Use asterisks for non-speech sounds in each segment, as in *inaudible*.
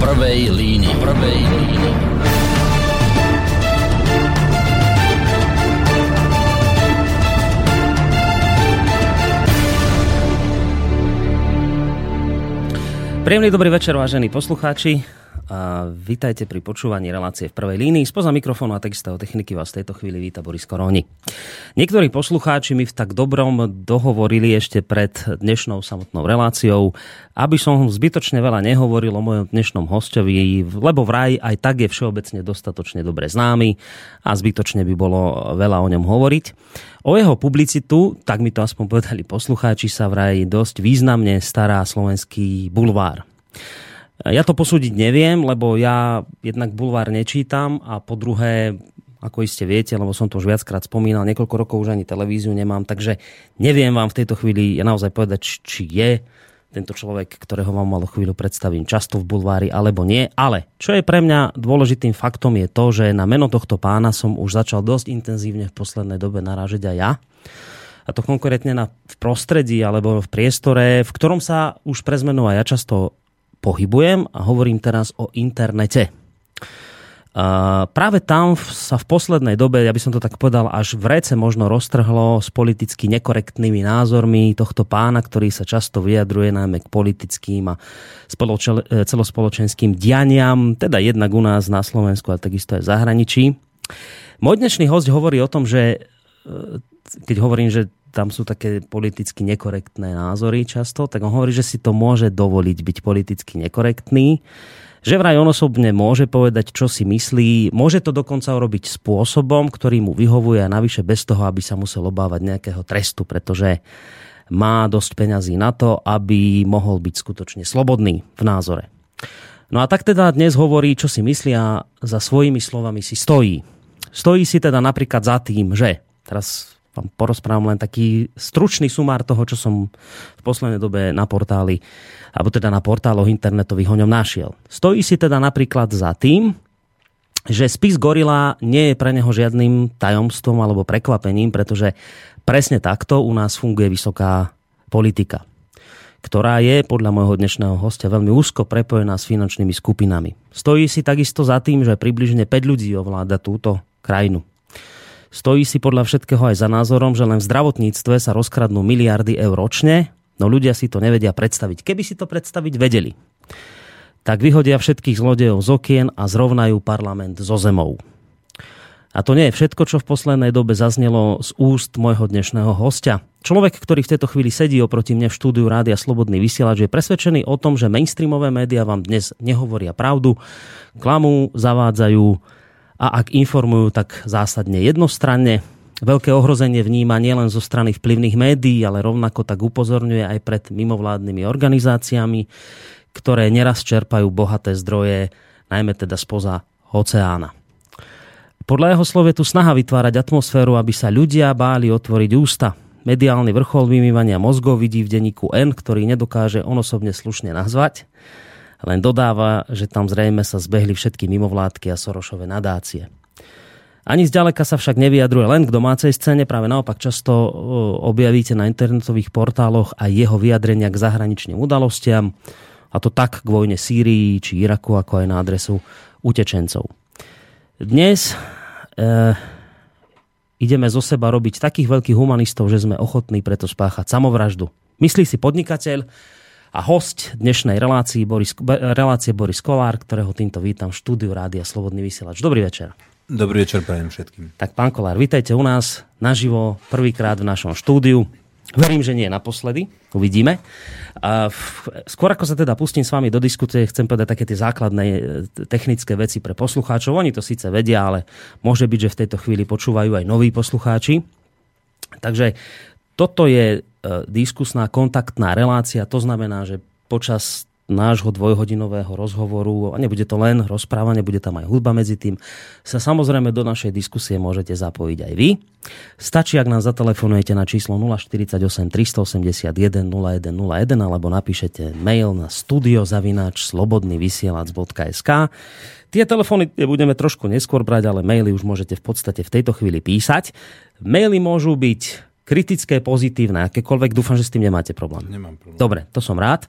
prvej línii. Prvej línii. Príjemný dobrý večer, vážení poslucháči. A vítajte pri počúvaní relácie v prvej línii. Spoza mikrofónu a takisto techniky vás v tejto chvíli víta Boris Koroni. Niektorí poslucháči mi v tak dobrom dohovorili ešte pred dnešnou samotnou reláciou, aby som zbytočne veľa nehovoril o mojom dnešnom hostovi, lebo vraj aj tak je všeobecne dostatočne dobre známy a zbytočne by bolo veľa o ňom hovoriť. O jeho publicitu, tak mi to aspoň povedali poslucháči, sa vraj dosť významne stará slovenský bulvár. Ja to posúdiť neviem, lebo ja jednak bulvár nečítam a po druhé, ako iste viete, lebo som to už viackrát spomínal, niekoľko rokov už ani televíziu nemám, takže neviem vám v tejto chvíli ja naozaj povedať, či je tento človek, ktorého vám malo chvíľu predstavím často v bulvári, alebo nie. Ale čo je pre mňa dôležitým faktom je to, že na meno tohto pána som už začal dosť intenzívne v poslednej dobe narážiť aj ja. A to konkrétne na, v prostredí alebo v priestore, v ktorom sa už pre zmenu aj ja často pohybujem a hovorím teraz o internete. Uh, práve tam sa v poslednej dobe, ja by som to tak povedal, až v rece možno roztrhlo s politicky nekorektnými názormi tohto pána, ktorý sa často vyjadruje najmä k politickým a celospoločenským dianiam, teda jednak u nás na Slovensku a takisto aj v zahraničí. Môj dnešný host hovorí o tom, že e, keď hovorím, že tam sú také politicky nekorektné názory často, tak on hovorí, že si to môže dovoliť byť politicky nekorektný že vraj on osobne môže povedať, čo si myslí, môže to dokonca urobiť spôsobom, ktorý mu vyhovuje a navyše bez toho, aby sa musel obávať nejakého trestu, pretože má dosť peňazí na to, aby mohol byť skutočne slobodný v názore. No a tak teda dnes hovorí, čo si myslí a za svojimi slovami si stojí. Stojí si teda napríklad za tým, že, teraz vám porozprávam len taký stručný sumár toho, čo som v poslednej dobe na portáli alebo teda na portáloch internetových o ňom našiel. Stojí si teda napríklad za tým, že spis Gorila nie je pre neho žiadnym tajomstvom alebo prekvapením, pretože presne takto u nás funguje vysoká politika, ktorá je podľa môjho dnešného hostia veľmi úzko prepojená s finančnými skupinami. Stojí si takisto za tým, že približne 5 ľudí ovláda túto krajinu. Stojí si podľa všetkého aj za názorom, že len v zdravotníctve sa rozkradnú miliardy eur ročne No ľudia si to nevedia predstaviť. Keby si to predstaviť vedeli, tak vyhodia všetkých zlodejov z okien a zrovnajú parlament so zemou. A to nie je všetko, čo v poslednej dobe zaznelo z úst môjho dnešného hostia. Človek, ktorý v tejto chvíli sedí oproti mne v štúdiu Rádia Slobodný vysielač, je presvedčený o tom, že mainstreamové médiá vám dnes nehovoria pravdu, klamú, zavádzajú a ak informujú, tak zásadne jednostranne. Veľké ohrozenie vníma nielen zo strany vplyvných médií, ale rovnako tak upozorňuje aj pred mimovládnymi organizáciami, ktoré neraz čerpajú bohaté zdroje, najmä teda spoza oceána. Podľa jeho slov je tu snaha vytvárať atmosféru, aby sa ľudia báli otvoriť ústa. Mediálny vrchol vymývania mozgov vidí v denníku N, ktorý nedokáže on osobne slušne nazvať. Len dodáva, že tam zrejme sa zbehli všetky mimovládky a Sorošové nadácie. Ani zďaleka sa však nevyjadruje len k domácej scéne, práve naopak často objavíte na internetových portáloch aj jeho vyjadrenia k zahraničným udalostiam, a to tak k vojne Sýrii či Iraku, ako aj na adresu utečencov. Dnes e, ideme zo seba robiť takých veľkých humanistov, že sme ochotní preto spáchať samovraždu. Myslí si podnikateľ a host dnešnej relácie Boris, relácie Boris Kolár, ktorého týmto vítam v štúdiu Rádia Slobodný vysielač. Dobrý večer. Dobrý večer prajem všetkým. Tak pán Kolár, vítajte u nás naživo prvýkrát v našom štúdiu. Verím, že nie naposledy. Uvidíme. A skôr ako sa teda pustím s vami do diskusie, chcem povedať také tie základné e, technické veci pre poslucháčov. Oni to síce vedia, ale môže byť, že v tejto chvíli počúvajú aj noví poslucháči. Takže toto je diskusná kontaktná relácia. To znamená, že počas nášho dvojhodinového rozhovoru, a nebude to len rozprávanie, bude tam aj hudba medzi tým, sa samozrejme do našej diskusie môžete zapojiť aj vy. Stačí, ak nám zatelefonujete na číslo 048 381 0101 alebo napíšete mail na studiozavináč slobodnyvysielac.sk Tie telefóny budeme trošku neskôr brať, ale maily už môžete v podstate v tejto chvíli písať. Maily môžu byť kritické, pozitívne, akékoľvek, dúfam, že s tým nemáte problém. Nemám problém. Dobre, to som rád.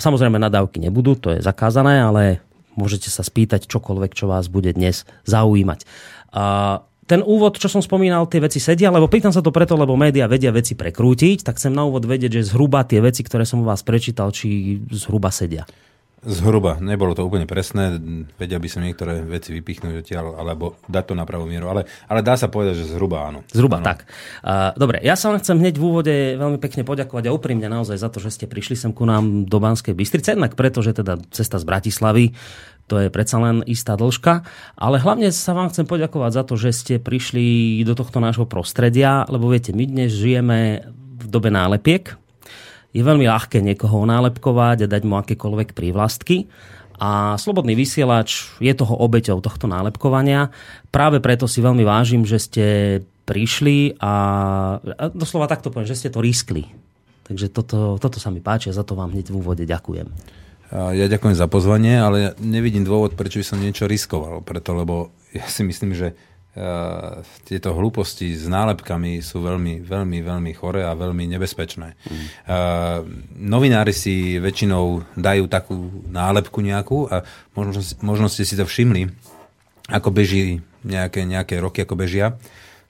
Samozrejme nadávky nebudú, to je zakázané, ale môžete sa spýtať čokoľvek, čo vás bude dnes zaujímať. A ten úvod, čo som spomínal, tie veci sedia, lebo pýtam sa to preto, lebo médiá vedia veci prekrútiť, tak chcem na úvod vedieť, že zhruba tie veci, ktoré som u vás prečítal, či zhruba sedia. Zhruba, nebolo to úplne presné, vedia by som niektoré veci vypichnúť odtiaľ, alebo dať to na pravú mieru, ale, ale dá sa povedať, že zhruba áno. Zhruba áno. tak. Uh, dobre, ja sa vám chcem hneď v úvode veľmi pekne poďakovať a úprimne naozaj za to, že ste prišli sem ku nám do Banskej Bystrice, jednak preto, že teda cesta z Bratislavy to je predsa len istá dĺžka, ale hlavne sa vám chcem poďakovať za to, že ste prišli do tohto nášho prostredia, lebo viete, my dnes žijeme v dobe nálepiek, je veľmi ľahké niekoho nálepkovať a dať mu akékoľvek prívlastky. A slobodný vysielač je toho obeťou tohto nálepkovania. Práve preto si veľmi vážim, že ste prišli a, a doslova takto poviem, že ste to riskli. Takže toto, toto sa mi páči a za to vám hneď v úvode ďakujem. Ja ďakujem za pozvanie, ale nevidím dôvod, prečo by som niečo riskoval. Preto, lebo ja si myslím, že tieto hlúposti s nálepkami sú veľmi, veľmi, veľmi choré a veľmi nebezpečné. Mm. Uh, novinári si väčšinou dajú takú nálepku nejakú a možno, možno ste si to všimli, ako beží nejaké, nejaké roky, ako bežia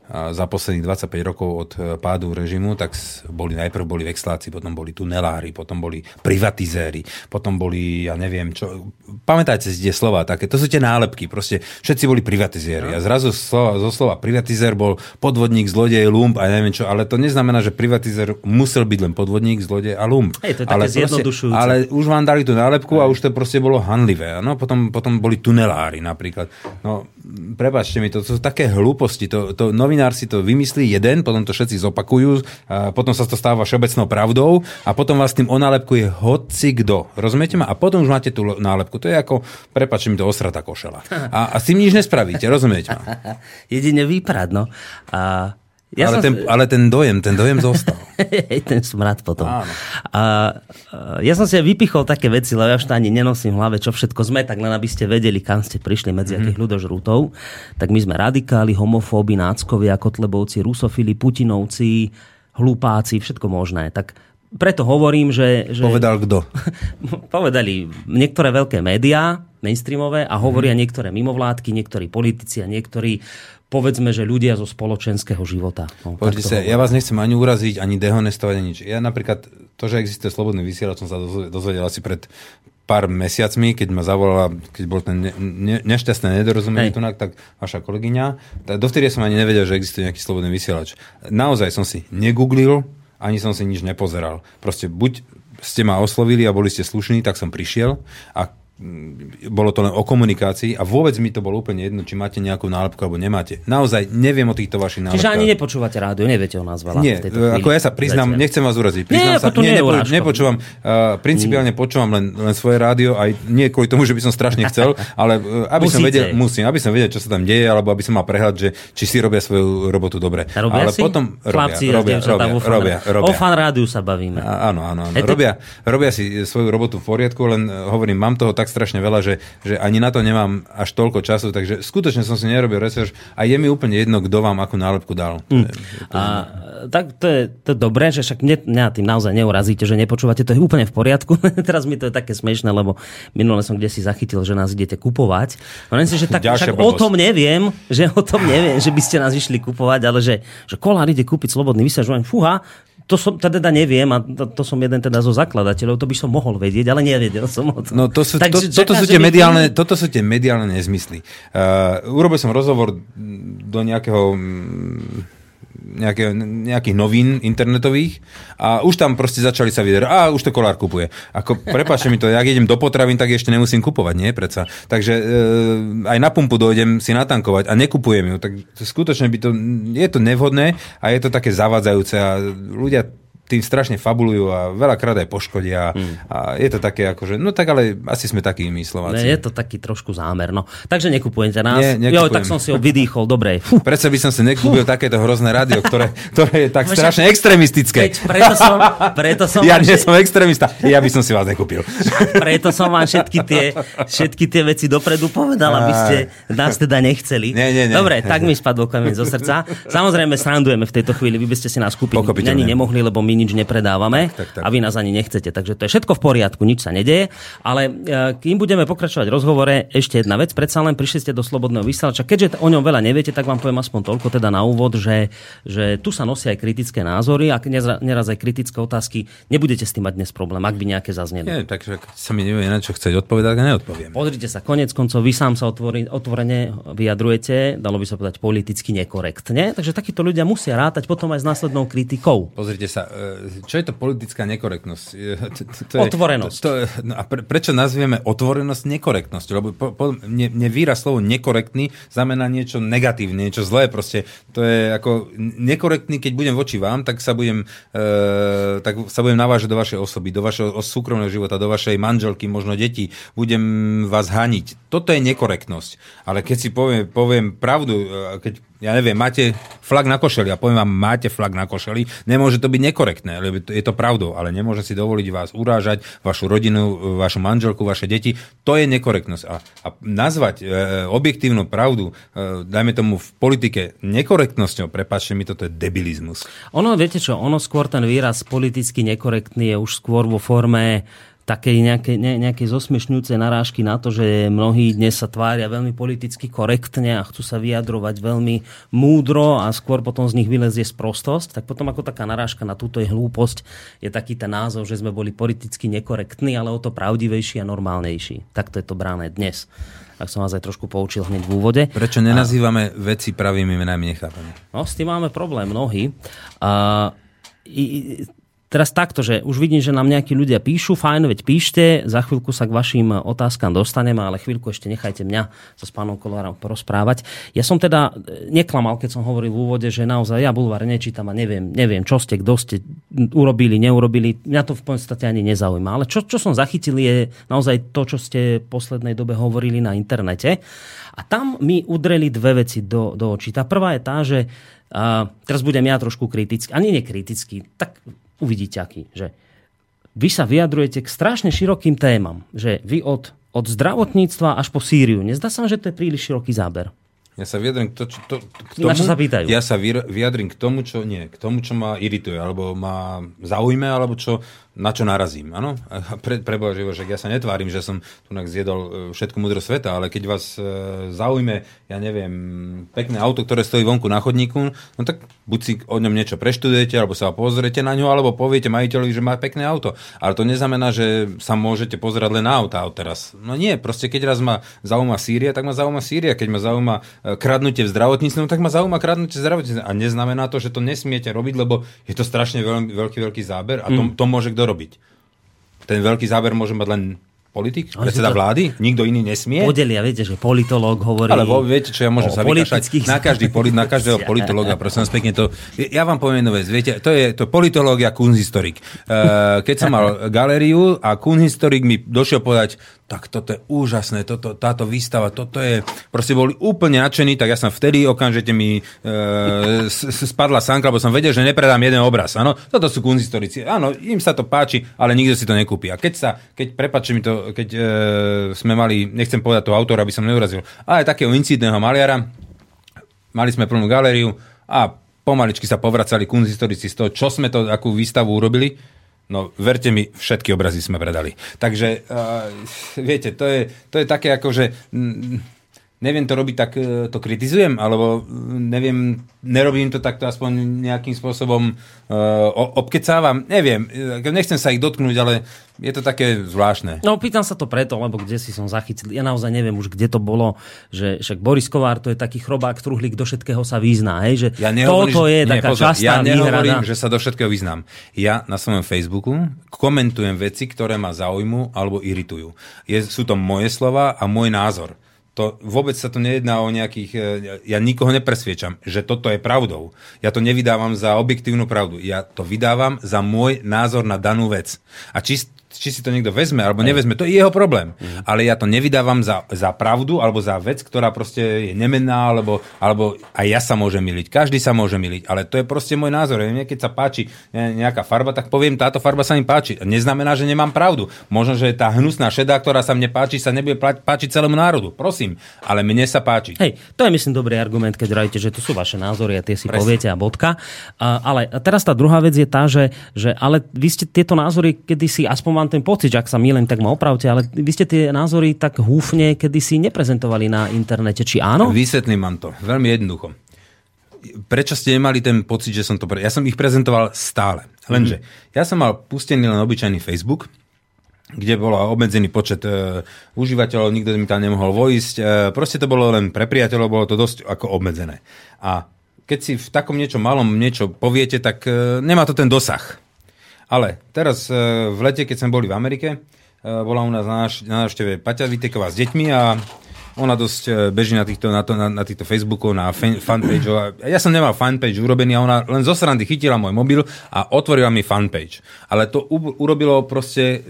za posledných 25 rokov od e, pádu režimu, tak boli najprv boli vexláci, potom boli tunelári, potom boli privatizéri, potom boli, ja neviem čo, pamätajte si tie slova také, to sú tie nálepky, proste všetci boli privatizéri. A zrazu slova, zo slova privatizér bol podvodník, zlodej, lump a neviem čo, ale to neznamená, že privatizér musel byť len podvodník, zlodej a lump. Hej, to je ale, proste, ale už vám dali tú nálepku a už to proste bolo hanlivé. No, potom, potom boli tunelári napríklad. No, prepačte mi, to, to sú také hlúposti. To, to novinár si to vymyslí jeden, potom to všetci zopakujú, a potom sa to stáva všeobecnou pravdou a potom vás tým onálepkuje hoci kto. Rozumiete ma? A potom už máte tú nálepku. To je ako, prepačte mi to, osrata košela. A, a s tým nič nespravíte, rozumiete ma? *laughs* Jedine výprad, no. A ja ale, som... ten, ale ten dojem, ten dojem zostal. *laughs* ten smrad potom. Áno. A, ja som si vypichol také veci, lebo ja už to ani nenosím v hlave, čo všetko sme, tak len aby ste vedeli, kam ste prišli medzi mm-hmm. akých ľudožrútov. Tak my sme radikáli, homofóbi, náckovia, kotlebovci, rusofili, putinovci, hlupáci, všetko možné. Tak preto hovorím, že... že Povedal kto? *laughs* povedali niektoré veľké médiá, mainstreamové, a hovoria mm-hmm. niektoré mimovládky, niektorí politici a niektorí povedzme, že ľudia zo spoločenského života. No, Poďte sa, ja vás nechcem ani uraziť, ani dehonestovať, ani nič. Ja napríklad, to, že existuje slobodný vysielač, som sa dozvedel asi pred pár mesiacmi, keď ma zavolala, keď bol ten ne, ne, nešťastné nedorozumenie tu, tak vaša kolegyňa, tak dovtedy som ani nevedel, že existuje nejaký slobodný vysielač. Naozaj som si negooglil, ani som si nič nepozeral. Proste buď ste ma oslovili a boli ste slušní, tak som prišiel a bolo to len o komunikácii a vôbec mi to bolo úplne jedno, či máte nejakú nálepku alebo nemáte. Naozaj neviem o týchto vašich nálepkách. Čiže ani nepočúvate rádio, neviete o nás veľa. Nie, ako ja sa priznám, nechcem vás uraziť. Priznám nie, sa, nie, nepo, nepočúvam, uh, principiálne počúvam len, len svoje rádio, aj nie kvôli tomu, že by som strašne chcel, *laughs* ale uh, aby Musíte. som vedel, musím, aby som vedel, čo sa tam deje, alebo aby som mal prehľad, že či si robia svoju robotu dobre. Robia ale si? potom Chlapci robia, robia, robia, robia, robia. O fan rádiu sa bavíme. A, áno, áno, áno. Robia, robia si svoju robotu v poriadku, len hovorím, mám toho tak strašne veľa, že že ani na to nemám až toľko času, takže skutočne som si nerobil research a je mi úplne jedno, kto vám akú nálepku dal. Mm. A, tak to je, to je dobré, že však mňa, mňa tým naozaj neurazíte, že nepočúvate, to je úplne v poriadku. *laughs* Teraz mi to je také smiešne, lebo minule som kde si zachytil, že nás idete kupovať. No si, že tak, však o tom neviem, že o tom neviem, že by ste nás išli kupovať, ale že, že Kolár ide kúpiť slobodný vysiaž, fúha, to som teda neviem a to, to som jeden teda zo zakladateľov, to by som mohol vedieť, ale nevedel som o tom. No to sú, tak, to, toto, sú tie mediálne, toto sú tie mediálne nezmysly. Uh, urobil som rozhovor do nejakého nejaké, nejakých novín internetových a už tam proste začali sa vydať, a už to kolár kupuje. Ako, prepáčte mi to, ak idem do potravín, tak ešte nemusím kupovať, nie predsa. Takže e, aj na pumpu dojdem si natankovať a nekupujem ju. Tak skutočne by to, je to nevhodné a je to také zavadzajúce a ľudia tým strašne fabulujú a veľakrát aj poškodia hmm. a je to také ako, že no tak ale asi sme takí my Slováci. je to taký trošku zámer, no. Takže nekupujete nás. Nie, jo, tak som si ho vydýchol, dobre. *laughs* Prečo by som si nekúpil takéto hrozné rádio, ktoré, ktoré je tak strašne extrémistické. preto som, preto som ja nie som extrémista, ja by som si vás nekúpil. preto som vám všetky tie, všetky tie veci dopredu povedal, aby ste nás teda nechceli. Nie, nie, nie. Dobre, tak mi spadol kameň zo srdca. Samozrejme, srandujeme v tejto chvíli, vy by ste si nás kúpiť ani nemohli, lebo my nič nepredávame tak, tak. a vy nás ani nechcete. Takže to je všetko v poriadku, nič sa nedeje. Ale e, kým budeme pokračovať v rozhovore, ešte jedna vec. Predsa len prišli ste do Slobodného vysielača. Keďže o ňom veľa neviete, tak vám poviem aspoň toľko teda na úvod, že, že tu sa nosia aj kritické názory a neraz aj kritické otázky. Nebudete s tým mať dnes problém, ak by nejaké zazneli. Nie, takže sa mi nevie na čo chceť odpovedať, tak neodpoviem. Pozrite sa, konec koncov, vy sám sa otvorí, otvorene vyjadrujete, dalo by sa povedať politicky nekorektne, takže takíto ľudia musia rátať potom aj s následnou kritikou. Pozrite sa, e, čo je to politická nekorektnosť? To, to, to je, Otvorenosť. To, to, no a pre, prečo nazvieme otvorenosť nekorektnosť? Lebo po, po, mne, mne výraz slovo nekorektný znamená niečo negatívne, niečo zlé. Proste to je ako nekorektný, keď budem voči vám, tak sa budem, e, tak sa budem navážať do vašej osoby, do vašeho súkromného života, do vašej manželky, možno detí. Budem vás haniť. Toto je nekorektnosť. Ale keď si poviem, poviem pravdu, e, keď ja neviem, máte flag na košeli a poviem vám, máte flag na košeli, nemôže to byť nekorektné, lebo je to pravdou, ale nemôže si dovoliť vás urážať, vašu rodinu, vašu manželku, vaše deti. To je nekorektnosť. A, a nazvať e, objektívnu pravdu, e, dajme tomu v politike, nekorektnosťou, prepáčte mi, toto je debilizmus. Ono, viete čo, ono skôr ten výraz politicky nekorektný je už skôr vo forme také nejaké, ne, nejaké zosmiešňujúce narážky na to, že mnohí dnes sa tvária veľmi politicky korektne a chcú sa vyjadrovať veľmi múdro a skôr potom z nich vylezie sprostosť, tak potom ako taká narážka na túto hlúposť je taký ten názov, že sme boli politicky nekorektní, ale o to pravdivejší a normálnejší. Takto je to bráne dnes. Tak som vás aj trošku poučil hneď v úvode. Prečo nenazývame a... veci pravými menami, nechápame. No, s tým máme problém mnohí. A, i, Teraz takto, že už vidím, že nám nejakí ľudia píšu, fajn, veď píšte, za chvíľku sa k vašim otázkam dostaneme, ale chvíľku ešte nechajte mňa sa s pánom Kolárom porozprávať. Ja som teda e, neklamal, keď som hovoril v úvode, že naozaj ja bulvár nečítam a neviem, neviem čo ste, kto ste urobili, neurobili. Mňa to v podstate ani nezaujíma. Ale čo, čo som zachytil je naozaj to, čo ste v poslednej dobe hovorili na internete. A tam mi udreli dve veci do, do očí. Tá prvá je tá, že a teraz budem ja trošku kritický, ani nekritický, tak uvidíte aký, že vy sa vyjadrujete k strašne širokým témam, že vy od, od zdravotníctva až po Sýriu. Nezdá sa, že to je príliš široký záber. Ja sa vyjadrím k, to, čo, to, k tomu, Na čo sa pýtajú? Ja sa vyjadrím k tomu, čo nie, k tomu, čo ma irituje, alebo ma zaujme, alebo čo na čo narazím. Áno? *laughs* Pre, preboha živo, že ja sa netvárim, že som tu zjedol e, všetku múdro sveta, ale keď vás e, zaujme, ja neviem, pekné auto, ktoré stojí vonku na chodníku, no tak buď si o ňom niečo preštudujete, alebo sa pozriete na ňo, alebo poviete majiteľovi, že má pekné auto. Ale to neznamená, že sa môžete pozerať len na auta teraz. No nie, proste keď raz ma zaujíma Sýria, tak ma zaujíma Sýria. Keď ma zaujíma e, kradnutie v zdravotníctve, no tak ma zaujíma kradnutie v zdravotníctve. A neznamená to, že to nesmiete robiť, lebo je to strašne veľký, veľký, veľký záber a to, mm. to môže kto robiť. Ten veľký záber môže mať len politik, Ale predseda to... vlády, nikto iný nesmie. Podelia, viete, že politológ hovorí... Ale viete, čo ja môžem sa vykašať na, každý, na každého politológa, prosím vás pekne to... Ja vám poviem jednu vec, viete, to je to politológia kunhistorik. Uh, keď som mal *laughs* galériu a kunhistorik mi došiel povedať, tak toto je úžasné, toto, táto výstava, toto je, proste boli úplne nadšení, tak ja som vtedy okamžite mi e, spadla sanka, lebo som vedel, že nepredám jeden obraz, áno, toto sú kunzistorici, áno, im sa to páči, ale nikto si to nekúpi. A keď sa, keď, prepáčte mi to, keď e, sme mali, nechcem povedať toho autora, aby som neurazil, ale takého incidného maliara, mali sme plnú galériu a pomaličky sa povracali kunzistorici z toho, čo sme to, akú výstavu urobili, No, verte mi, všetky obrazy sme predali. Takže, uh, viete, to je, to je také ako, že... Mm, neviem to robiť, tak e, to kritizujem, alebo neviem, nerobím to takto aspoň nejakým spôsobom uh, obkecávam. Neviem, nechcem sa ich dotknúť, ale je to také zvláštne. No, pýtam sa to preto, lebo kde si som zachytil. Ja naozaj neviem už, kde to bolo, že však Boris Kovár to je taký chrobák, truhlík, do všetkého sa vyzná. Hej? Že ja nehovorím, toto je nie, taká pozor, častá Ja nehovorím, výhrada. že sa do všetkého vyznám. Ja na svojom Facebooku komentujem veci, ktoré ma zaujímu alebo iritujú. Je, sú to moje slova a môj názor. To, vôbec sa to nejedná o nejakých... E, ja nikoho nepresviečam, že toto je pravdou. Ja to nevydávam za objektívnu pravdu. Ja to vydávam za môj názor na danú vec. A či či si to niekto vezme alebo nevezme, to je jeho problém. Mm. Ale ja to nevydávam za, za pravdu alebo za vec, ktorá proste je nemenná, alebo, alebo aj ja sa môžem miliť. Každý sa môže miliť, ale to je proste môj názor. Mne keď sa páči nejaká farba, tak poviem, táto farba sa mi páči. Neznamená, že nemám pravdu. Možno, že tá hnusná šedá, ktorá sa mne páči, sa nebude páčiť celému národu. Prosím, ale mne sa páči. Hej, to je myslím dobrý argument, keď hovoríte, že to sú vaše názory a tie si Presne. poviete a bodka. Ale teraz tá druhá vec je tá, že, že ale vy ste tieto názory kedysi, aspoň mám ten pocit, že ak sa mýlim, tak ma opravte, ale vy ste tie názory tak húfne kedysi neprezentovali na internete, či áno? Vysvetlím vám to. Veľmi jednoducho. Prečo ste nemali ten pocit, že som to... Pre... Ja som ich prezentoval stále. Lenže mm-hmm. ja som mal pustený len obyčajný Facebook, kde bol obmedzený počet e, užívateľov, nikto mi tam nemohol vojsť. E, proste to bolo len pre priateľov, bolo to dosť ako obmedzené. A keď si v takom niečo malom niečo poviete, tak e, nemá to ten dosah. Ale teraz e, v lete, keď sme boli v Amerike, e, bola u nás na návšteve Paťa Viteková s deťmi a ona dosť e, beží na týchto, na, to, na, na týchto Facebookov, na fanpage. Ja som nemal fanpage urobený a ona len zo srandy chytila môj mobil a otvorila mi fanpage. Ale to u, urobilo proste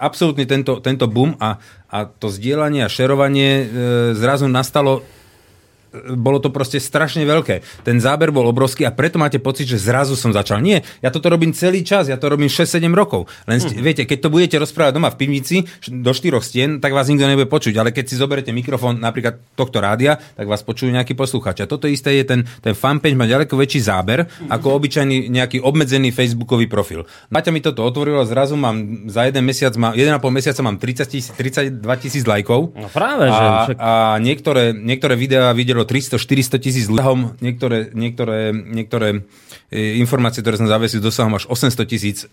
absolútne tento, tento boom a, a to zdieľanie a šerovanie e, zrazu nastalo bolo to proste strašne veľké. Ten záber bol obrovský a preto máte pocit, že zrazu som začal. Nie, ja toto robím celý čas, ja to robím 6-7 rokov. Len ste, mm. viete, keď to budete rozprávať doma v pivnici do štyroch stien, tak vás nikto nebude počuť. Ale keď si zoberete mikrofón napríklad tohto rádia, tak vás počujú nejaký poslucháč. A toto isté je ten, ten fanpage, má ďaleko väčší záber ako obyčajný nejaký obmedzený facebookový profil. Maťa mi toto otvorilo, zrazu mám za jeden mesiac, mám, 1,5 mesiaca mám 30 tisíc, 32 tisíc lajkov. No práve, a, že... A niektoré, niektoré videá videlo 300-400 tisíc ľuďom, niektoré, niektoré, niektoré e, informácie, ktoré som zavesil, dosahom až 800 tisíc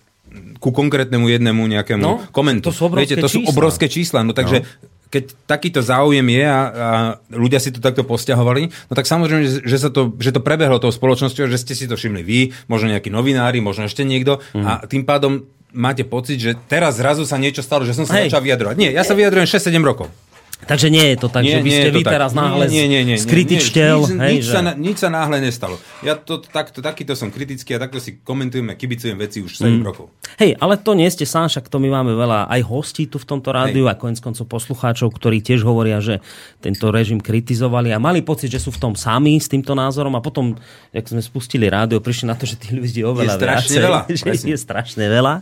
ku konkrétnemu jednému nejakému no, komentu. To sú obrovské Viete, to čísla. sú obrovské čísla. No takže no keď takýto záujem je a, a ľudia si to takto posťahovali, no tak samozrejme, že, že, sa to, že to prebehlo tou spoločnosťou, že ste si to všimli vy, možno nejakí novinári, možno ešte niekto mm. a tým pádom máte pocit, že teraz zrazu sa niečo stalo, že som sa Hej. začal vyjadrovať. Nie, ja sa vyjadrujem 6-7 rokov. Takže nie je to tak, nie, že by ste vy teraz náhle nie, nie, nie, nie, skritičtel. Nič, hej, nič, že... sa, nič sa náhle nestalo. Ja to, takto, takýto som kritický a takto si komentujem a kibicujem veci už 7 mm. rokov. Hej, ale to nie ste sám, však to my máme veľa aj hostí tu v tomto rádiu hej. a konec koncov poslucháčov, ktorí tiež hovoria, že tento režim kritizovali a mali pocit, že sú v tom sami s týmto názorom a potom, jak sme spustili rádio, prišli na to, že tých ľudí je oveľa je strašne viacej, veľa. *laughs* Že je strašne veľa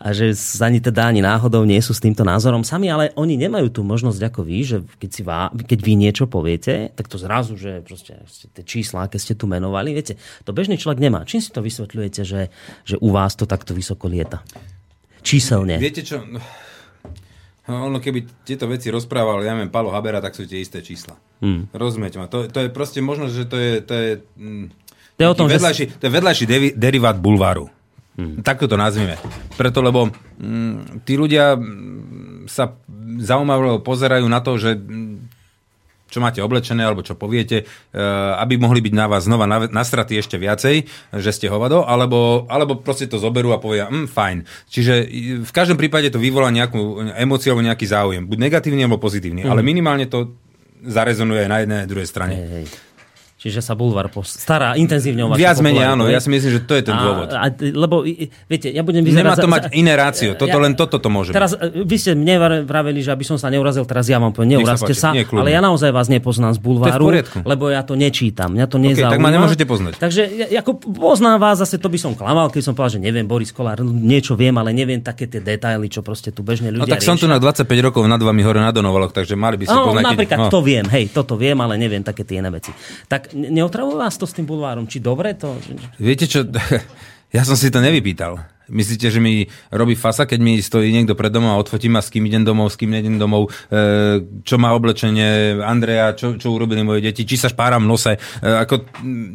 a že ani teda ani náhodou nie sú s týmto názorom sami, ale oni nemajú tú možnosť ako vy, že keď, si vá, keď vy niečo poviete, tak to zrazu, že proste ste tie čísla, aké ste tu menovali, viete, to bežný človek nemá. Čím si to vysvetľujete, že, že u vás to takto vysoko lieta? Číselne. Viete čo, no, ono keby tieto veci rozprával, ja neviem, Palo Habera, tak sú tie isté čísla. Hmm. Rozumiete ma? To, to je proste možno, že to je... To je, mm, to je, o tom, vedľajší, že... to je vedľajší derivát bulváru. Hmm. Takto to nazvime. Preto, lebo mm, tí ľudia mm, sa zaujímavé pozerajú na to, že mm, čo máte oblečené alebo čo poviete, e, aby mohli byť na vás znova nastratí ešte viacej, že ste hovado, alebo, alebo proste to zoberú a povedia, mm, fajn. Čiže v každom prípade to vyvolá nejakú emóciu alebo nejaký záujem, buď negatívny alebo pozitívny, mm. ale minimálne to zarezonuje aj na jednej a druhej strane. Hej, hej. Čiže sa Bulvar stará intenzívne o vašu Viac menej áno, ja si myslím, že to je ten dôvod. A, a, lebo, viete, ja budem vyzerať... Nemá to za, mať iné rácio, toto ja, len toto to môže Teraz, byť. vy ste mne vraveli, že aby som sa neurazil, teraz ja vám poviem, neurazte sa, Nie, ale ja naozaj vás nepoznám z Bulváru, lebo ja to nečítam, mňa to nezaujíma. Okay, tak ma nemôžete poznať. Takže ja, ako poznám vás, zase to by som klamal, keď som povedal, že neviem, Boris Kolár, no, niečo viem, ale neviem také tie detaily, čo proste tu bežne ľudia No tak riešia. som tu na 25 rokov nad vami hore na Donovaloch, takže mali by ste no, poznať. Napríklad no. to viem, hej, toto viem, ale neviem také tie iné veci. Tak neotravujú nás to s tým bulvárom? Či dobre to? Viete čo, *laughs* ja som si to nevypýtal. Myslíte, že mi robí fasa, keď mi stojí niekto pred domom a odfotí ma, s kým idem domov, s kým nejdem domov, e, čo má oblečenie Andreja, čo, čo urobili moje deti, či sa špáram v nose. E, ako,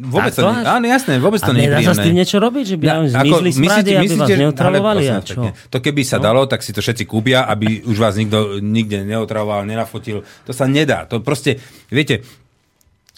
vôbec to, nie, áno, jasné, vôbec to nie je príjemné. sa s tým niečo robiť, že by ja, ako, smrady, aby myslíte, vás neotravovali? Ale, čo? To keby sa no? dalo, tak si to všetci kúpia, aby už vás nikto nikde neotravoval, nenafotil. To sa nedá. To proste, viete,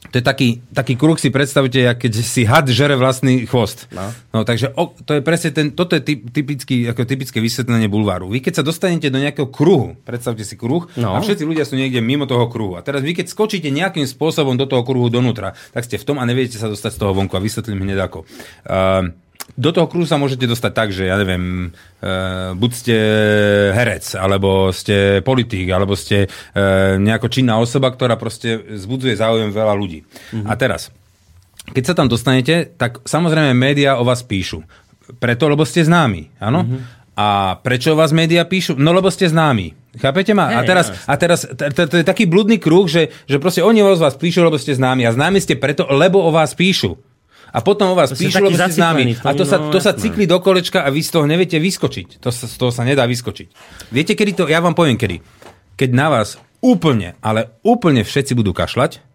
to je taký, taký kruh, si predstavte, keď si had žere vlastný chvost. No. no takže o, to je presne ten, toto je typický, ako typické vysvetlenie bulváru. Vy keď sa dostanete do nejakého kruhu, predstavte si kruh, no. a všetci ľudia sú niekde mimo toho kruhu. A teraz vy keď skočíte nejakým spôsobom do toho kruhu donútra, tak ste v tom a neviete sa dostať z toho vonku a vysvetlím hneď ako. Uh, do toho kruhu sa môžete dostať tak, že ja neviem, uh, buď ste herec, alebo ste politik, alebo ste uh, nejako činná osoba, ktorá proste zbudzuje záujem veľa ľudí. Mm-hmm. A teraz, keď sa tam dostanete, tak samozrejme médiá o vás píšu. Preto, lebo ste známi, áno? Mm-hmm. A prečo vás médiá píšu? No lebo ste známi. Chápete ma? Hey, a teraz, a teraz to je taký blúdny kruh, že, že proste oni o vás píšu, lebo ste známi. A známi ste preto, lebo o vás píšu. A potom o vás to píšu, lebo ste známi. A to sa, to sa cykli do kolečka a vy z toho neviete vyskočiť. To sa, z toho sa nedá vyskočiť. Viete, kedy to, ja vám poviem kedy. Keď na vás úplne, ale úplne všetci budú kašľať,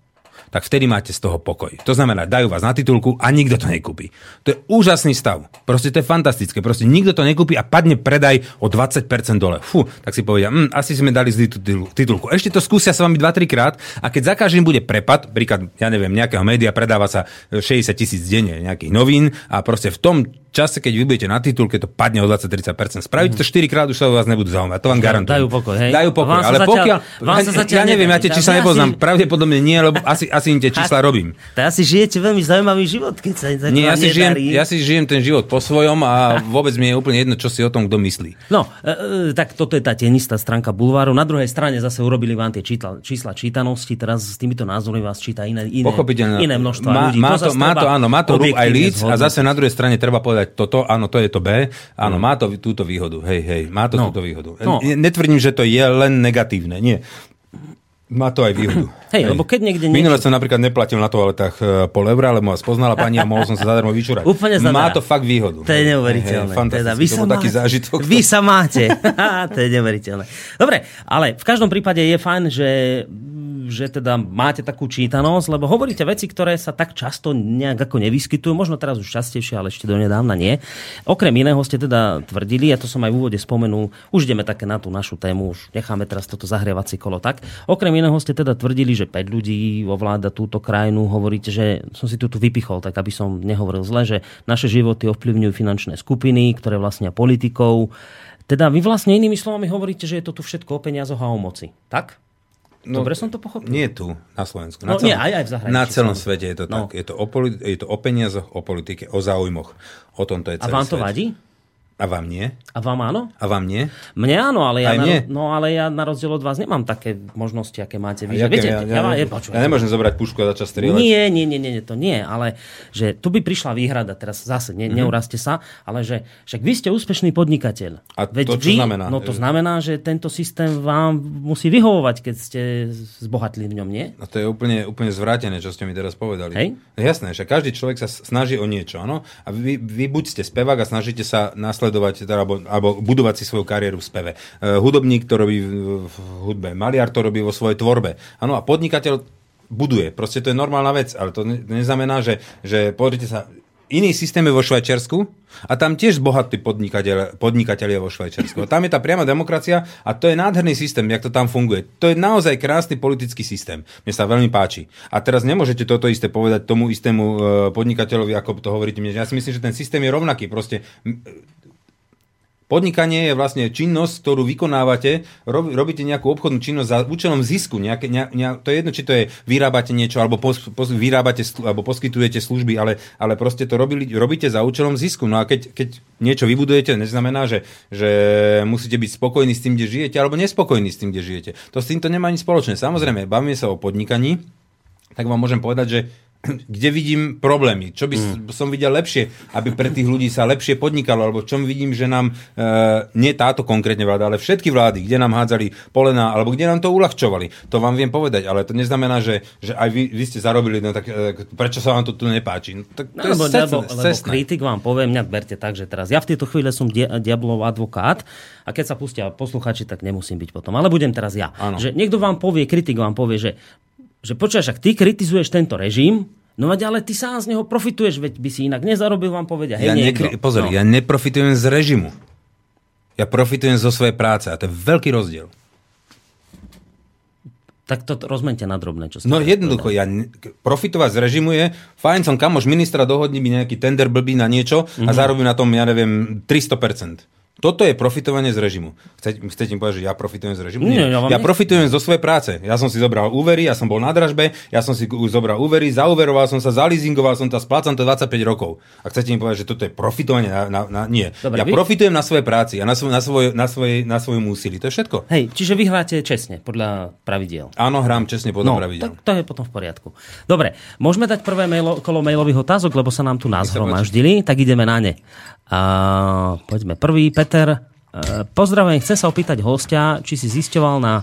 tak vtedy máte z toho pokoj. To znamená, dajú vás na titulku a nikto to nekúpi. To je úžasný stav. Proste to je fantastické. Proste nikto to nekúpi a padne predaj o 20% dole. Fú, tak si povedia, hm, asi sme dali zlý titulku. Ešte to skúsia s vami 2-3 krát a keď za každým bude prepad, príklad, ja neviem, nejakého média predáva sa 60 tisíc denne nejakých novín a proste v tom čase, keď vy budete na titulke, to padne o 20-30%. Spravíte to 4 krát, už sa o vás nebudú zaujímať. To vám garantujem. Dajú pokoj, hej? Dajú pokoj, ale zatiaľ, pokiaľ... Vám sa zatiaľ ja neviem, ja tie čísla nepoznám. Pravdepodobne nie, lebo asi, asi im tie čísla robím. To asi žijete veľmi zaujímavý život, keď sa tak Nie, ja si, žijem, ja si žijem ten život po svojom a vôbec mi je úplne jedno, čo si o tom kto myslí. No, e, e, tak toto je tá tenistá stránka bulváru. Na druhej strane zase urobili vám tie čísla, čísla čítanosti, teraz s týmito názormi vás číta iné, iné, iné množstvo má, ľudí. Má to, to má to, áno, má to aj líc a zase na druhej strane treba povedať toto, áno, to je to B. Áno, mm. má to túto výhodu. Hej, hej, má to no. túto výhodu. No. Netvrdím, že to je len negatívne. Nie. Má to aj výhodu. *clears throat* Hej, Hej. lebo keď niekde niečo... Minule som napríklad neplatil na toaletách e, pol eura, lebo ma spoznala pani a mohol som sa zadarmo vyčúrať. Úplne zadarmo. Má to fakt výhodu. To je neuveriteľné. Hej, teda, vy to bol taký zážitok. Vy sa máte. *laughs* to je neuveriteľné. Dobre, ale v každom prípade je fajn, že že teda máte takú čítanosť, lebo hovoríte veci, ktoré sa tak často nejak ako nevyskytujú, možno teraz už častejšie, ale ešte donedávna nie. Okrem iného ste teda tvrdili, a to som aj v úvode spomenul, už ideme také na tú našu tému, už necháme teraz toto zahrievacie kolo tak. Okrem iného ste teda tvrdili, že 5 ľudí ovláda túto krajinu, hovoríte, že som si tu, vypichol, tak aby som nehovoril zle, že naše životy ovplyvňujú finančné skupiny, ktoré vlastnia politikov. Teda vy vlastne inými slovami hovoríte, že je to tu všetko o peniazoch a o moci. Tak? No, Dobre som to pochopil? Nie tu, na Slovensku. Na no, celom, nie, aj, aj v zahraničí. Na celom svete je to no. tak. Je to, o je to o peniazoch, o politike, o záujmoch. O tom to je celý A vám to svet. vadí? A vám nie? A vám áno? A vám nie? Mne áno, ale ja, Aj na, no, ale ja na rozdiel od vás nemám také možnosti, aké máte vy. Ja, Viete, ja, ja, ja, ja, ja nemôžem zobrať pušku a začať strieľať. Nie, nie, nie, nie, to nie, ale že tu by prišla výhrada, teraz zase ne, mm-hmm. neurazte sa, ale že však vy ste úspešný podnikateľ. A Veď to čo vy, znamená? No to znamená, že tento systém vám musí vyhovovať, keď ste zbohatli v ňom, nie? No to je úplne, úplne zvrátené, čo ste mi teraz povedali. Hej? Jasné, že každý človek sa snaží o niečo, áno? A vy, vy buď ste spevák a snažíte sa nasledovať, teda, alebo alebo budovať si svoju kariéru v speve. E, hudobník to robí v hudbe, maliar to robí vo svojej tvorbe. Áno, a podnikateľ buduje. Proste to je normálna vec, ale to neznamená, že, že pozrite sa, iný systém je vo Švajčiarsku a tam tiež bohatí podnikateľ, podnikatelia vo Švajčiarsku. A tam je tá priama demokracia a to je nádherný systém, jak to tam funguje. To je naozaj krásny politický systém. Mne sa veľmi páči. A teraz nemôžete toto isté povedať tomu istému e, podnikateľovi, ako to hovoríte mne. Ja si myslím, že ten systém je rovnaký. Proste Podnikanie je vlastne činnosť, ktorú vykonávate, rob, robíte nejakú obchodnú činnosť za účelom zisku. Nejaké, ne, ne, to je jedno, či to je vyrábate niečo, alebo pos, pos, vyrábate, alebo poskytujete služby, ale, ale proste to robili, robíte za účelom zisku. No a keď, keď niečo vybudujete, neznamená, že, že musíte byť spokojní s tým, kde žijete, alebo nespokojní s tým, kde žijete. To s týmto nemá nič spoločné. Samozrejme, bavíme sa o podnikaní, tak vám môžem povedať, že kde vidím problémy, čo by mm. som videl lepšie, aby pre tých ľudí sa lepšie podnikalo, alebo čom vidím, že nám, e, nie táto konkrétne vláda, ale všetky vlády, kde nám hádzali polena, alebo kde nám to uľahčovali. To vám viem povedať, ale to neznamená, že, že aj vy, vy ste zarobili, no tak e, prečo sa vám to tu nepáči? No, tak to no, je lebo, lebo, lebo kritik vám poviem, mňa berte tak, že teraz ja v tejto chvíli som dia, diablov advokát a keď sa pustia posluchači, tak nemusím byť potom. Ale budem teraz ja. Ano. Že niekto vám povie, kritik vám povie, že že počuješ, ak ty kritizuješ tento režim, No ale ty sám z neho profituješ, veď by si inak nezarobil, vám povedia. Hej, ja nekri- pozor, no. ja neprofitujem z režimu. Ja profitujem zo svojej práce a to je veľký rozdiel. Tak to rozmente na drobné, čo No jednoducho, ja profitovať z režimu je, fajn som kamož ministra, dohodni mi nejaký tender blbý na niečo mm-hmm. a mhm. zarobím na tom, ja neviem, 300%. Toto je profitovanie z režimu. Chcete, chcete mi povedať, že ja profitujem z režimu? Nie, ja vám ja nech- profitujem zo svojej práce. Ja som si zobral úvery, ja som bol na dražbe, ja som si zobral úvery, zauveroval som sa, zalizingoval som to, splácam to 25 rokov. A chcete mi povedať, že toto je profitovanie na, na, na nie. Dobre, ja vy- profitujem na svojej práci a na, svoj, na, svoj, na, svojej, na svojom úsilí. To je všetko. Hej, čiže vy hráte čestne, podľa pravidiel. Áno, hrám čestne podľa No, pravidel. tak to je potom v poriadku. Dobre, môžeme dať prvé mailo, kolo mailových otázok, lebo sa nám tu nás hromaždili, tak ideme na ne. A, poďme prvý, Peter. E, Pozdravujem, chcem sa opýtať hostia, či si zisťoval na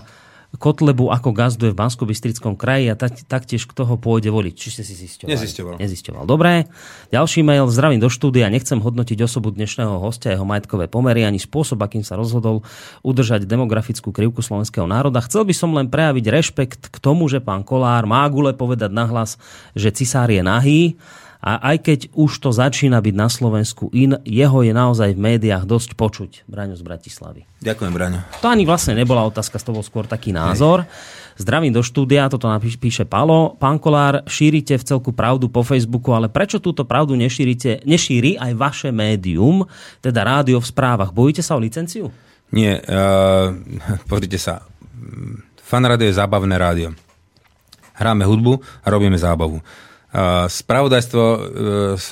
Kotlebu, ako gazduje v bansko bystrickom kraji a tak- taktiež kto ho pôjde voliť. Či ste si zisťovali? Nezisťoval. Nezisťoval. Dobre. Ďalší mail. Zdravím do štúdia. Nechcem hodnotiť osobu dnešného hostia, jeho majetkové pomery, ani spôsob, akým sa rozhodol udržať demografickú krivku slovenského národa. Chcel by som len prejaviť rešpekt k tomu, že pán Kolár má gule povedať nahlas, že cisár je nahý. A aj keď už to začína byť na Slovensku in, jeho je naozaj v médiách dosť počuť. Braňo z Bratislavy. Ďakujem, Braňo. To ani vlastne nebola otázka, to bol skôr taký názor. Zdravím do štúdia, toto napíš, píše Palo. Pán Kolár, šírite v celku pravdu po Facebooku, ale prečo túto pravdu nešírite, nešíri aj vaše médium, teda rádio v správach? Bojíte sa o licenciu? Nie, uh, pozrite sa. Fan rádio je zábavné rádio. Hráme hudbu a robíme zábavu. Spravodajstvo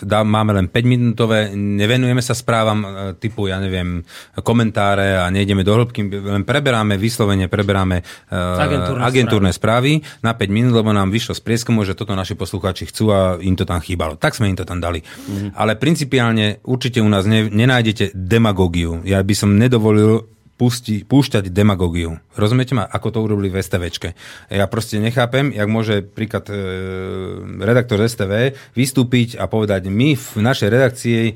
dá, máme len 5 minútové, nevenujeme sa správam uh, typu, ja neviem, komentáre a nejdeme do hĺbky, len preberáme vyslovene, preberáme uh, Agentúrne agentúrne správy. na 5 minút, lebo nám vyšlo z prieskumu, že toto naši poslucháči chcú a im to tam chýbalo. Tak sme im to tam dali. Mm-hmm. Ale principiálne určite u nás ne, nenájdete demagógiu. Ja by som nedovolil pusti, púšťať demagógiu. Rozumiete ma, ako to urobili v STVčke? Ja proste nechápem, jak môže príklad e, redaktor STV vystúpiť a povedať, my v našej redakcii e,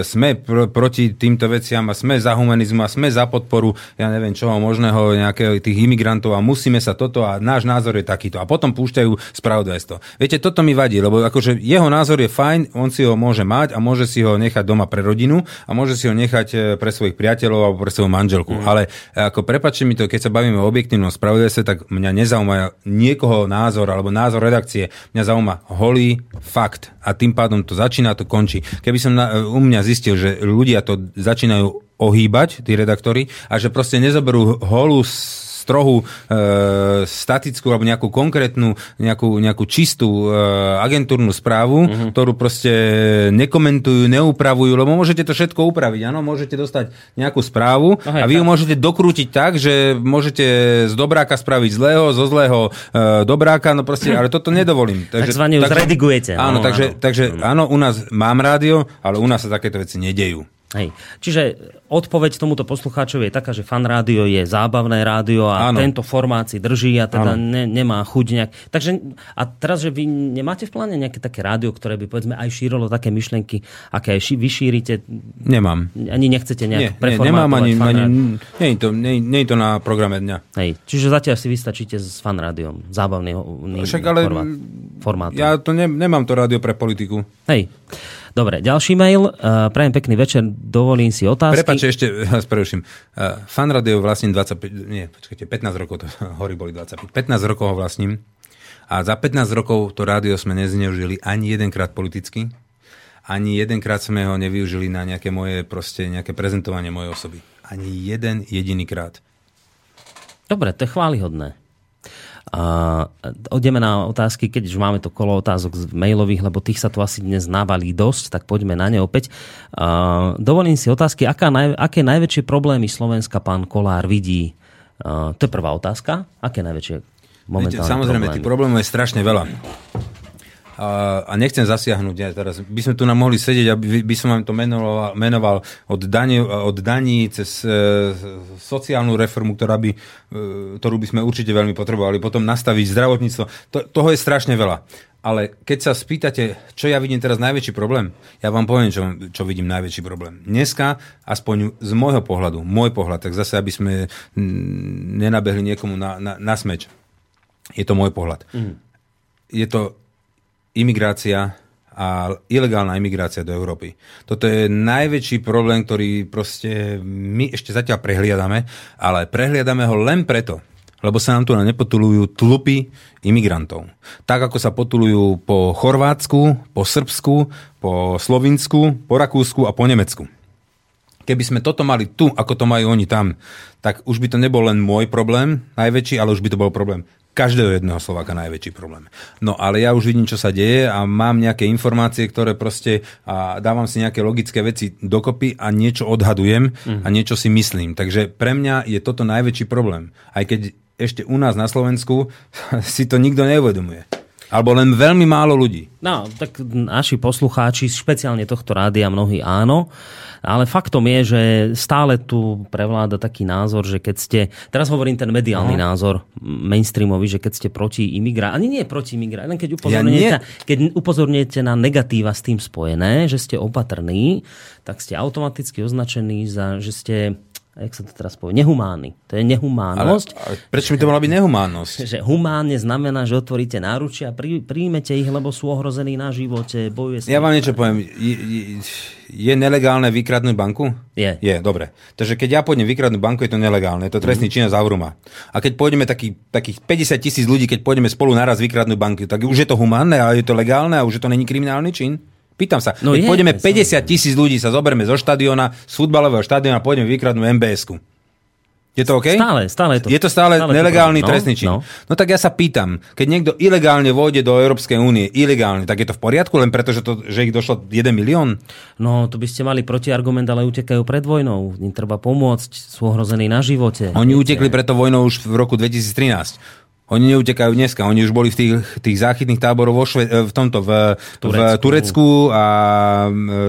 sme pr- proti týmto veciam a sme za humanizmu a sme za podporu, ja neviem čoho možného, nejakého tých imigrantov a musíme sa toto a náš názor je takýto. A potom púšťajú spravodajstvo. Viete, toto mi vadí, lebo akože jeho názor je fajn, on si ho môže mať a môže si ho nechať doma pre rodinu a môže si ho nechať e, pre svojich priateľov alebo pre svoju manželku. Mm. Ale ako prepačte mi to, keď sa bavíme o objektívnom spravodajstve, tak mňa nezaujíma niekoho názor alebo názor redakcie. Mňa zaujíma holý fakt. A tým pádom to začína, to končí. Keby som na, u mňa zistil, že ľudia to začínajú ohýbať, tí redaktori, a že proste nezoberú holú strohú, e, statickú alebo nejakú konkrétnu, nejakú, nejakú čistú e, agentúrnu správu, mm-hmm. ktorú proste nekomentujú, neupravujú, lebo môžete to všetko upraviť. Áno, môžete dostať nejakú správu No hej, a vy ju môžete dokrútiť tak, že môžete z dobráka spraviť zlého, zo zlého e, dobráka, no proste, ale toto nedovolím. Takzvané ju zredigujete, Áno, no, takže, áno. takže áno, u nás mám rádio, ale u nás sa takéto veci nedejú. Hej. Čiže odpoveď tomuto poslucháčovi je taká, že fan rádio je zábavné rádio a Áno. tento formát si drží a teda ne, nemá chuť nejak. Takže a teraz, že vy nemáte v pláne nejaké také rádio, ktoré by povedzme aj šírilo také myšlenky, aké aj ši, vyšírite, Nemám. ani nechcete Nie, nejak nie, preformátovať nemám ani, ani nie, je to, nie, nie je to na programe dňa. Hej. Čiže zatiaľ si vystačíte s fan rádiom, zábavný Však ale formát, formátom. ja to ne, nemám to rádio pre politiku. Hej. Dobre, ďalší mail. Uh, prajem pekný večer, dovolím si otázky. Prepačte, ešte *laughs* vás preruším. Uh, fan radio vlastním 25, nie, počkajte, 15 rokov, to *laughs* hory boli 25, 15 rokov ho vlastním a za 15 rokov to rádio sme nezneužili ani jedenkrát politicky, ani jedenkrát sme ho nevyužili na nejaké moje proste, nejaké prezentovanie mojej osoby. Ani jeden jediný krát. Dobre, to je chválihodné. A odeme na otázky, keď už máme to kolo otázok z mailových, lebo tých sa tu asi dnes navalí dosť, tak poďme na ne opäť. A dovolím si otázky, aká naj, aké najväčšie problémy Slovenska pán Kolár vidí? A to je prvá otázka. Aké najväčšie momentálne Viete, samozrejme, problémy? tých problémov je strašne veľa. A, a nechcem zasiahnuť, ja teraz by sme tu nám mohli sedieť a by, by som vám to menoval, menoval od, daní, od daní cez e, sociálnu reformu, ktorá by, e, ktorú by sme určite veľmi potrebovali, potom nastaviť zdravotníctvo. To, toho je strašne veľa. Ale keď sa spýtate, čo ja vidím teraz najväčší problém, ja vám poviem, čo, čo vidím najväčší problém. Dneska, aspoň z môjho pohľadu, môj pohľad, tak zase, aby sme mm, nenabehli niekomu na, na, na smeč. Je to môj pohľad. Mm. Je to imigrácia a ilegálna imigrácia do Európy. Toto je najväčší problém, ktorý proste my ešte zatiaľ prehliadame, ale prehliadame ho len preto, lebo sa nám tu nepotulujú tlupy imigrantov. Tak, ako sa potulujú po Chorvátsku, po Srbsku, po Slovinsku, po Rakúsku a po Nemecku. Keby sme toto mali tu, ako to majú oni tam, tak už by to nebol len môj problém najväčší, ale už by to bol problém každého jedného Slováka najväčší problém. No ale ja už vidím, čo sa deje a mám nejaké informácie, ktoré proste a dávam si nejaké logické veci dokopy a niečo odhadujem mm. a niečo si myslím. Takže pre mňa je toto najväčší problém. Aj keď ešte u nás na Slovensku *laughs* si to nikto neuvedomuje. Alebo len veľmi málo ľudí. No, tak naši poslucháči, špeciálne tohto rádia, mnohí áno. Ale faktom je, že stále tu prevláda taký názor, že keď ste, teraz hovorím ten mediálny Aha. názor mainstreamový, že keď ste proti imigrácii, ani nie proti imigrácii, len keď upozorňujete, ja keď upozorňujete na negatíva s tým spojené, že ste opatrní, tak ste automaticky označení za, že ste jak sa to teraz povie, nehumánny. To je nehumánnosť. Ale, ale prečo by to mala byť nehumánnosť? *laughs* Že humánne znamená, že otvoríte náručia a prí, príjmete ich, lebo sú ohrození na živote, bojuje Ja vám niečo poviem. Je, je, je nelegálne vykradnúť banku? Je. Je, dobre. Takže keď ja pôjdem vykradnúť banku, je to nelegálne. Je to trestný mm. čin a A keď pôjdeme taký, takých 50 tisíc ľudí, keď pôjdeme spolu naraz vykradnúť banky, tak už je to humánne a je to legálne a už je to není kriminálny čin? Pýtam sa, no je, pôjdeme 50 tisíc ľudí, sa zoberme zo štadiona, z futbalového štadiona pôjdeme vykradnúť MBS-ku. Je to OK? Stále, stále je to. Je to stále, stále nelegálny to trestný čin. No. no tak ja sa pýtam, keď niekto ilegálne vôjde do Európskej únie, ilegálne, tak je to v poriadku len preto, že, to, že ich došlo 1 milión? No, to by ste mali protiargument, ale utekajú pred vojnou. Im treba pomôcť, sú ohrození na živote. Oni viete. utekli preto vojnou už v roku 2013. Oni neutekajú dneska, oni už boli v tých, tých záchytných táboroch vo Šve, v tomto, v Turecku. v Turecku a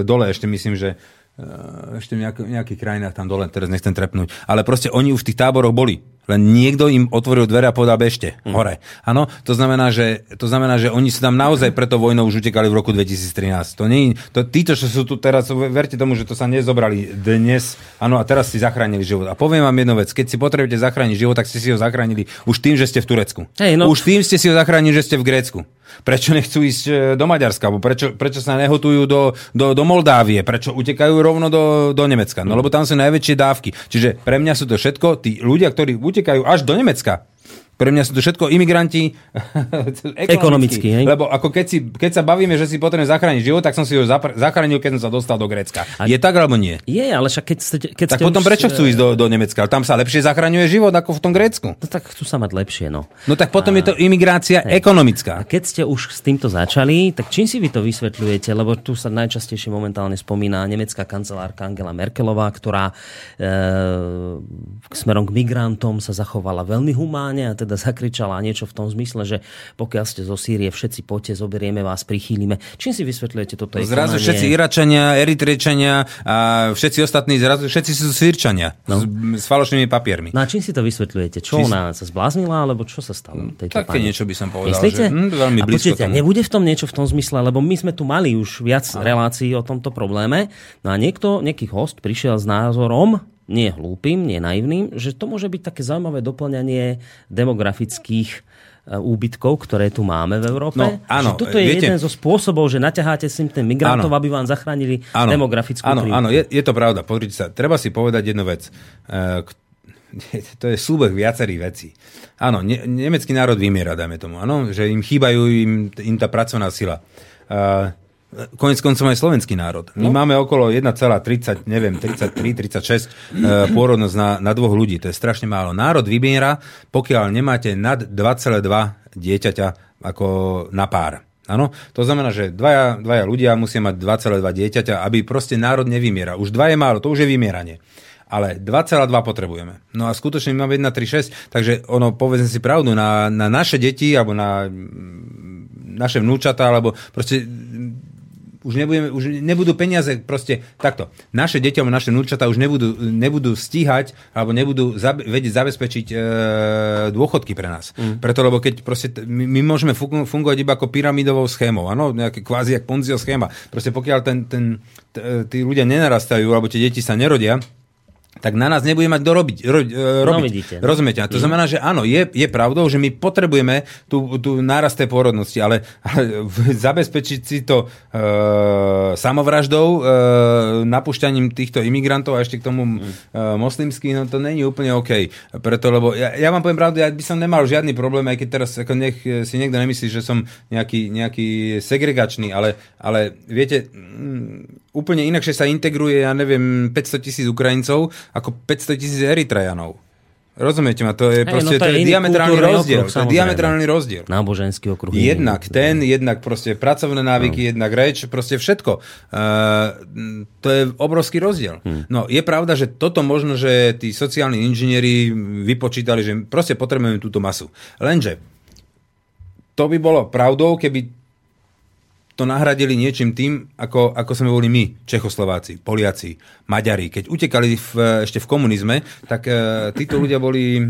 dole ešte myslím, že e, ešte v nejakých krajinách tam dole, teraz nechcem trepnúť. Ale proste oni už v tých táboroch boli. Len niekto im otvoril dvere a povedal bežte mm. hore. Áno, to znamená, že, to znamená, že oni sa tam naozaj preto vojnou už utekali v roku 2013. To nie, to, títo, čo sú tu teraz, verte tomu, že to sa nezobrali dnes, áno, a teraz si zachránili život. A poviem vám jednu vec, keď si potrebujete zachrániť život, tak ste si ho zachránili už tým, že ste v Turecku. Hey, no. Už tým ste si ho zachránili, že ste v Grécku. Prečo nechcú ísť e, do Maďarska? Alebo prečo, prečo sa nehotujú do, do, do Moldávie? Prečo utekajú rovno do, do Nemecka? No lebo tam sú najväčšie dávky. Čiže pre mňa sú to všetko tí ľudia, ktorí utekajú až do Nemecka. Pre mňa sú to všetko imigranti *laughs* ekonomicky. hej? Lebo ako keď, si, keď sa bavíme, že si potrebujem zachrániť život, tak som si ho zapr- zachránil, keď som sa dostal do Grécka. A je tak alebo nie? Je, ale však keď ste... Keď tak ste potom už... prečo chcú ísť do, do Nemecka? Tam sa lepšie zachraňuje život ako v tom Grécku. No tak chcú sa mať lepšie, no. No tak potom a... je to imigrácia hej. ekonomická. A keď ste už s týmto začali, tak čím si vy to vysvetľujete? Lebo tu sa najčastejšie momentálne spomína nemecká kancelárka Angela Merkelová, ktorá e, smerom k migrantom sa zachovala veľmi humáne a teda zakričala niečo v tom zmysle, že pokiaľ ste zo Sýrie, všetci poďte, zoberieme vás, prichýlime. Čím si vysvetľujete toto? Zrazu konanie? všetci Iračania, Eritrečania a všetci ostatní, zrazu všetci sú Sýrčania no. s, s falošnými papiermi. No a čím si to vysvetľujete? Čo či ona sa zbláznila, alebo čo sa stalo? Také pani? niečo by som povedal. Myslíte? Že, hm, veľmi a počujete, nebude v tom niečo v tom zmysle, lebo my sme tu mali už viac a. relácií o tomto probléme. No a niekto, nejaký host prišiel s názorom, nie hlúpym, nie naivným, že to môže byť také zaujímavé doplňanie demografických e, úbytkov, ktoré tu máme v Európe. No, áno, že toto je viete, jeden zo spôsobov, že naťaháte si tým migrantov, áno, aby vám zachránili áno, demografickú áno, Áno, je, je to pravda. Pozrite sa, treba si povedať jednu vec. E, *laughs* to je súbeh viacerých vecí. Áno, ne, nemecký národ vymiera, dajme tomu. Áno, že im chýbajú im, im tá pracovná sila. Uh, konec koncom aj slovenský národ. My no. máme okolo 1,30, neviem, 33, 36 e, pôrodnosť na, na dvoch ľudí. To je strašne málo. Národ vybiera, pokiaľ nemáte nad 2,2 dieťaťa ako na pár. Áno, to znamená, že dvaja, dvaja ľudia musia mať 2,2 dieťaťa, aby proste národ nevymiera. Už dva je málo, to už je vymieranie. Ale 2,2 potrebujeme. No a skutočne my máme 1,36, takže ono, povedzme si pravdu, na, na naše deti, alebo na naše vnúčata, alebo proste už, nebudeme, už nebudú peniaze, proste takto. Naše alebo naše vnúčata už nebudú, nebudú stíhať alebo nebudú zab, vedieť zabezpečiť e, dôchodky pre nás. Mm. Preto, lebo keď proste, my, my môžeme fungovať iba ako pyramidovou schémou, áno, nejaké kvázi jak Ponzio schéma. Proste pokiaľ ten, ten, t, tí ľudia nenarastajú alebo tie deti sa nerodia, tak na nás nebude mať dorobiť, ro, e, robiť. No, vidíte, no. Rozumiete? A to mm. znamená, že áno, je, je pravdou, že my potrebujeme tú, tú nárast tej pôrodnosti, ale, ale *laughs* zabezpečiť si to e, samovraždou, e, napúšťaním týchto imigrantov a ešte k tomu mm. e, moslimských, no to není úplne OK. Preto, lebo ja, ja vám poviem pravdu, ja by som nemal žiadny problém, aj keď teraz ako nech si niekto nemyslí, že som nejaký, nejaký segregačný, ale, ale viete, mm, úplne inakšie sa integruje, ja neviem, 500 tisíc Ukrajincov ako 500 tisíc Eritrajanov. Rozumiete ma, to je hey, proste no to je, to je diametrálny rozdiel. Okruh, to je diametrálny rozdiel. Náboženský okruh. Jednak ten, jednak proste pracovné návyky, no. jednak reč, proste všetko. Uh, to je obrovský rozdiel. Hmm. No je pravda, že toto možno, že tí sociálni inžinieri vypočítali, že proste potrebujeme túto masu. Lenže to by bolo pravdou, keby to nahradili niečím tým, ako, ako sme boli my, Čechoslováci, Poliaci, Maďari. Keď utekali v, ešte v komunizme, tak e, títo ľudia boli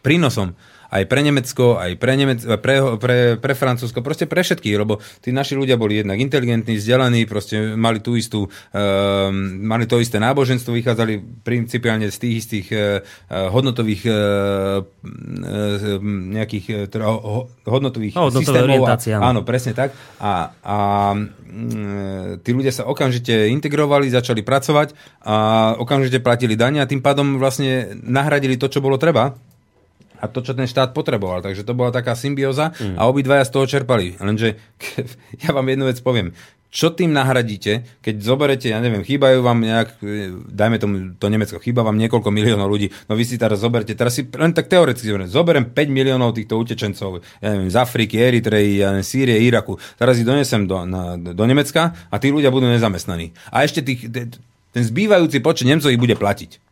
prínosom aj pre Nemecko, aj pre, Nemec- pre, pre, pre Francúzsko, proste pre všetkých, lebo tí naši ľudia boli jednak inteligentní, vzdelaní, proste mali tú istú, uh, mali to isté náboženstvo, vychádzali principiálne z tých istých uh, hodnotových uh, nejakých teda, hodnotových no, systémov. A, áno, presne tak. A, a tí ľudia sa okamžite integrovali, začali pracovať a okamžite platili dania a tým pádom vlastne nahradili to, čo bolo treba a to, čo ten štát potreboval. Takže to bola taká symbióza mm. a obidvaja z toho čerpali. Lenže *laughs* ja vám jednu vec poviem. Čo tým nahradíte, keď zoberete, ja neviem, chýbajú vám nejak, dajme tomu to Nemecko, chýba vám niekoľko miliónov ľudí, no vy si teraz zoberte, teraz si len tak teoreticky zoberiem, zoberiem 5 miliónov týchto utečencov, ja neviem, z Afriky, Eritreji, ja neviem, Sýrie, Iraku, teraz ich donesem do, na, do Nemecka a tí ľudia budú nezamestnaní. A ešte tých, ten zbývajúci počet Nemcov ich bude platiť.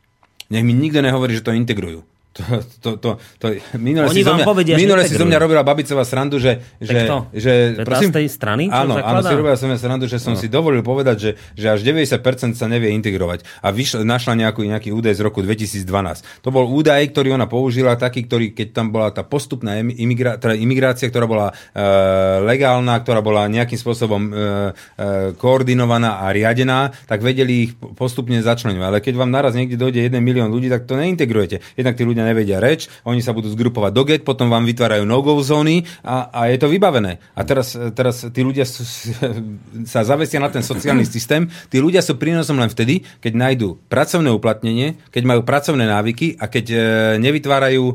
Nech mi nikto nehovorí, že to integrujú. To, to, to, to, minule Oni si, zo mňa, povedia, minule si zo mňa robila babicová srandu, že... že, že prosím, z tej strany? Áno, áno, si robila som srandu, že som no. si dovolil povedať, že, že až 90% sa nevie integrovať. A vyšla, našla nejaký, nejaký údaj z roku 2012. To bol údaj, ktorý ona použila, taký, ktorý, keď tam bola tá postupná imigra, teda imigrácia, ktorá bola e, legálna, ktorá bola nejakým spôsobom e, e, koordinovaná a riadená, tak vedeli ich postupne začlenovať. Ale keď vám naraz niekde dojde 1 milión ľudí, tak to neintegrujete. Jednak tí ľudia nevedia reč, oni sa budú zgrupovať do get, potom vám vytvárajú no-go zóny a, a je to vybavené. A teraz, teraz tí ľudia sú, *laughs* sa zavestia na ten sociálny systém, tí ľudia sú prínosom len vtedy, keď nájdú pracovné uplatnenie, keď majú pracovné návyky a keď e, nevytvárajú e,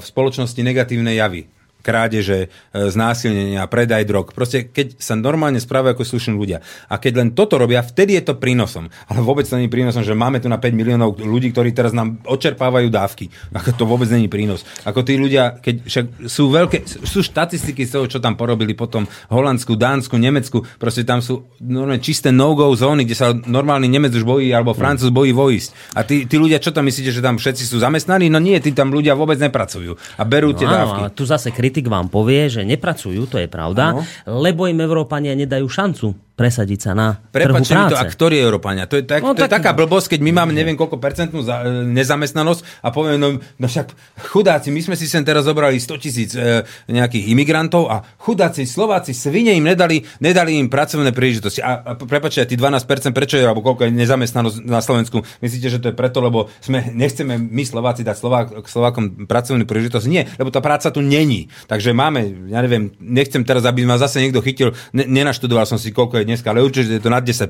v spoločnosti negatívne javy krádeže, e, znásilnenia, predaj drog. Proste keď sa normálne správajú ako slušní ľudia. A keď len toto robia, vtedy je to prínosom. Ale vôbec to nie je prínosom, že máme tu na 5 miliónov ľudí, ktorí teraz nám odčerpávajú dávky. Ako to vôbec není prínos. Ako tí ľudia, keď však sú veľké, sú štatistiky z toho, čo tam porobili potom Holandsku, Dánsku, Nemecku, proste tam sú normálne čisté no-go zóny, kde sa normálny Nemec už bojí, alebo Francúz bojí vojsť. A tí, tí ľudia, čo tam myslíte, že tam všetci sú zamestnaní? No nie, tí tam ľudia vôbec nepracujú a berú no, tie dávky. Ale tu zase kritik vám povie, že nepracujú, to je pravda, ano. lebo im Európania nedajú šancu presadiť sa na Prepačte trhu práce. to, a ktorí Európania? To je, tak, no, to tak... je taká blbosť, keď my máme neviem koľko percentnú za, nezamestnanosť a povieme, no, no však chudáci, my sme si sem teraz zobrali 100 tisíc e, nejakých imigrantov a chudáci Slováci, svine im nedali, nedali im pracovné príležitosti. A, a prepačte, tí 12%, prečo je, alebo koľko je nezamestnanosť na Slovensku? Myslíte, že to je preto, lebo sme, nechceme my Slováci dať Slovák, Slovákom pracovnú príležitosť? Nie, lebo tá práca tu není. Takže máme, ja neviem, nechcem teraz, aby ma zase niekto chytil, ne, nenaštudoval som si, koľko je dneska, ale určite je to nad 10%.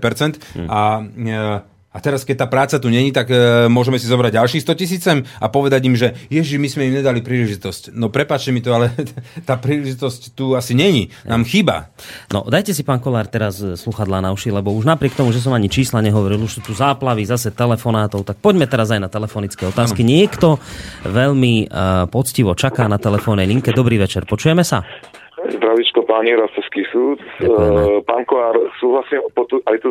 Hmm. A e, a teraz, keď tá práca tu není, tak e, môžeme si zobrať ďalších 100 tisícem a povedať im, že ježi, my sme im nedali príležitosť. No prepáčte mi to, ale *laughs* tá príležitosť tu asi není. Nám chýba. No dajte si, pán Kolár, teraz e, sluchadlá na uši, lebo už napriek tomu, že som ani čísla nehovoril, už sú tu záplavy, zase telefonátov, tak poďme teraz aj na telefonické otázky. Ano. Niekto veľmi uh, poctivo čaká na telefónnej linke. Dobrý večer, počujeme sa? Zdravičko, páni, Rastovský súd. Ďakujeme. E, pán Koár, súhlasím aj tu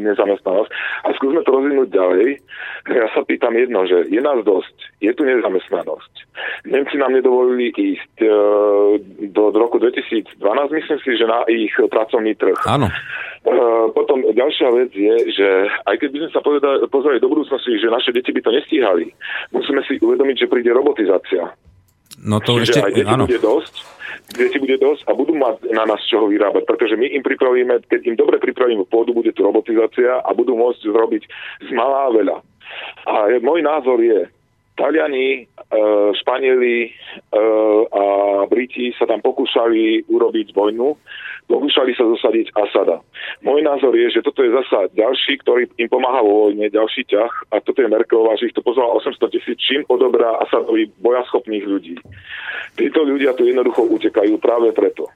nezamestnanosť. A skúsme to rozvinúť ďalej. Ja sa pýtam jedno, že je nás dosť, je tu nezamestnanosť. Nemci nám nedovolili ísť e, do, do roku 2012, myslím si, že na ich pracovný trh. Áno. E, potom ďalšia vec je, že aj keď by sme sa pozreli do budúcnosti, že naše deti by to nestíhali, musíme si uvedomiť, že príde robotizácia. No to Čiže ešte, aj deti áno. bude dosť deti bude dosť a budú mať na nás čoho vyrábať, pretože my im pripravíme, keď im dobre pripravíme pôdu, bude tu robotizácia a budú môcť zrobiť z malá veľa. A môj názor je, Taliani, e, Španieli e, a Briti sa tam pokúšali urobiť vojnu, pokúšali sa zosadiť Asada. Môj názor je, že toto je zasa ďalší, ktorý im pomáha vo vojne, ďalší ťah a toto je Merkelová, že ich to pozvala 800 tisíc, čím odobrá Asadovi bojaschopných ľudí. Títo ľudia tu jednoducho utekajú práve preto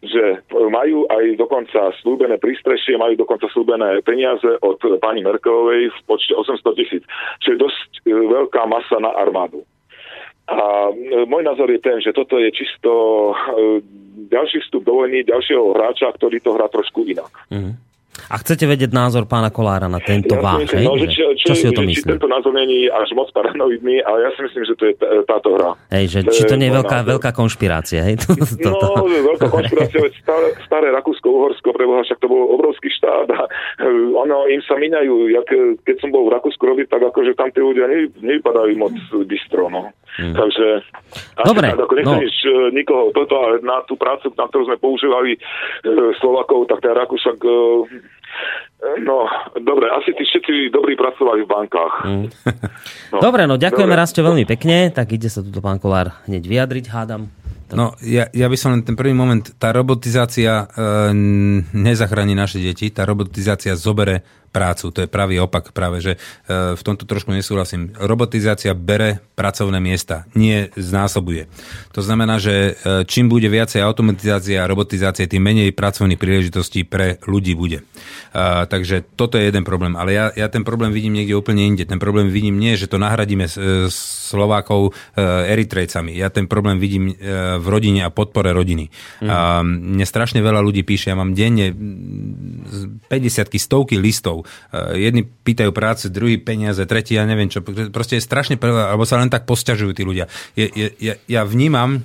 že majú aj dokonca slúbené prístrešie, majú dokonca slúbené peniaze od pani Merkelovej v počte 800 tisíc, čo je dosť e, veľká masa na armádu. A e, môj názor je ten, že toto je čisto e, ďalší vstup do vojny ďalšieho hráča, ktorý to hrá trošku inak. Mm-hmm. A chcete vedieť názor pána Kolára na tento ja váš, myslím, no, že, čo, čo, čo si o tom myslí? tento názor není až moc paranoidný, ale ja si myslím, že to je táto hra. Hej, že, to či to nie je veľká, veľká konšpirácia, hej? To, *laughs* to, to. No, veľká konšpirácia, veď staré, staré Rakúsko-Uhorsko, preboha, však to bol obrovský štát a e, ono, im sa minajú, jak, keď som bol v Rakúsku robiť, tak akože tam tí ľudia ne, nevypadajú moc bystro, no. Hmm. Takže Dobre, tak, ako no. E, nikoho toto, ale na tú prácu, na ktorú sme používali e, Slovakov, tak ten Rakúšak e, No, dobre, asi tí všetci dobrí pracovali v bankách. Mm. No. *laughs* Dobre, no ďakujeme Rasto veľmi pekne, tak ide sa tuto pán Kolár hneď vyjadriť, hádam. No, ja, ja by som len ten prvý moment, tá robotizácia e, nezachráni naše deti, tá robotizácia zobere prácu. To je pravý opak práve, že e, v tomto trošku nesúhlasím. Robotizácia bere pracovné miesta, nie znásobuje. To znamená, že e, čím bude viacej automatizácie a robotizácie, tým menej pracovných príležitostí pre ľudí bude. A, takže toto je jeden problém. Ale ja, ja ten problém vidím niekde úplne inde. Ten problém vidím nie, že to nahradíme Slovákov e, Eritrejcami. Ja ten problém vidím e, v rodine a podpore rodiny. Mm. Mne strašne veľa ľudí píše, ja mám denne 50 stovky listov. E, jedni pýtajú práce, druhý peniaze, tretí ja neviem čo. Proste je strašne, alebo sa len tak posťažujú tí ľudia. Je, je, ja, ja vnímam,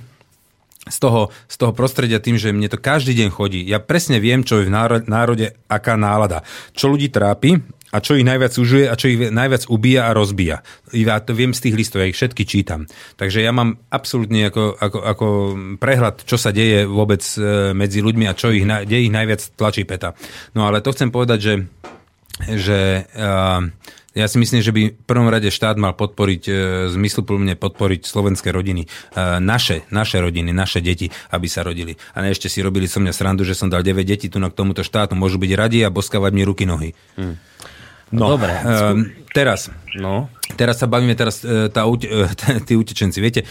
z toho, z toho prostredia tým, že mne to každý deň chodí. Ja presne viem, čo je v národe, aká nálada. Čo ľudí trápi a čo ich najviac užuje a čo ich najviac ubíja a rozbíja. Ja to viem z tých listov, ja ich všetky čítam. Takže ja mám absolútne ako, ako, ako prehľad, čo sa deje vôbec e, medzi ľuďmi a čo ich, kde ich najviac tlačí peta. No ale to chcem povedať, že že uh, ja si myslím, že by v prvom rade štát mal podporiť, e, zmysluplne podporiť slovenské rodiny, e, naše, naše rodiny, naše deti, aby sa rodili. A ne ešte si robili so mňa srandu, že som dal 9 detí tu na k tomuto štátu. Môžu byť radi a boskávať mi ruky, nohy. Hmm. No, Dobre. E, teraz. No. Teraz sa bavíme, teraz e, tá, e, *laughs* tí utečenci. Viete, e,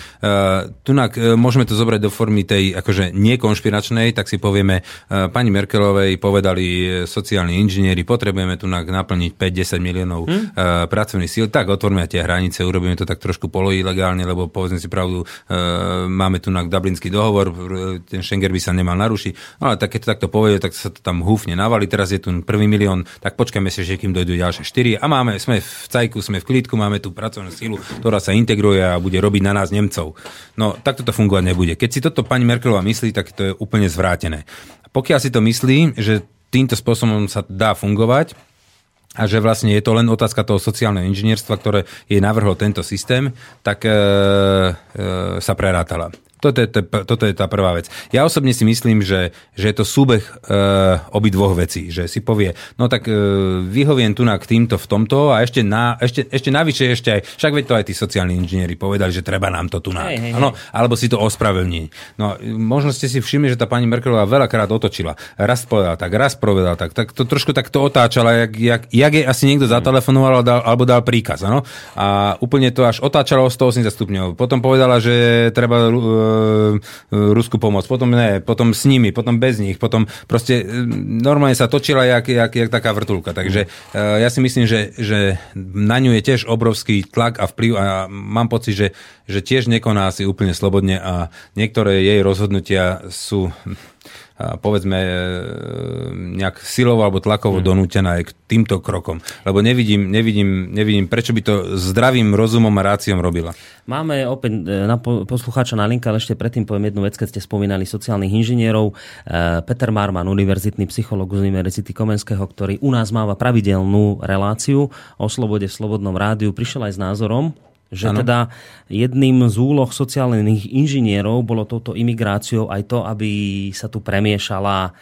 tunak môžeme to zobrať do formy tej akože nekonšpiračnej, tak si povieme, pani Merkelovej povedali sociálni inžinieri, potrebujeme tu naplniť 5-10 miliónov hm? pracovných síl, tak otvorme tie hranice, urobíme to tak trošku poloilegálne, lebo povedzme si pravdu, máme tu Dublinský dohovor, ten Schengen by sa nemal narušiť, ale tak keď to takto povie, tak sa to tam húfne navali, teraz je tu prvý milión, tak počkajme si, že kým dojdú ďalšie 4 a máme, sme v cajku, sme v klidku, máme tú pracovnú silu, ktorá sa integruje a bude robiť na nás Nemcov. No, takto to fungovať nebude. Keď si toto pani Merkelová myslí, tak to je úplne zvrátené. Pokiaľ si to myslí, že týmto spôsobom sa dá fungovať, a že vlastne je to len otázka toho sociálneho inžinierstva, ktoré jej navrhol tento systém, tak e, e, sa prerátala. Toto je, toto je tá prvá vec. Ja osobne si myslím, že, že je to súbeh e, obi dvoch vecí. Že si povie, no tak e, vyhoviem tu k týmto v tomto a ešte, na, ešte, ešte navyše ešte aj, však veď to aj tí sociálni inžinieri povedali, že treba nám to tu na. Ano, alebo si to ospravedlní. No, možno ste si všimli, že tá pani Merkelová veľakrát otočila. Raz povedala tak, raz povedala tak. tak to trošku tak to otáčala, jak, jak, jak jej asi niekto zatelefonoval dal, alebo dal príkaz. Ano? A úplne to až otáčala o 180 stupňov. Potom povedala, že treba e, E, Rusku pomoc, potom ne, potom s nimi, potom bez nich, potom proste e, normálne sa točila jak, jak, jak taká vrtulka. Takže ja si myslím, že, že na ňu je tiež obrovský tlak a vplyv a mám pocit, že, že tiež nekoná si úplne slobodne a niektoré jej rozhodnutia sú povedzme e, nejak silovo alebo tlakovo hmm. donútená aj k týmto krokom. Lebo nevidím, nevidím, nevidím, prečo by to zdravým rozumom a ráciom robila. Máme opäť e, na poslucháča na linka, ale ešte predtým poviem jednu vec, keď ste spomínali sociálnych inžinierov. E, Peter Marman, univerzitný psycholog z Univerzity Komenského, ktorý u nás máva pravidelnú reláciu o slobode v Slobodnom rádiu, prišiel aj s názorom, že ano. teda jedným z úloh sociálnych inžinierov bolo touto imigráciou aj to, aby sa tu premiešala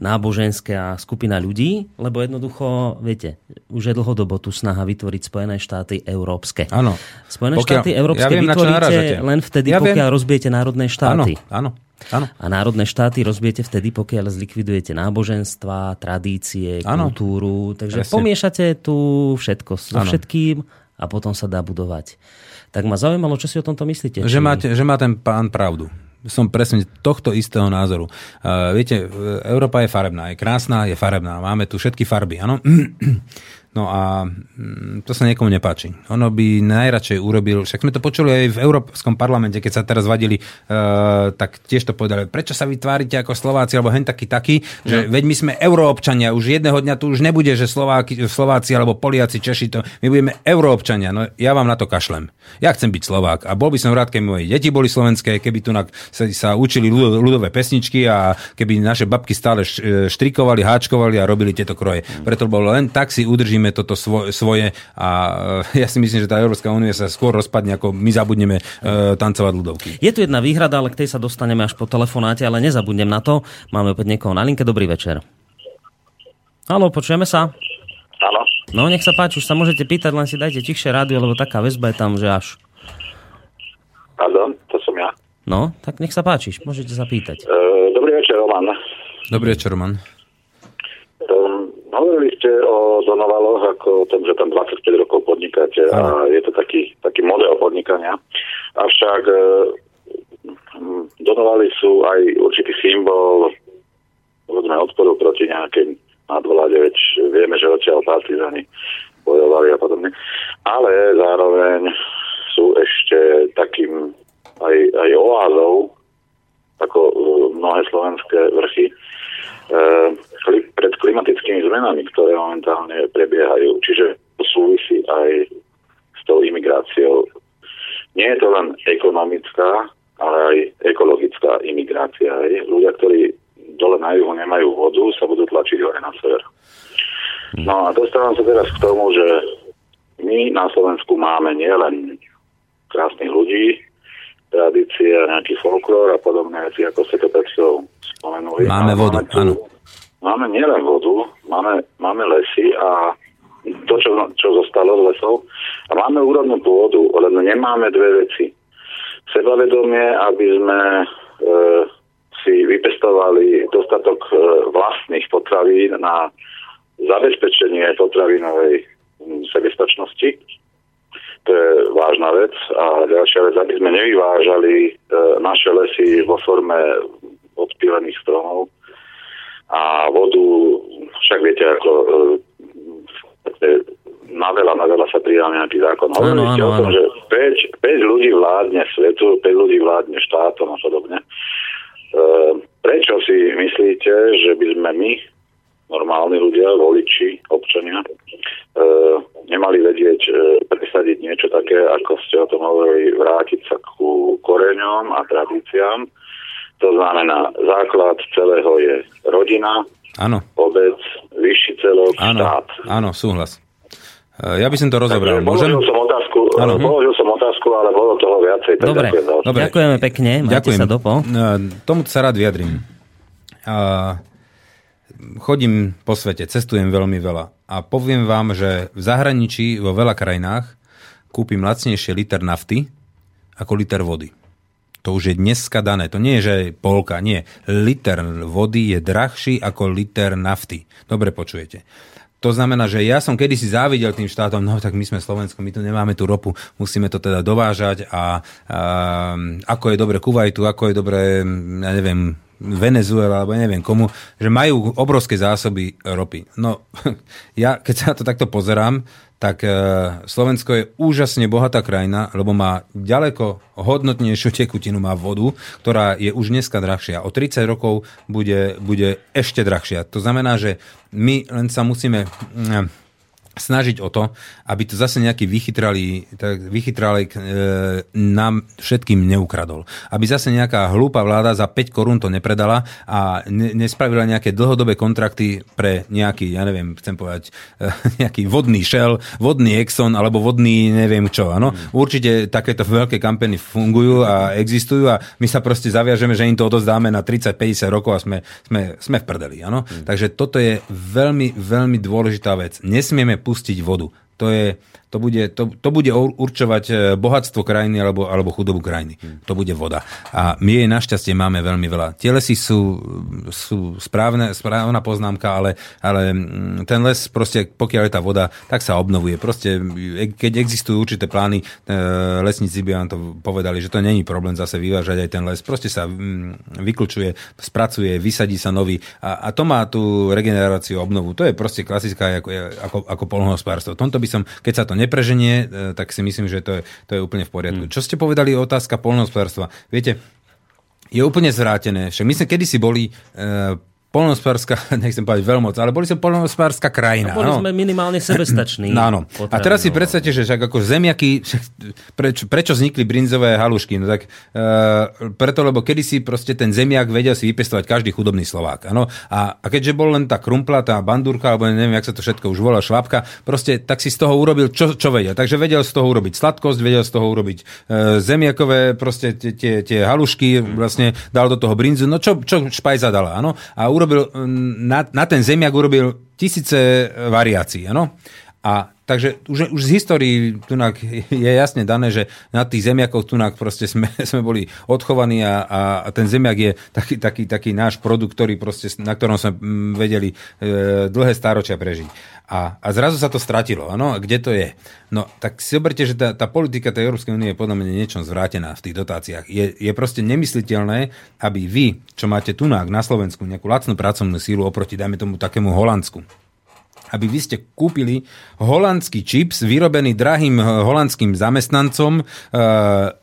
náboženská skupina ľudí, lebo jednoducho, viete, už je dlhodobo tu snaha vytvoriť Spojené štáty európske. Áno. Spojené pokiaľ, štáty európske ja viem, vytvoríte len vtedy, ja pokiaľ viem. rozbijete národné štáty. Áno, áno. Áno. A národné štáty rozbijete vtedy, pokiaľ zlikvidujete náboženstva, tradície, ano. kultúru. Takže Presne. pomiešate tu všetko so ano. všetkým a potom sa dá budovať. Tak ma zaujímalo, čo si o tomto myslíte. Že, či... máte, že má ten pán pravdu som presne tohto istého názoru. Uh, viete, Európa je farebná, je krásna, je farebná. Máme tu všetky farby, áno? *clears throat* No a mm, to sa niekomu nepáči. Ono by najradšej urobil, však sme to počuli aj v Európskom parlamente, keď sa teraz vadili, uh, tak tiež to povedali, prečo sa vytvárite ako Slováci, alebo hen taký taký, že no. veď my sme euroobčania, už jedného dňa tu už nebude, že Slováci, Slováci alebo Poliaci, Češi, to, my budeme euroobčania. No ja vám na to kašlem. Ja chcem byť Slovák a bol by som rád, keby moje deti boli slovenské, keby tu sa, sa učili ľudové pesničky a keby naše babky stále štrikovali, háčkovali a robili tieto kroje. Preto bolo len tak si udržím udržíme toto svo, svoje a ja si myslím, že tá Európska únia sa skôr rozpadne, ako my zabudneme uh, tancovať ľudovky. Je tu jedna výhrada, ale k tej sa dostaneme až po telefonáte, ale nezabudnem na to. Máme opäť niekoho na linke. Dobrý večer. Halo, počujeme sa? Áno. No, nech sa páči, už sa môžete pýtať, len si dajte tichšie rádio, lebo taká väzba je tam, že až. Pardon, to som ja. No, tak nech sa páči, môžete sa pýtať. Uh, dobrý večer, Roman. Dobrý večer, Roman. Hovorili ste o Donovaloch ako o tom, že tam 25 rokov podnikáte a je to taký, taký model podnikania. Avšak e, Donovali sú aj určitý symbol povedzme, odporu proti nejakej nadvláde, veď vieme, že odtiaľ partizani bojovali a podobne. Ale zároveň sú ešte takým aj, aj oázou, ako e, mnohé slovenské vrchy, pred klimatickými zmenami, ktoré momentálne prebiehajú. Čiže to súvisí aj s tou imigráciou. Nie je to len ekonomická, ale aj ekologická imigrácia. Aj. Ľudia, ktorí dole na juhu nemajú vodu, sa budú tlačiť hore na sever. No a dostávam sa teraz k tomu, že my na Slovensku máme nielen krásnych ľudí, tradície a nejaký folklór a podobné veci, ako ste to pred spomenuli. Máme vodu, máme áno. Máme nielen vodu, máme, máme lesy a to, čo, čo zostalo z lesov. A máme úrodnú pôdu, len nemáme dve veci. Sebavedomie, aby sme e, si vypestovali dostatok e, vlastných potravín na zabezpečenie potravinovej sebestačnosti to je vážna vec. A ďalšia vec, aby sme nevyvážali e, naše lesy vo forme odpílených stromov a vodu, však viete, ako e, na veľa, na veľa sa pridá nejaký zákon. Hovoríte o tom, že 5, 5 ľudí vládne svetu, 5 ľudí vládne štátom a podobne. E, prečo si myslíte, že by sme my, normálni ľudia, voliči, občania, e, nemali vedieť e, presadiť niečo také, ako ste o tom hovorili, vrátiť sa ku koreňom a tradíciám. To znamená, základ celého je rodina, Áno. obec, vyšší celok, áno, štát. Áno, súhlas. E, ja by som to rozobral. Môžem? Položil som otázku, ano. položil som otázku, ale bolo toho viacej. Dobre, Dobre. ďakujeme pekne. Majte Ďakujem. sa dopo. Tomu sa rád vyjadrím. Uh, chodím po svete, cestujem veľmi veľa a poviem vám, že v zahraničí vo veľa krajinách kúpim lacnejšie liter nafty ako liter vody. To už je dneska dané. To nie je, že polka, nie. Liter vody je drahší ako liter nafty. Dobre počujete. To znamená, že ja som kedysi závidel tým štátom, no tak my sme Slovensko, my tu nemáme tú ropu, musíme to teda dovážať a, a ako je dobre Kuwaitu, ako je dobre, ja neviem, Venezuela, alebo neviem komu, že majú obrovské zásoby ropy. No, *laughs* ja keď sa na to takto pozerám, tak e, Slovensko je úžasne bohatá krajina, lebo má ďaleko hodnotnejšiu tekutinu, má vodu, ktorá je už dneska drahšia. O 30 rokov bude, bude ešte drahšia. To znamená, že my len sa musíme snažiť o to, aby to zase nejaký vychytrali, tak vychytrali e, nám všetkým neukradol. Aby zase nejaká hlúpa vláda za 5 korún to nepredala a ne, nespravila nejaké dlhodobé kontrakty pre nejaký, ja neviem, chcem povedať, e, *laughs* nejaký vodný Shell, vodný Exxon alebo vodný neviem čo. Ano? Mm. Určite takéto veľké kampeny fungujú a existujú a my sa proste zaviažeme, že im to odozdáme na 30-50 rokov a sme, sme, sme v prdeli. Mm. Takže toto je veľmi, veľmi dôležitá vec. Nesmieme pustiť vodu. To je, to bude, to, to bude určovať e, bohatstvo krajiny alebo, alebo chudobu krajiny. Hmm. To bude voda. A my jej našťastie máme veľmi veľa. Tie lesy sú, sú správne, správna poznámka, ale, ale mm, ten les proste, pokiaľ je tá voda, tak sa obnovuje. Proste, e, keď existujú určité plány, e, lesníci by vám to povedali, že to není problém zase vyvážať aj ten les. Proste sa mm, vyklčuje, spracuje, vysadí sa nový a, a to má tú regeneráciu, obnovu. To je proste klasická ako, ako, ako polnohospodárstvo. Tomto by som, keď sa to nepreženie, e, tak si myslím, že to je, to je úplne v poriadku. Hmm. Čo ste povedali, otázka polnohospodárstva. Viete, je úplne zvrátené. Však my sme kedysi boli e, polnohospodárska, *laughs* nechcem povedať veľmoc, ale boli sme polnohospodárska krajina. A boli no. sme minimálne sebestační. *clears throat* Áno. A teraz si predstavte, že však ako zemiaky, preč, prečo vznikli brinzové halušky? No tak e, preto, lebo kedysi proste ten zemiak vedel si vypestovať každý chudobný Slovák. Ano? A, a keďže bol len tá krumpla, tá bandúrka, alebo neviem, jak sa to všetko už volá, šlapka, proste tak si z toho urobil, čo, čo vedel. Takže vedel z toho urobiť sladkosť, vedel z toho urobiť e, zemiakové, proste tie, tie halušky, vlastne dal do toho brinzu, no čo, čo špajza dala, áno? A urobil, na, na ten zemiak urobil tisíce variácií, ano? A takže už, už z histórii tunak je jasne dané, že na tých zemiakoch tunak proste sme, *laughs* sme boli odchovaní a, a, a ten zemiak je taký, taký, taký náš produkt, ktorý proste, na ktorom sme mm, vedeli e, dlhé stáročia prežiť. A, a zrazu sa to stratilo. Ano? Kde to je? No, tak si zoberte, že tá, tá politika tej Európskej únie je podľa mňa niečom zvrátená v tých dotáciách. Je, je proste nemysliteľné, aby vy, čo máte tu na Slovensku, nejakú lacnú pracovnú sílu oproti, dajme tomu, takému Holandsku, aby vy ste kúpili holandský čips vyrobený drahým eh, holandským zamestnancom e,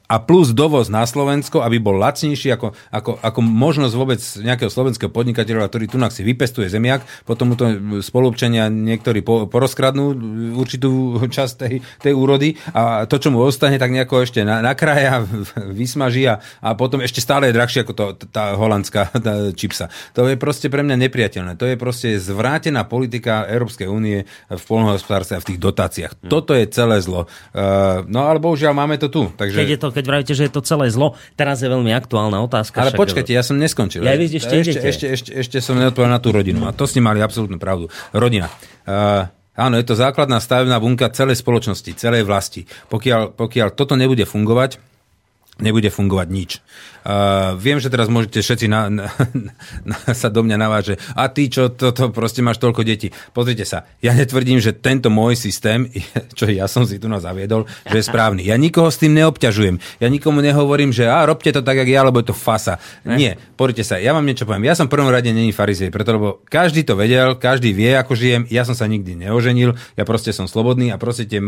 a plus dovoz na Slovensko, aby bol lacnejší ako, ako, ako možnosť vôbec nejakého slovenského podnikateľa, ktorý tu si vypestuje zemiak, potom mu to spolupčania niektorí po, porozkradnú určitú časť tej, tej úrody a to, čo mu ostane, tak nejako ešte na, nakraja, vysmaží a, a potom ešte stále je drahšie ako to, tá holandská tá čipsa. To je proste pre mňa nepriateľné. To je proste zvrátená politika Európskej únie v polnohospodárstve a v tých dotáciách. Hmm. Toto je celé zlo. Uh, no ale bohužiaľ máme to tu. Takže... Keď je to keď vravíte, že je to celé zlo. Teraz je veľmi aktuálna otázka. Ale však... počkajte, ja som neskončil. Ja ešte, ešte, ešte, ešte, ešte, ešte som neodpovedal na tú rodinu. A to ste mali absolútnu pravdu. Rodina. Uh, Áno, je to základná stavebná bunka celej spoločnosti, celej vlasti. Pokiaľ, pokiaľ toto nebude fungovať, nebude fungovať nič. Uh, viem, že teraz môžete všetci na, na, na, sa do mňa naváže. A ty, čo to, to proste máš toľko detí. Pozrite sa, ja netvrdím, že tento môj systém, *laughs* čo ja som si tu na zaviedol, že je správny. Ja nikoho s tým neobťažujem. Ja nikomu nehovorím, že a robte to tak, jak ja, lebo je to fasa. Nie, pozrite sa, ja vám niečo poviem. Ja som v prvom rade není farizej, preto lebo každý to vedel, každý vie, ako žijem. Ja som sa nikdy neoženil, ja proste som slobodný a proste tie,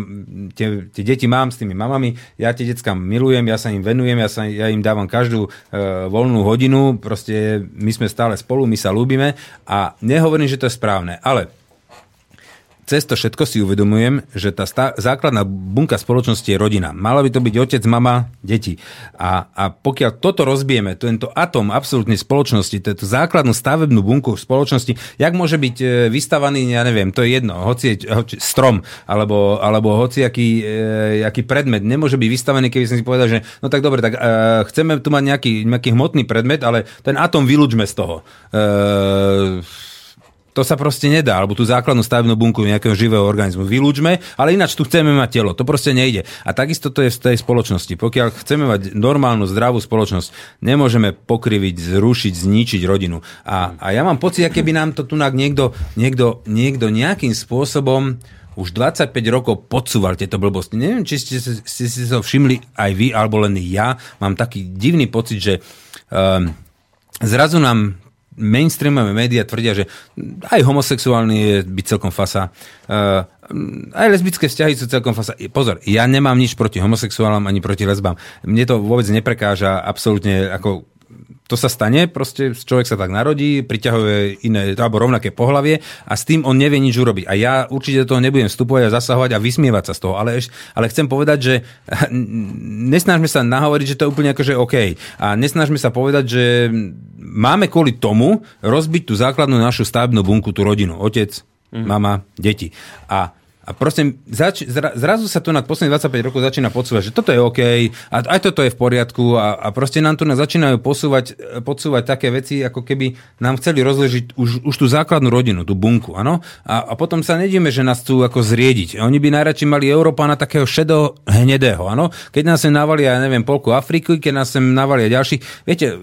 tie, tie deti mám s tými mamami, ja tie decka milujem, ja sa im venujem, ja, sa, ja im dávam každú voľnú hodinu, proste my sme stále spolu, my sa ľúbime a nehovorím, že to je správne, ale cez to všetko si uvedomujem, že tá stá- základná bunka spoločnosti je rodina. Mala by to byť otec, mama, deti. A, a pokiaľ toto rozbijeme, tento atom absolútnej spoločnosti, túto základnú stavebnú bunku spoločnosti, jak môže byť e, vystavaný, ja neviem, to je jedno, hoci, hoci strom, alebo, alebo hoci aký, e, aký predmet, nemôže byť vystavený, keby som si povedal, že no tak dobre, tak e, chceme tu mať nejaký, nejaký hmotný predmet, ale ten atom vylúčme z toho. E, to sa proste nedá, alebo tú základnú stavebnú bunku nejakého živého organizmu vylúčme, ale ináč tu chceme mať telo. To proste nejde. A takisto to je v tej spoločnosti. Pokiaľ chceme mať normálnu, zdravú spoločnosť, nemôžeme pokriviť, zrušiť, zničiť rodinu. A, a ja mám pocit, aké by nám to tu niekto, niekto, niekto nejakým spôsobom už 25 rokov podsúval tieto blbosti. Neviem, či ste si to všimli aj vy, alebo len ja. Mám taký divný pocit, že um, zrazu nám mainstreamové médiá tvrdia, že aj homosexuálny je byť celkom fasa, uh, aj lesbické vzťahy sú celkom fasa. Pozor, ja nemám nič proti homosexuálom ani proti lesbám. Mne to vôbec neprekáža absolútne ako to sa stane, proste človek sa tak narodí, priťahuje iné, alebo rovnaké pohlavie a s tým on nevie nič urobiť. A ja určite do toho nebudem vstupovať a zasahovať a vysmievať sa z toho, ale, ale chcem povedať, že *laughs* nesnažme sa nahovoriť, že to je úplne akože OK. A nesnažme sa povedať, že máme kvôli tomu rozbiť tú základnú našu stavebnú bunku, tú rodinu. Otec, mm. mama, deti. A a proste zač- zrazu sa tu na posledných 25 rokov začína podsúvať, že toto je OK a aj toto je v poriadku a, a proste nám tu na začínajú posúvať, podsúvať také veci, ako keby nám chceli rozležiť už, už tú základnú rodinu, tú bunku, áno? A, a potom sa nedíme, že nás chcú ako zriediť. Oni by najradšej mali Európana takého šedo hnedého, áno? Keď nás sem navalia, ja neviem, polku Afriky, keď nás sem navalia ďalší, viete,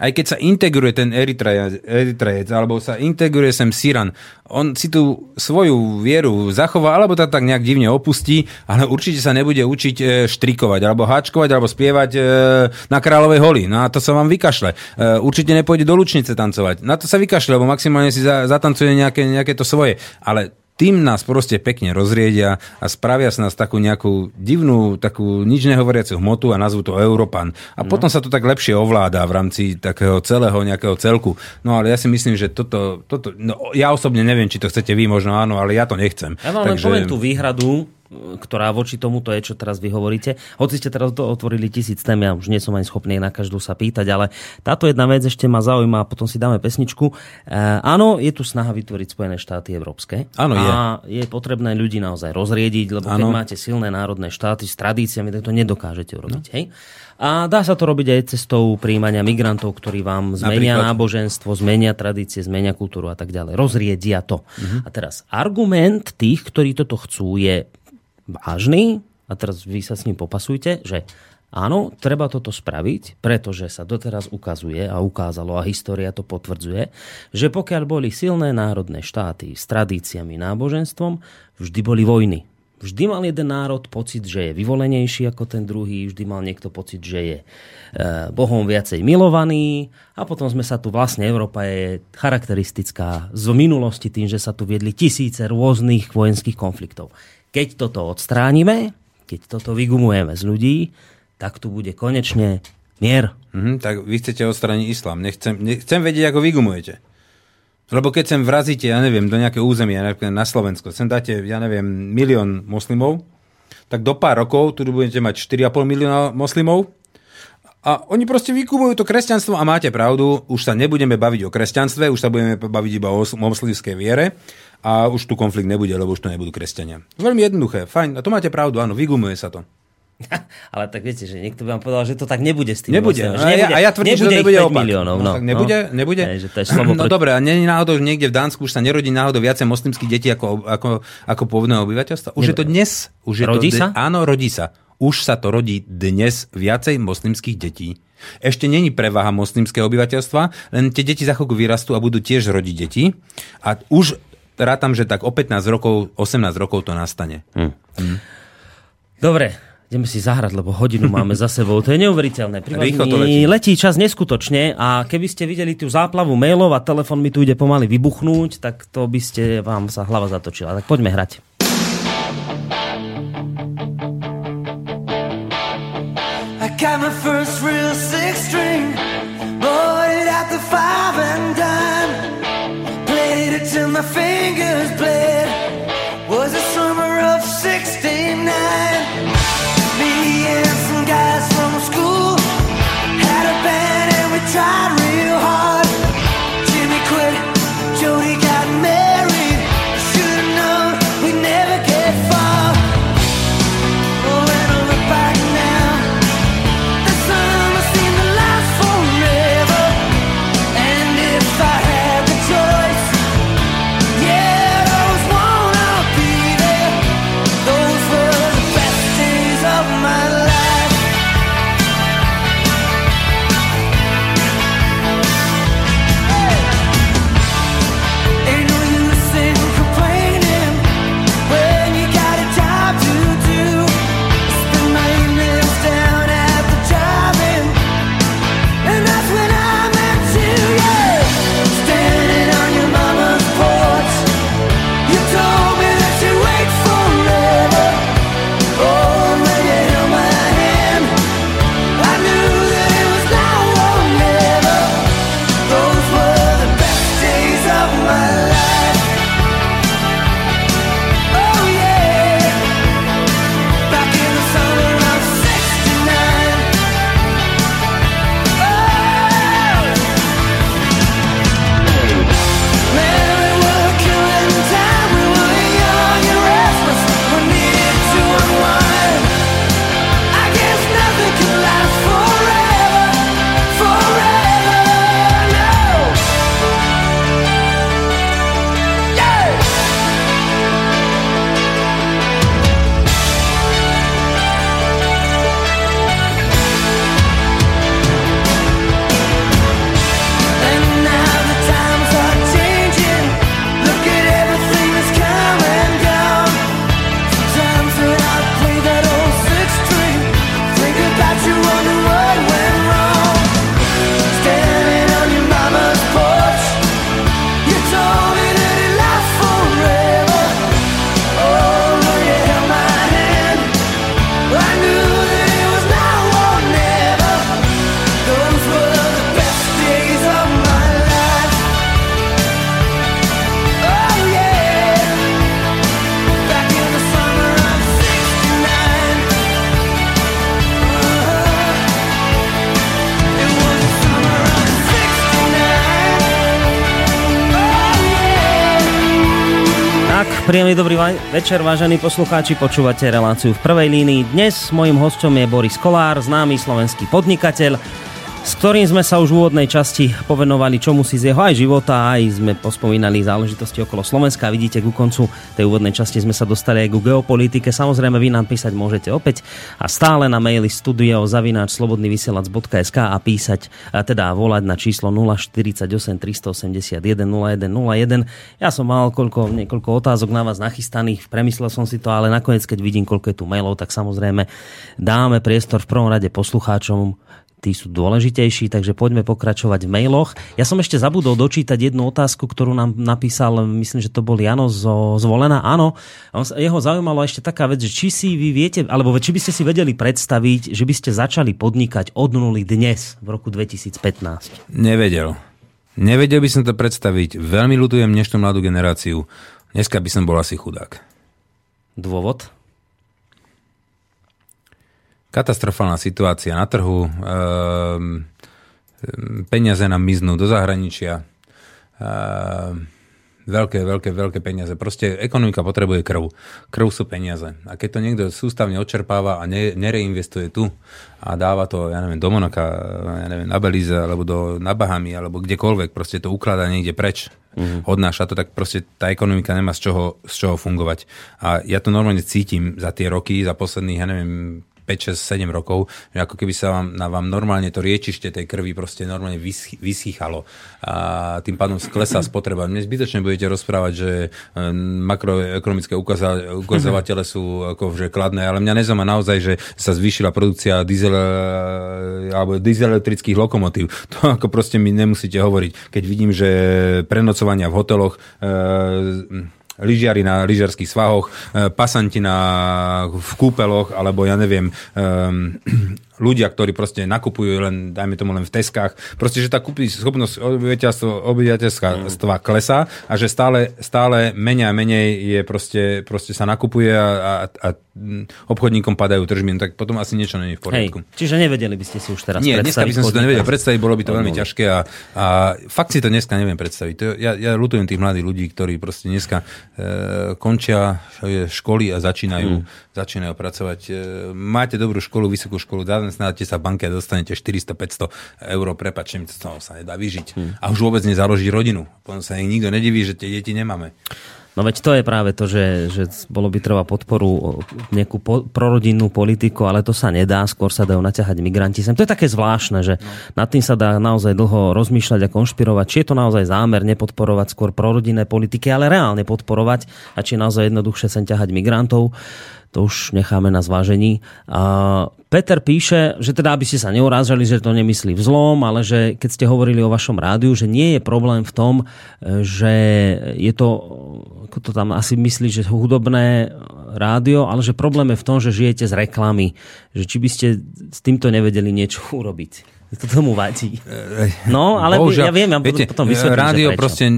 aj keď sa integruje ten Eritrejec, alebo sa integruje sem Siran, on si tú svoju vieru zachová, alebo to tak nejak divne opustí, ale určite sa nebude učiť e, štrikovať, alebo háčkovať, alebo spievať e, na Kráľovej holi. No a to sa vám vykašle. E, určite nepôjde do Lučnice tancovať. Na to sa vykašle, lebo maximálne si zatancuje nejaké, nejaké to svoje. Ale tým nás proste pekne rozriedia a spravia z nás takú nejakú divnú, takú nič nehovoriacu hmotu a nazvu to Európan. A no. potom sa to tak lepšie ovláda v rámci takého celého nejakého celku. No ale ja si myslím, že toto, toto no, ja osobne neviem, či to chcete vy, možno áno, ale ja to nechcem. Ja vám Takže... len tú výhradu, ktorá voči tomuto je, čo teraz vy hovoríte. Hoci ste teraz to otvorili tisíc tém, ja už nie som ani schopný na každú sa pýtať, ale táto jedna vec ešte ma zaujíma a potom si dáme pesničku. E, áno, je tu snaha vytvoriť Spojené štáty európske. Áno, je. A je potrebné ľudí naozaj rozriediť, lebo ano. keď máte silné národné štáty s tradíciami, tak to nedokážete urobiť. No. Hej? A dá sa to robiť aj cestou príjmania migrantov, ktorí vám zmenia Napríklad. náboženstvo, zmenia tradície, zmenia kultúru a tak ďalej. Rozriedia to. Uh-huh. A teraz argument tých, ktorí toto chcú, je vážny, a teraz vy sa s ním popasujte, že áno, treba toto spraviť, pretože sa doteraz ukazuje a ukázalo a história to potvrdzuje, že pokiaľ boli silné národné štáty s tradíciami, náboženstvom, vždy boli vojny. Vždy mal jeden národ pocit, že je vyvolenejší ako ten druhý, vždy mal niekto pocit, že je e, Bohom viacej milovaný a potom sme sa tu vlastne, Európa je charakteristická z minulosti tým, že sa tu viedli tisíce rôznych vojenských konfliktov. Keď toto odstránime, keď toto vygumujeme z ľudí, tak tu bude konečne mier. Mm, tak vy chcete odstrániť islám. Nechcem, nechcem vedieť, ako vygumujete. Lebo keď sem vrazíte, ja neviem, do nejakého územia, na Slovensko, sem dáte, ja neviem, milión moslimov, tak do pár rokov tu budete mať 4,5 milióna moslimov a oni proste vykumujú to kresťanstvo a máte pravdu, už sa nebudeme baviť o kresťanstve, už sa budeme baviť iba o moslimskej viere a už tu konflikt nebude, lebo už to nebudú kresťania. Veľmi jednoduché, fajn, a to máte pravdu, áno, vygumuje sa to. *laughs* Ale tak viete, že niekto by vám povedal, že to tak nebude s tým. Nebude. Vlastne, že nebude a ja tvrdím, že to nebude opak. miliónov. No, no, tak nebude? No. nebude? Ne, že to je no dobre, a nie je náhodou, že niekde v Dánsku už sa nerodí náhodou viacej moslimských detí ako, ako, ako pôvodného obyvateľstva? Už Nebude. je to dnes. Už je rodí to, sa? Áno, rodí sa. Už sa to rodí dnes viacej moslimských detí. Ešte není prevaha moslimského obyvateľstva, len tie deti za chvíľku vyrastú a budú tiež rodiť deti. A už rátam, že tak o 15 rokov, 18 rokov to nastane. Hm. Hm. Dobre, ideme si zahrať, lebo hodinu máme za sebou. To je neuveriteľné. Rýchlo to letí. letí čas neskutočne a keby ste videli tú záplavu mailov a telefon mi tu ide pomaly vybuchnúť, tak to by ste vám sa hlava zatočila. Tak poďme hrať. I got my first real six string, Príjemný dobrý večer, vážení poslucháči, počúvate reláciu v prvej línii. Dnes mojim hostom je Boris Kolár, známy slovenský podnikateľ, s ktorým sme sa už v úvodnej časti povenovali čomu si z jeho aj života, aj sme pospomínali záležitosti okolo Slovenska. Vidíte, ku koncu tej úvodnej časti sme sa dostali aj ku geopolitike. Samozrejme, vy nám písať môžete opäť a stále na maili studio zavináč slobodnyvysielac.sk a písať, a teda volať na číslo 048 381 0101. Ja som mal koľko, niekoľko otázok na vás nachystaných, premyslel som si to, ale nakoniec, keď vidím, koľko je tu mailov, tak samozrejme dáme priestor v prvom rade poslucháčom tí sú dôležitejší, takže poďme pokračovať v mailoch. Ja som ešte zabudol dočítať jednu otázku, ktorú nám napísal, myslím, že to bol Jano zo Zvolená. Áno, jeho zaujímalo ešte taká vec, že či si vy viete, alebo či by ste si vedeli predstaviť, že by ste začali podnikať od nuly dnes, v roku 2015. Nevedel. Nevedel by som to predstaviť. Veľmi ľutujem dnešnú mladú generáciu. Dneska by som bol asi chudák. Dôvod? Katastrofálna situácia na trhu, ehm, peniaze nám miznú do zahraničia, ehm, veľké, veľké, veľké peniaze. Proste ekonomika potrebuje krv. Krv sú peniaze. A keď to niekto sústavne odčerpáva a ne, nereinvestuje tu a dáva to, ja neviem, do Monaka, ja neviem, na Belize, alebo do, na Bahamy, alebo kdekoľvek, proste to ukladá niekde preč, mm-hmm. odnáša to, tak proste tá ekonomika nemá z čoho, z čoho fungovať. A ja to normálne cítim za tie roky, za posledných, ja neviem, 5, 6, 7 rokov, že ako keby sa vám, na vám normálne to riečište tej krvi proste normálne vyschýchalo a tým pádom sklesá spotreba. Mne zbytočne budete rozprávať, že e, makroekonomické ukazovatele sú akože kladné, ale mňa nezaujíma naozaj, že sa zvýšila produkcia diesel, e, alebo diesel-elektrických lokomotív. To ako proste mi nemusíte hovoriť. Keď vidím, že prenocovania v hoteloch e, lyžiari na lyžiarských svahoch, e, pasanti na, v kúpeloch, alebo ja neviem, um, ľudia, ktorí proste nakupujú len, dajme tomu len v teskách, proste, že tá kúpi schopnosť obyvateľstva klesá a že stále, stále menej a menej je proste, proste sa nakupuje a, a, a obchodníkom padajú tržby, no tak potom asi niečo není v poriadku. Hej, čiže nevedeli by ste si už teraz Nie, dneska by som si to nevedel predstaviť, bolo by to veľmi ťažké a, a fakt si to dneska neviem predstaviť. To, ja, ja lutujem tých mladých ľudí, ktorí proste dneska e, končia školy a začínajú, hmm. začínajú pracovať. E, máte dobrú školu, vysokú školu, zamestnáte sa v banke a dostanete 400-500 eur, prepačte mi, to sa nedá vyžiť. Hmm. A už vôbec nezaložiť rodinu. Potom sa nikto nediví, že tie deti nemáme. No veď to je práve to, že, že bolo by treba podporu nejakú po, prorodinnú politiku, ale to sa nedá, skôr sa dajú naťahať migranti sem. To je také zvláštne, že no. nad tým sa dá naozaj dlho rozmýšľať a konšpirovať, či je to naozaj zámer nepodporovať skôr prorodinné politiky, ale reálne podporovať a či je naozaj jednoduchšie sem ťahať migrantov to už necháme na zvážení. A Peter píše, že teda, aby ste sa neurážali, že to nemyslí vzlom, ale že keď ste hovorili o vašom rádiu, že nie je problém v tom, že je to, ako to tam asi myslí, že hudobné rádio, ale že problém je v tom, že žijete z reklamy. Že či by ste s týmto nevedeli niečo *laughs* urobiť. To tomu vadí. No, ale Bohužiaľ, ja viem, ja viete, potom vysvetlím, Rádio proste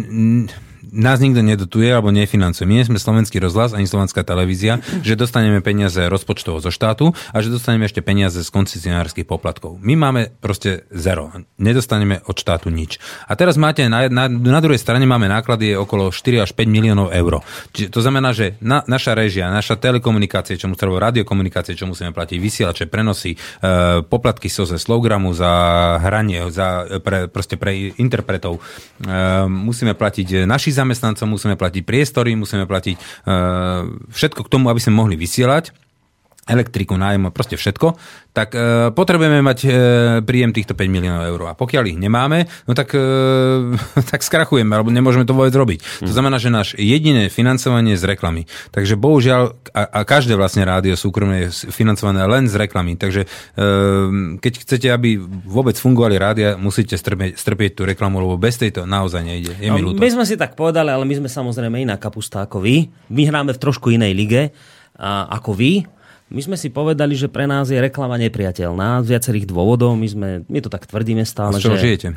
nás nikto nedotuje alebo nefinancuje. My nie sme slovenský rozhlas ani slovenská televízia, že dostaneme peniaze rozpočtovo zo štátu a že dostaneme ešte peniaze z koncesionárskych poplatkov. My máme proste zero. Nedostaneme od štátu nič. A teraz máte, na, na, na druhej strane máme náklady okolo 4 až 5 miliónov eur. Čiže to znamená, že na, naša režia, naša telekomunikácie, čo musíme, radiokomunikácie, čo musíme platiť, vysielače, prenosy, e, poplatky so ze Slowgramu za hranie, za, pre, proste pre interpretov, e, musíme platiť naši zamestnancom, musíme platiť priestory, musíme platiť uh, všetko k tomu, aby sme mohli vysielať elektriku, nájom, proste všetko, tak e, potrebujeme mať e, príjem týchto 5 miliónov eur. A pokiaľ ich nemáme, no tak, e, *laughs* tak skrachujeme, alebo nemôžeme to vôbec robiť. Hmm. To znamená, že náš jediné financovanie je z reklamy. Takže bohužiaľ, a, a každé vlastne rádio súkromné je financované len z reklamy. Takže e, keď chcete, aby vôbec fungovali rádia, musíte strpieť, strpieť tú reklamu, lebo bez tejto naozaj nejde. Je mi no, my sme si tak povedali, ale my sme samozrejme iná kapusta ako vy. My hráme v trošku inej lige a, ako vy my sme si povedali, že pre nás je reklama nepriateľná z viacerých dôvodov. My, sme, my to tak tvrdíme stále. Z čoho že... žijete?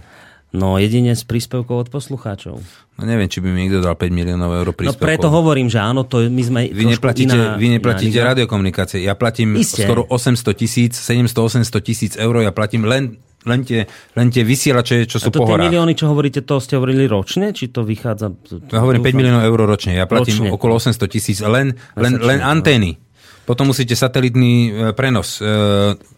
No jedine z príspevkov od poslucháčov. No neviem, či by mi niekto dal 5 miliónov eur príspevkov. No preto hovorím, že áno, to my sme Vy neplatíte, iná, vy neplatíte radiokomunikácie. Ja platím Isté. skoro 800 tisíc, 700-800 tisíc eur, ja platím len len tie, len tie vysielače, čo sú A to po horách. milióny, čo hovoríte, to ste hovorili ročne? Či to vychádza... Ja hovorím 5 miliónov eur ročne. Ja platím Ročne. okolo 800 tisíc len, len, len no. antény. Potom musíte satelitný e, prenos, e,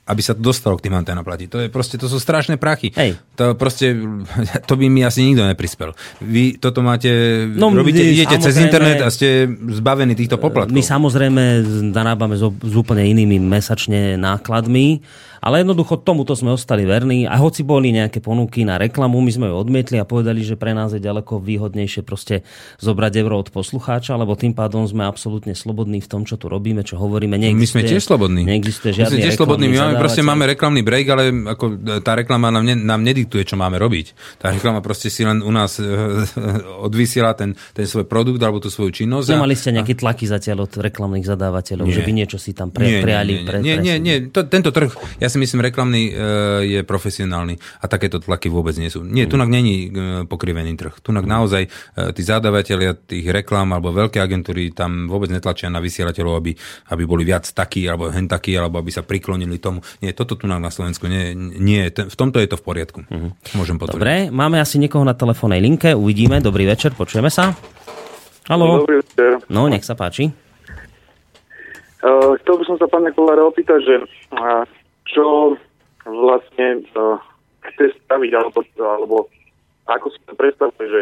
aby sa to dostalo k tým anténam platiť. To, je proste, to sú strašné prachy. Hej. To proste, *laughs* to by mi asi nikto neprispel. Vy toto máte, No, robíte, idete cez internet a ste zbavení týchto poplatkov. My samozrejme narábame s úplne inými mesačne nákladmi, ale jednoducho tomuto sme ostali verní a hoci boli nejaké ponuky na reklamu, my sme ju odmietli a povedali, že pre nás je ďaleko výhodnejšie proste zobrať euro od poslucháča, lebo tým pádom sme absolútne slobodní v tom, čo tu robíme, čo hovoríme. My sme tiež slobodní. Neexistuje My sme tiež slobodní. My máme, proste máme reklamný break, ale ako tá reklama nám, ne, nám nediktuje, čo máme robiť. Tá reklama proste si len u nás eh, *laughs* odvysiela ten, ten svoj produkt alebo tú svoju činnosť. Nemali ste nejaké tlaky zatiaľ od reklamných zadávateľov, Nie. že by niečo si tam pre, priali? nie, pre, nie, nie, nie. To, tento trh, ja si myslím, reklamný e, je profesionálny a takéto tlaky vôbec nie sú. Nie, tunak není e, pokrivený trh. Tunak naozaj e, tí zadavateľia tých reklám alebo veľké agentúry tam vôbec netlačia na vysielateľov, aby, aby boli viac takí alebo hen takí, alebo aby sa priklonili tomu. Nie, toto tu na Slovensku nie, nie v tomto je to v poriadku. Môžem potvrdiť. Dobre, máme asi niekoho na telefónnej linke, uvidíme. Dobrý večer, počujeme sa. Haló? Dobrý večer. No, nech sa páči. Uh, chcel by som sa pána Kolára opýtať, že uh, čo vlastne uh, chce spraviť, alebo, alebo ako si to predstavuje, že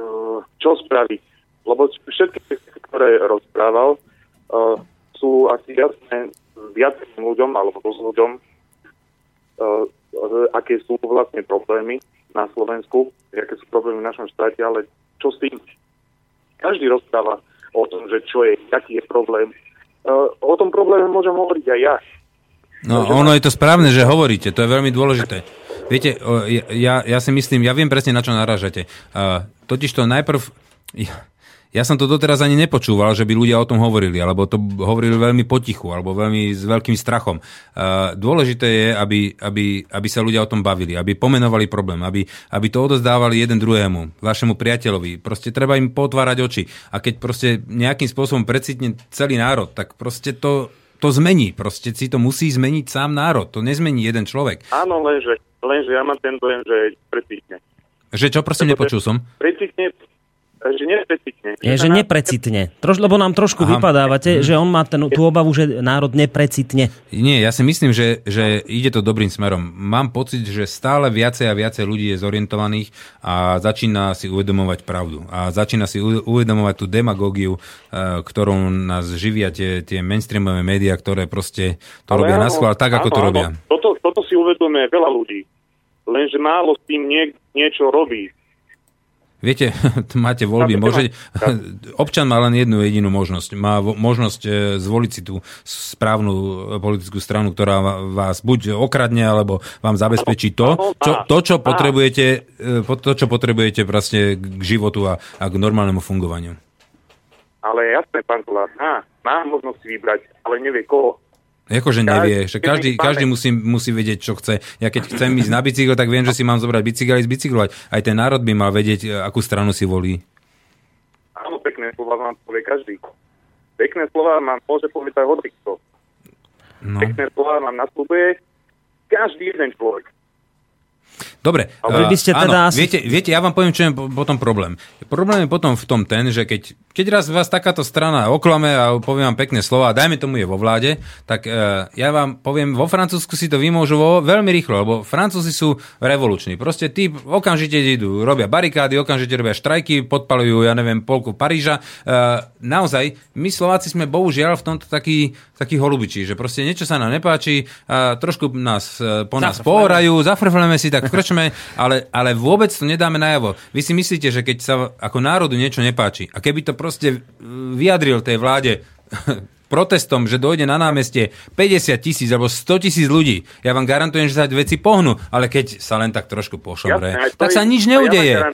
uh, čo spraviť. Lebo všetky ktoré rozprával, uh, sú asi jasné viacerým ľuďom, alebo ľuďom, uh, aké sú vlastne problémy na Slovensku, aké sú problémy v našom štáte, ale čo s tým? Každý rozpráva o tom, že čo je, aký je problém. Uh, o tom probléme môžem hovoriť aj ja. No, ono je to správne, že hovoríte, to je veľmi dôležité. Viete, ja, ja si myslím, ja viem presne, na čo narážate. Uh, totiž to najprv... Ja, ja som to doteraz ani nepočúval, že by ľudia o tom hovorili, alebo to hovorili veľmi potichu, alebo veľmi s veľkým strachom. Uh, dôležité je, aby, aby, aby sa ľudia o tom bavili, aby pomenovali problém, aby, aby to odozdávali jeden druhému, vašemu priateľovi. Proste treba im potvárať oči. A keď proste nejakým spôsobom precitne celý národ, tak proste to, to zmení. Proste si to musí zmeniť sám národ. To nezmení jeden človek. Áno, lenže, lenže ja mám ten dojem, že precítne. Že čo, prosím, nepočul som? Precítne, že neprecítne. Je, že na- neprecitne. Troš, lebo nám trošku Aha. vypadávate, že on má ten, tú obavu, že národ neprecitne. Nie, ja si myslím, že, že ide to dobrým smerom. Mám pocit, že stále viacej a viacej ľudí je zorientovaných a začína si uvedomovať pravdu. A začína si uvedomovať tú demagógiu, eh, ktorou nás živia tie, tie mainstreamové médiá, ktoré proste to Ale robia na áno, schvál tak, ako áno, to áno. robia. Toto, toto si uvedomuje veľa ľudí. Lenže málo s tým nie, niečo robí. Viete, *laughs* máte voľby. Môže, *laughs* občan má len jednu jedinú možnosť. Má možnosť e, zvoliť si tú správnu e, politickú stranu, ktorá vás buď okradne, alebo vám zabezpečí to, čo, to, čo potrebujete, e, po- to, čo potrebujete proste k životu a, a k normálnemu fungovaniu. Ale jasné, pán Kolár, má, má možnosť vybrať, ale nevie koho. Akože nevie, že každý, Každý- musí, musí vedieť, čo chce. Ja keď chcem ísť na bicykel, tak viem, že si mám zobrať bicykel a ísť bicyklovať. Aj ten národ by mal vedieť, e, akú stranu si volí. Áno, pekné slova vám povie každý. Pekné slova vám môže povedať hocikto. No. Pekné slova vám nasľubuje každý jeden človek. Dobre. Ale vy ste uh, teda áno, asi- viete, viete, ja vám poviem, čo je po- potom problém. Problém je potom v tom ten, že keď, keď raz vás takáto strana oklame a poviem vám pekné slova, a dajme tomu je vo vláde, tak uh, ja vám poviem, vo Francúzsku si to vymôžu vo, veľmi rýchlo, lebo Francúzi sú revoluční. Proste tí okamžite idú, robia barikády, okamžite robia štrajky, podpalujú, ja neviem, polku Paríža. Uh, naozaj, my Slováci sme bohužiaľ v tomto takí, takí holubiči, že proste niečo sa nám nepáči, uh, trošku nás, po nás pohorajú, zafrfleme si tak krčme, ale, ale vôbec to nedáme najavo. Vy si myslíte, že keď sa ako národu niečo nepáči a keby to proste uh, vyjadril tej vláde *laughs* protestom, že dojde na námestie 50 tisíc alebo 100 tisíc ľudí, ja vám garantujem, že sa veci pohnú, ale keď sa len tak trošku pošomre, tak je- sa nič neudeje. Ja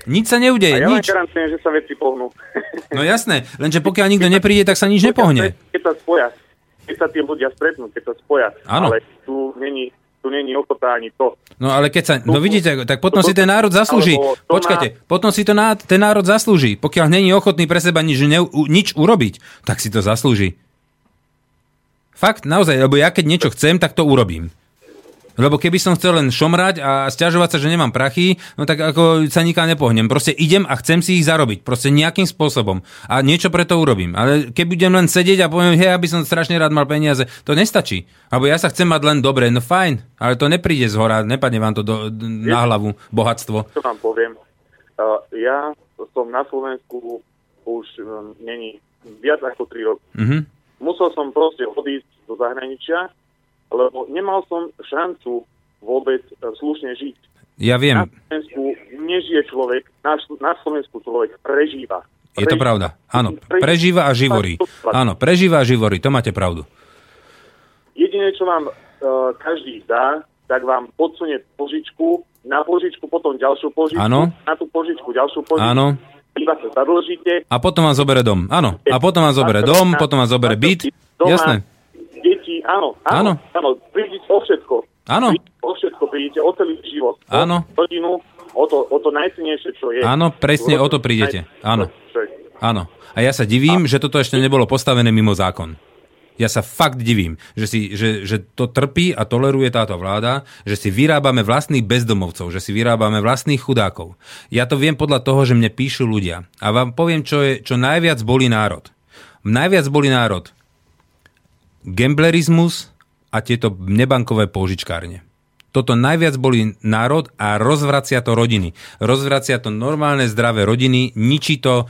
Nič sa neudeje, a ja nič. garantujem, že sa veci pohnú. *laughs* No jasné, lenže pokiaľ nikto nepríde, tak sa nič nepohne. Keď sa spoja, keď sa tí ľudia stretnú, keď sa spoja. Áno. Ale tu není, tu není ochota ani to. No ale keď sa, no vidíte, tak potom si ten národ zaslúži. Počkajte, potom si to ná, ten národ zaslúži. Pokiaľ není ochotný pre seba nič, ne, nič urobiť, tak si to zaslúži. Fakt, naozaj, lebo ja keď niečo chcem, tak to urobím. Lebo keby som chcel len šomrať a stiažovať sa, že nemám prachy, no tak ako sa nikam nepohnem. Proste idem a chcem si ich zarobiť. Proste nejakým spôsobom. A niečo preto urobím. Ale keď budem len sedieť a poviem, hej, aby som strašne rád mal peniaze, to nestačí. Alebo ja sa chcem mať len dobre, no fajn, ale to nepríde z hora, nepadne vám to do, na hlavu, bohatstvo. Čo vám poviem? Uh, ja som na Slovensku už um, není viac ako 3 roky. Mhm. Musel som proste odísť do zahraničia, lebo nemal som šancu vôbec e, slušne žiť. Ja Na viem, Slovensku nežije človek, na, na Slovensku človek prežíva. je to pravda. Áno, prežíva a živorí. Áno, prežíva a živorí, to máte pravdu. Jediné, čo vám uh, každý dá, tak vám podsunie požičku, na požičku potom ďalšiu požičku, Áno. na tú požičku ďalšiu požičku, Áno. iba sa zadlžíte, A potom vám zobere dom. Áno. A potom vám zobere dom, potom vám zobere byt. Jasné. Deti, áno, Áno. áno, prídete o všetko. Áno. O všetko, prídete o celý život. O Áno. rodinu, o to, o to najcenejšie, čo je. Áno, presne o to prídete. Áno. Áno. A ja sa divím, že toto ešte nebolo postavené mimo zákon. Ja sa fakt divím, že, si, že, že to trpí a toleruje táto vláda, že si vyrábame vlastných bezdomovcov, že si vyrábame vlastných chudákov. Ja to viem podľa toho, že mne píšu ľudia. A vám poviem, čo, je, čo najviac bolí národ. Najviac bolí národ gamblerizmus a tieto nebankové použičkárne. Toto najviac bolí národ a rozvracia to rodiny. Rozvracia to normálne zdravé rodiny, ničí to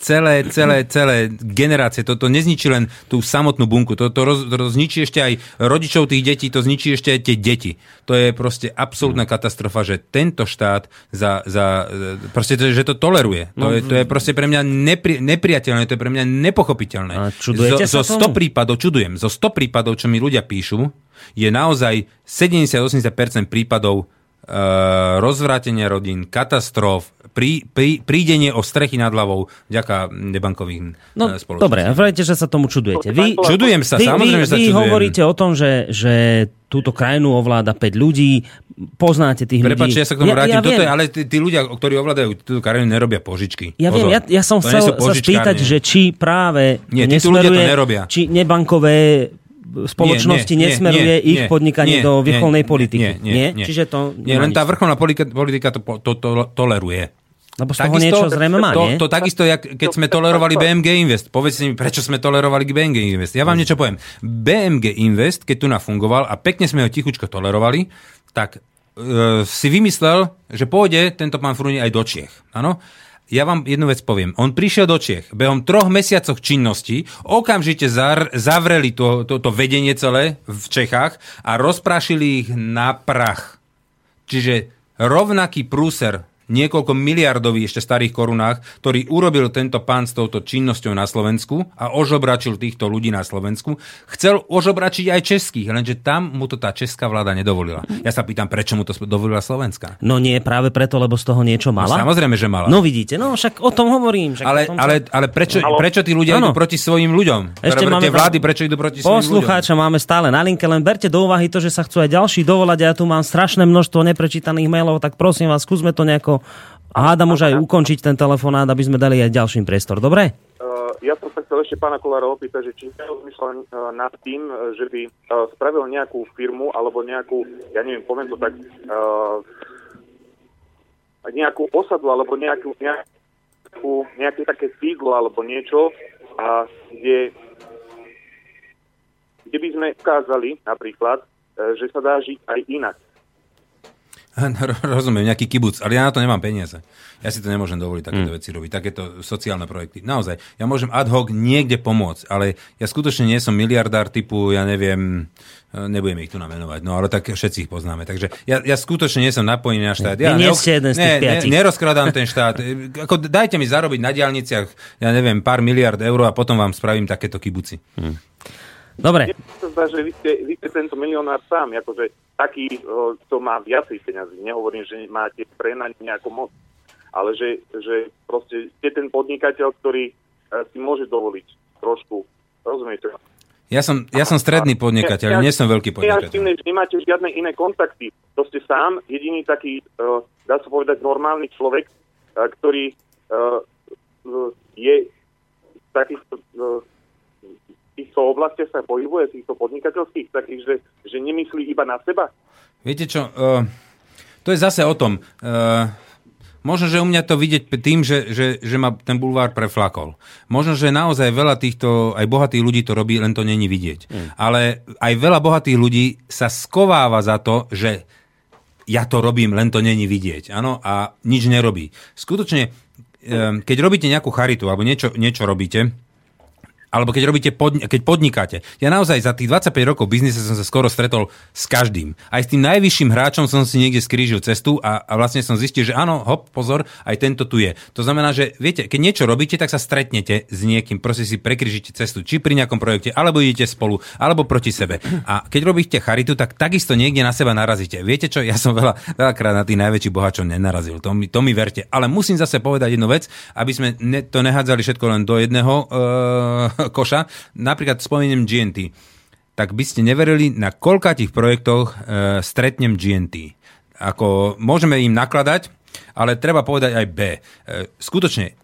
celé, celé, celé generácie. Toto nezničí len tú samotnú bunku. Toto roz, rozničí ešte aj rodičov tých detí, to zničí ešte aj tie deti. To je proste absolútna katastrofa, že tento štát za, za proste, to, že to toleruje. To, je, to je proste pre mňa nepri, nepriateľné, to je pre mňa nepochopiteľné. A čudujete zo, sa zo 100 tomu? prípadov, čudujem, zo 100 prípadov, čo mi ľudia píšu, je naozaj 70-80% prípadov e, rozvrátenia rodín, katastrof, prí, prí, prídenie o strechy nad hlavou vďaka nebankovým No, e, spoločnostiam. dobre, a vrajte, že sa tomu čudujete. Vy, Čudujem sa, vy, samozrejme, vy, že sa vy čudujem. hovoríte o tom, že, že túto krajinu ovláda 5 ľudí, poznáte tých Prepač, ľudí. ja sa k tomu vrátim. Ja, ja Toto je, ale tí, tí ľudia, ktorí ovládajú túto krajinu, nerobia požičky. ja, viem ja, ja som To chcel sa spýtať, že či práve Nie, títo ľudia to nerobia. či nebankové spoločnosti Nie, nie, nie, nesmeruje nie, ich nie, podnikanie nie, do nie, vrcholnej nie, politiky. nie, nie, nie. Čiže to... Nie, len tá vrcholná politika, politika to, to, to toleruje. Lebo z toho niečo zrejme má, to, nie? to takisto, jak keď sme tolerovali BMG Invest. Povedzte mi, prečo sme tolerovali BMG Invest. Ja vám niečo poviem. BMG Invest, keď tu nafungoval a pekne sme ho tichučko tolerovali, tak e, si vymyslel, že pôjde tento pán Fruni aj do Čiech. Áno? Ja vám jednu vec poviem. On prišiel do Čiech. Behom troch mesiacoch činnosti okamžite zar, zavreli to, to, to vedenie celé v Čechách a rozprašili ich na prach. Čiže rovnaký prúser niekoľko miliardový ešte starých korunách, ktorý urobil tento pán s touto činnosťou na Slovensku a ožobračil týchto ľudí na Slovensku, chcel ožobračiť aj českých, lenže tam mu to tá česká vláda nedovolila. Ja sa pýtam, prečo mu to dovolila Slovenská? No nie, práve preto, lebo z toho niečo No, mala. samozrejme, že mala. No vidíte, no však o tom hovorím. Však ale, o tom ale, ale prečo, prečo tí ľudia Áno. idú proti svojim ľuďom? Ešte máme tie vlády, prečo idú proti svojim ľuďom? Poslucháča máme stále na linke, len berte do úvahy to, že sa chcú aj ďalší dovolať a ja tu mám strašné množstvo neprečítaných mailov, tak prosím vás, skúsme to nejako a hádam už aj ukončiť ten telefonát, aby sme dali aj ďalším priestor. Dobre? Uh, ja som sa chcel ešte pána Kolára opýtať, že či nerozmýšľal uh, nad tým, uh, že by uh, spravil nejakú firmu alebo nejakú, ja neviem, poviem to tak, uh, nejakú osadu alebo nejakú, nejakú, nejaké také sídlo alebo niečo, a kde, kde by sme ukázali napríklad, že sa dá žiť aj inak. *laughs* Rozumiem, nejaký kibuc, ale ja na to nemám peniaze. Ja si to nemôžem dovoliť Hm. takéto veci robiť, takéto sociálne projekty. Naozaj, ja môžem ad hoc niekde pomôcť, ale ja skutočne nie som miliardár typu, ja neviem, e, nebudem ich tu namenovať, no ale tak všetci ich poznáme. Takže ja, ja skutočne nie som napojený na štát. Ja Vy nie neok- jeden z tých ne, ne, piatich. nerozkladám ten *laughs* štát. E, Ako, dajte mi zarobiť na diálniciach, ja neviem, pár miliard eur a potom vám spravím takéto kibuci. Dobre. Mne sa zdá, že vy ste, vy ste tento milionár sám, akože taký, čo má viacej peňazí. Nehovorím, že máte pre na nejakú moc, ale že, že proste ste ten podnikateľ, ktorý e, si môže dovoliť trošku, rozumiete? Ja som, ja som stredný podnikateľ, nie som veľký podnikateľ. Neaktívne, že nemáte žiadne iné kontakty. To ste sám, jediný taký, uh, dá sa povedať, normálny človek, uh, ktorý uh, je takýchto uh, týchto oblastiach sa pohybuje, týchto podnikateľských, takých, že, že nemyslí iba na seba. Viete čo, uh, to je zase o tom. Uh, možno, že u mňa to vidieť tým, že, že, že ma ten bulvár preflakol. Možno, že naozaj veľa týchto, aj bohatých ľudí to robí, len to není vidieť. Mm. Ale aj veľa bohatých ľudí sa skováva za to, že ja to robím, len to není vidieť. Áno, a nič nerobí. Skutočne, keď robíte nejakú charitu alebo niečo, niečo robíte, alebo keď robíte podni- keď podnikáte. Ja naozaj za tých 25 rokov biznise som sa skoro stretol s každým. Aj s tým najvyšším hráčom som si niekde skrížil cestu a, a vlastne som zistil, že áno, hop, pozor, aj tento tu je. To znamená, že viete, keď niečo robíte, tak sa stretnete s niekým, proste si prekrižíte cestu, či pri nejakom projekte, alebo idete spolu, alebo proti sebe. A keď robíte charitu, tak takisto niekde na seba narazíte. Viete čo, ja som veľa, veľakrát na tých najväčších bohačov nenarazil, to mi, to mi verte. Ale musím zase povedať jednu vec, aby sme ne, to nehádzali všetko len do jedného uh, *laughs* koša, napríklad spomeniem GNT, tak by ste neverili, na koľkatých projektoch e, stretnem GNT. Ako môžeme im nakladať, ale treba povedať aj B. E, skutočne,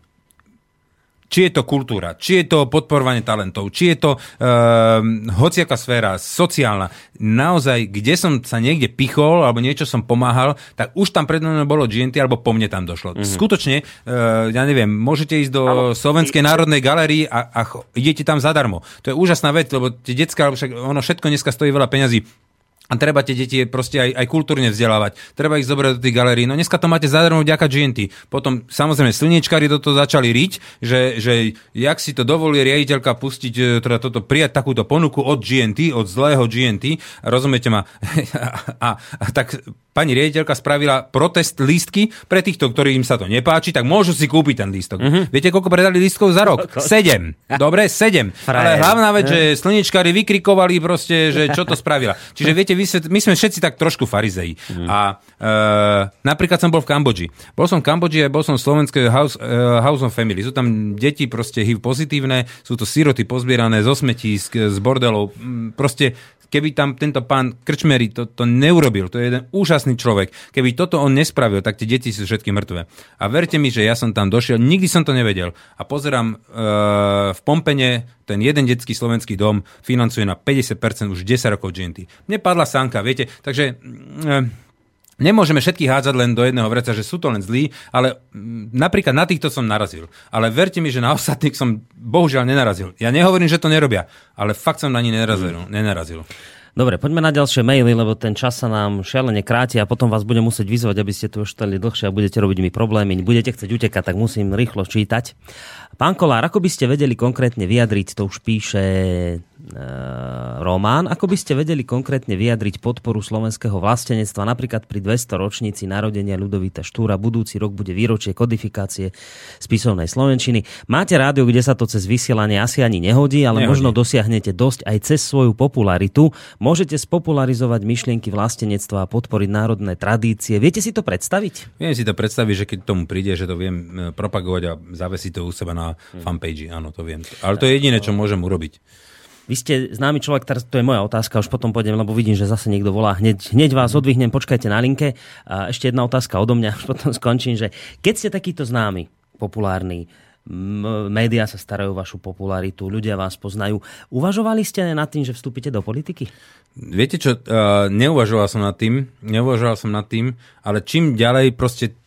či je to kultúra, či je to podporovanie talentov, či je to uh, hociaká sféra, sociálna. Naozaj, kde som sa niekde pichol alebo niečo som pomáhal, tak už tam pred mnou bolo GNT alebo po mne tam došlo. Mm-hmm. Skutočne, uh, ja neviem, môžete ísť do Slovenskej národnej galerii a, a idete tam zadarmo. To je úžasná vec, lebo tie detská, ono všetko dneska stojí veľa peňazí a treba tie deti proste aj, aj kultúrne vzdelávať. Treba ich zobrať do tých galérií. No dneska to máte zadarmo vďaka GNT. Potom samozrejme slniečkári do toho začali riť, že, že jak si to dovolí riaditeľka pustiť, e, teda toto prijať takúto ponuku od GNT, od zlého GNT. Rozumiete ma? a, *laughs* a, a tak pani riaditeľka spravila protest lístky pre týchto, ktorým sa to nepáči, tak môžu si kúpiť ten lístok. Mm-hmm. Viete, koľko predali lístkov za rok? Sedem. *laughs* Dobre, sedem. Ale hlavná vec, že slnečkári vykrikovali proste, že čo to spravila. Čiže viete, my sme všetci tak trošku farizeji. Mm. A e, napríklad som bol v Kambodži. Bol som v Kambodži a bol som v slovenskej House, uh, House of Family. Sú tam deti proste HIV pozitívne, sú to siroty pozbierané zo smetí, z, z bordelov. Proste keby tam tento pán Krčmery to, to neurobil, to je jeden úžasný človek, keby toto on nespravil, tak tie deti sú všetky mŕtve. A verte mi, že ja som tam došiel, nikdy som to nevedel. A pozerám, e, v Pompene ten jeden detský slovenský dom financuje na 50% už 10 rokov GNT. Mne padla sánka, viete, takže... E, Nemôžeme všetkých hádzať len do jedného vreca, že sú to len zlí, ale mm, napríklad na týchto som narazil. Ale verte mi, že na ostatných som bohužiaľ nenarazil. Ja nehovorím, že to nerobia, ale fakt som na ní nenarazil. Mm. nenarazil. Dobre, poďme na ďalšie maily, lebo ten čas sa nám šialene kráti a potom vás budem musieť vyzvať, aby ste tu ostali dlhšie a budete robiť mi problémy. Budete chcieť utekať, tak musím rýchlo čítať. Pán Kolár, ako by ste vedeli konkrétne vyjadriť, to už píše román. Ako by ste vedeli konkrétne vyjadriť podporu slovenského vlastenectva napríklad pri 200 ročníci narodenia Ľudovita Štúra? Budúci rok bude výročie kodifikácie spisovnej slovenčiny. Máte rádio, kde sa to cez vysielanie asi ani nehodí, ale nehodí. možno dosiahnete dosť aj cez svoju popularitu. Môžete spopularizovať myšlienky vlastenectva a podporiť národné tradície. Viete si to predstaviť? Viem si to predstaviť, že keď tomu príde, že to viem e, propagovať a zavesiť to u seba na hmm. fanpage. Áno, to viem. Ale to je jediné, čo môžem urobiť. Vy ste známy človek, teraz to je moja otázka, už potom pôjdem, lebo vidím, že zase niekto volá. Hneď, hneď vás odvihnem, počkajte na linke. A ešte jedna otázka odo mňa, už *laughs* potom skončím, že keď ste takýto známy, populárny, médiá sa starajú o vašu popularitu, ľudia vás poznajú. Uvažovali ste nad tým, že vstúpite do politiky? Viete čo, neuvažoval som nad tým, neuvažoval som nad tým, ale čím ďalej proste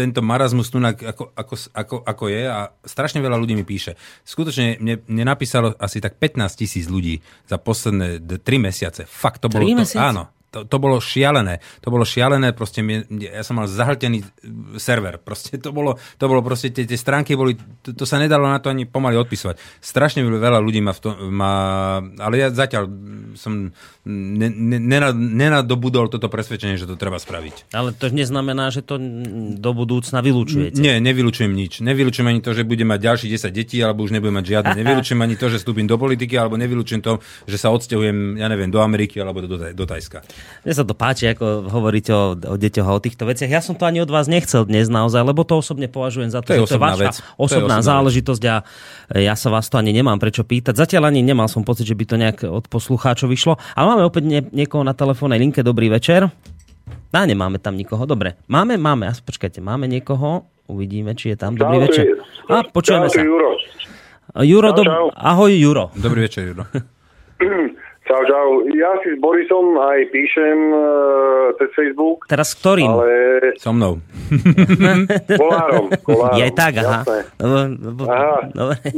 tento marazmus tu ako, ako, ako, ako je a strašne veľa ľudí mi píše. Skutočne mne, mne napísalo asi tak 15 tisíc ľudí za posledné 3 mesiace. Fakt, to bolo to, áno, to, to bolo šialené. To bolo šialené, proste mne, ja som mal zahltený server. Proste to bolo, to bolo proste, tie, tie stránky boli, to, to sa nedalo na to ani pomaly odpisovať. Strašne veľa ľudí ma v tom, ma, ale ja zatiaľ som nenadobudol toto presvedčenie, že to treba spraviť. Ale to neznamená, že to do budúcna vylúčujete. Nie, nevylučujem nič. Nevylučujem ani to, že budem mať ďalších 10 detí, alebo už nebudem mať žiadne. *laughs* Nevylučujem ani to, že vstúpim do politiky, alebo nevylučujem to, že sa odsťahujem, ja neviem, do Ameriky alebo do, do, do Tajska. Mne sa to páči, ako hovoríte o, o deťoch a o týchto veciach. Ja som to ani od vás nechcel dnes naozaj, lebo to osobne považujem za to, to že to je vaša vec. osobná, to je osobná záležitosť a ja sa vás to ani nemám prečo pýtať. Zatiaľ ani nemal som pocit, že by to nejak od poslucháčov vyšlo. Ale máme opäť nie, niekoho na telefónnej linke. Dobrý večer. Á, nemáme tam nikoho. Dobre. Máme, máme. A počkajte, máme niekoho. Uvidíme, či je tam. Dobrý večer. A, počujeme sa. Juro. Juro, do... ahoj Juro. Dobrý večer, Juro. *clears throat* Čau, čau. Ja si s Borisom aj píšem uh, cez Facebook. Teraz s ktorým? Ale... So mnou. *laughs* kolárom. kolárom. Je tak, aha. aha.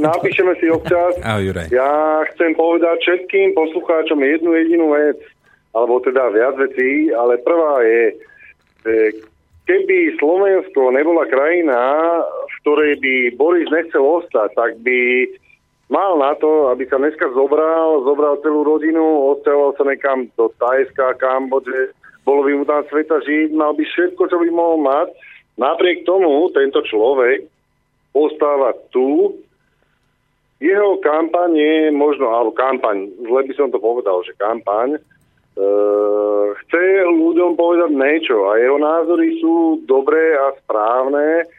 Napíšeme si občas. Ahoj, Juraj. Ja chcem povedať všetkým poslucháčom jednu jedinú vec, alebo teda viac vecí, ale prvá je, že keby Slovensko nebola krajina, v ktorej by Boris nechcel ostať, tak by mal na to, aby sa dneska zobral, zobral celú rodinu, odsťahoval sa nekam do Tajska, Kambodže, bolo by mu tam sveta žiť, mal by všetko, čo by mohol mať. Napriek tomu tento človek ostáva tu, jeho kampaň je možno, alebo kampaň, zle by som to povedal, že kampaň, e, chce ľuďom povedať niečo a jeho názory sú dobré a správne,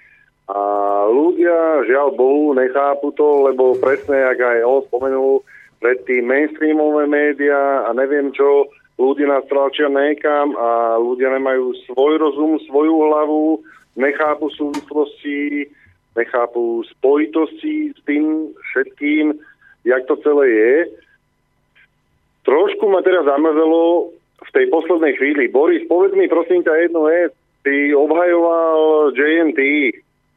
a ľudia, žiaľ Bohu, nechápu to, lebo presne, ak aj on spomenul, predtým mainstreamové médiá a neviem čo, ľudia nás tlačia niekam a ľudia nemajú svoj rozum, svoju hlavu, nechápu súvislosti, nechápu spojitosti s tým všetkým, jak to celé je. Trošku ma teraz zamrzelo v tej poslednej chvíli. Boris, povedz mi prosím ťa jednu vec. Ty obhajoval JNT,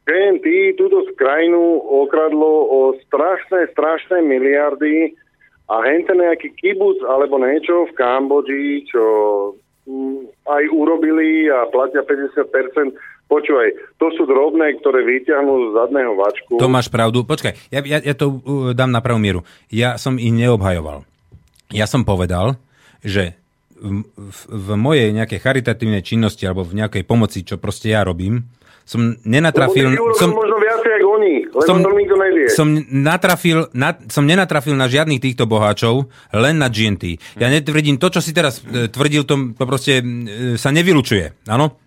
GNT túto krajinu okradlo o strašné, strašné miliardy a hente nejaký kibuc alebo niečo v Kambodži, čo mm, aj urobili a platia 50%. Počúvaj, to sú drobné, ktoré vyťahnú z zadného vačku. To máš pravdu. Počkaj, ja, ja, ja to uh, dám na pravú mieru. Ja som ich neobhajoval. Ja som povedal, že v, v, v mojej nejakej charitatívnej činnosti alebo v nejakej pomoci, čo proste ja robím, som nenatrafil... Som, možno viacej ako oni, lebo som, to nikto nevie. Som, natrafil, na, som nenatrafil na žiadnych týchto boháčov, len na GNT. Ja netvrdím, to, čo si teraz e, tvrdil, to, to proste e, sa nevylučuje. Áno?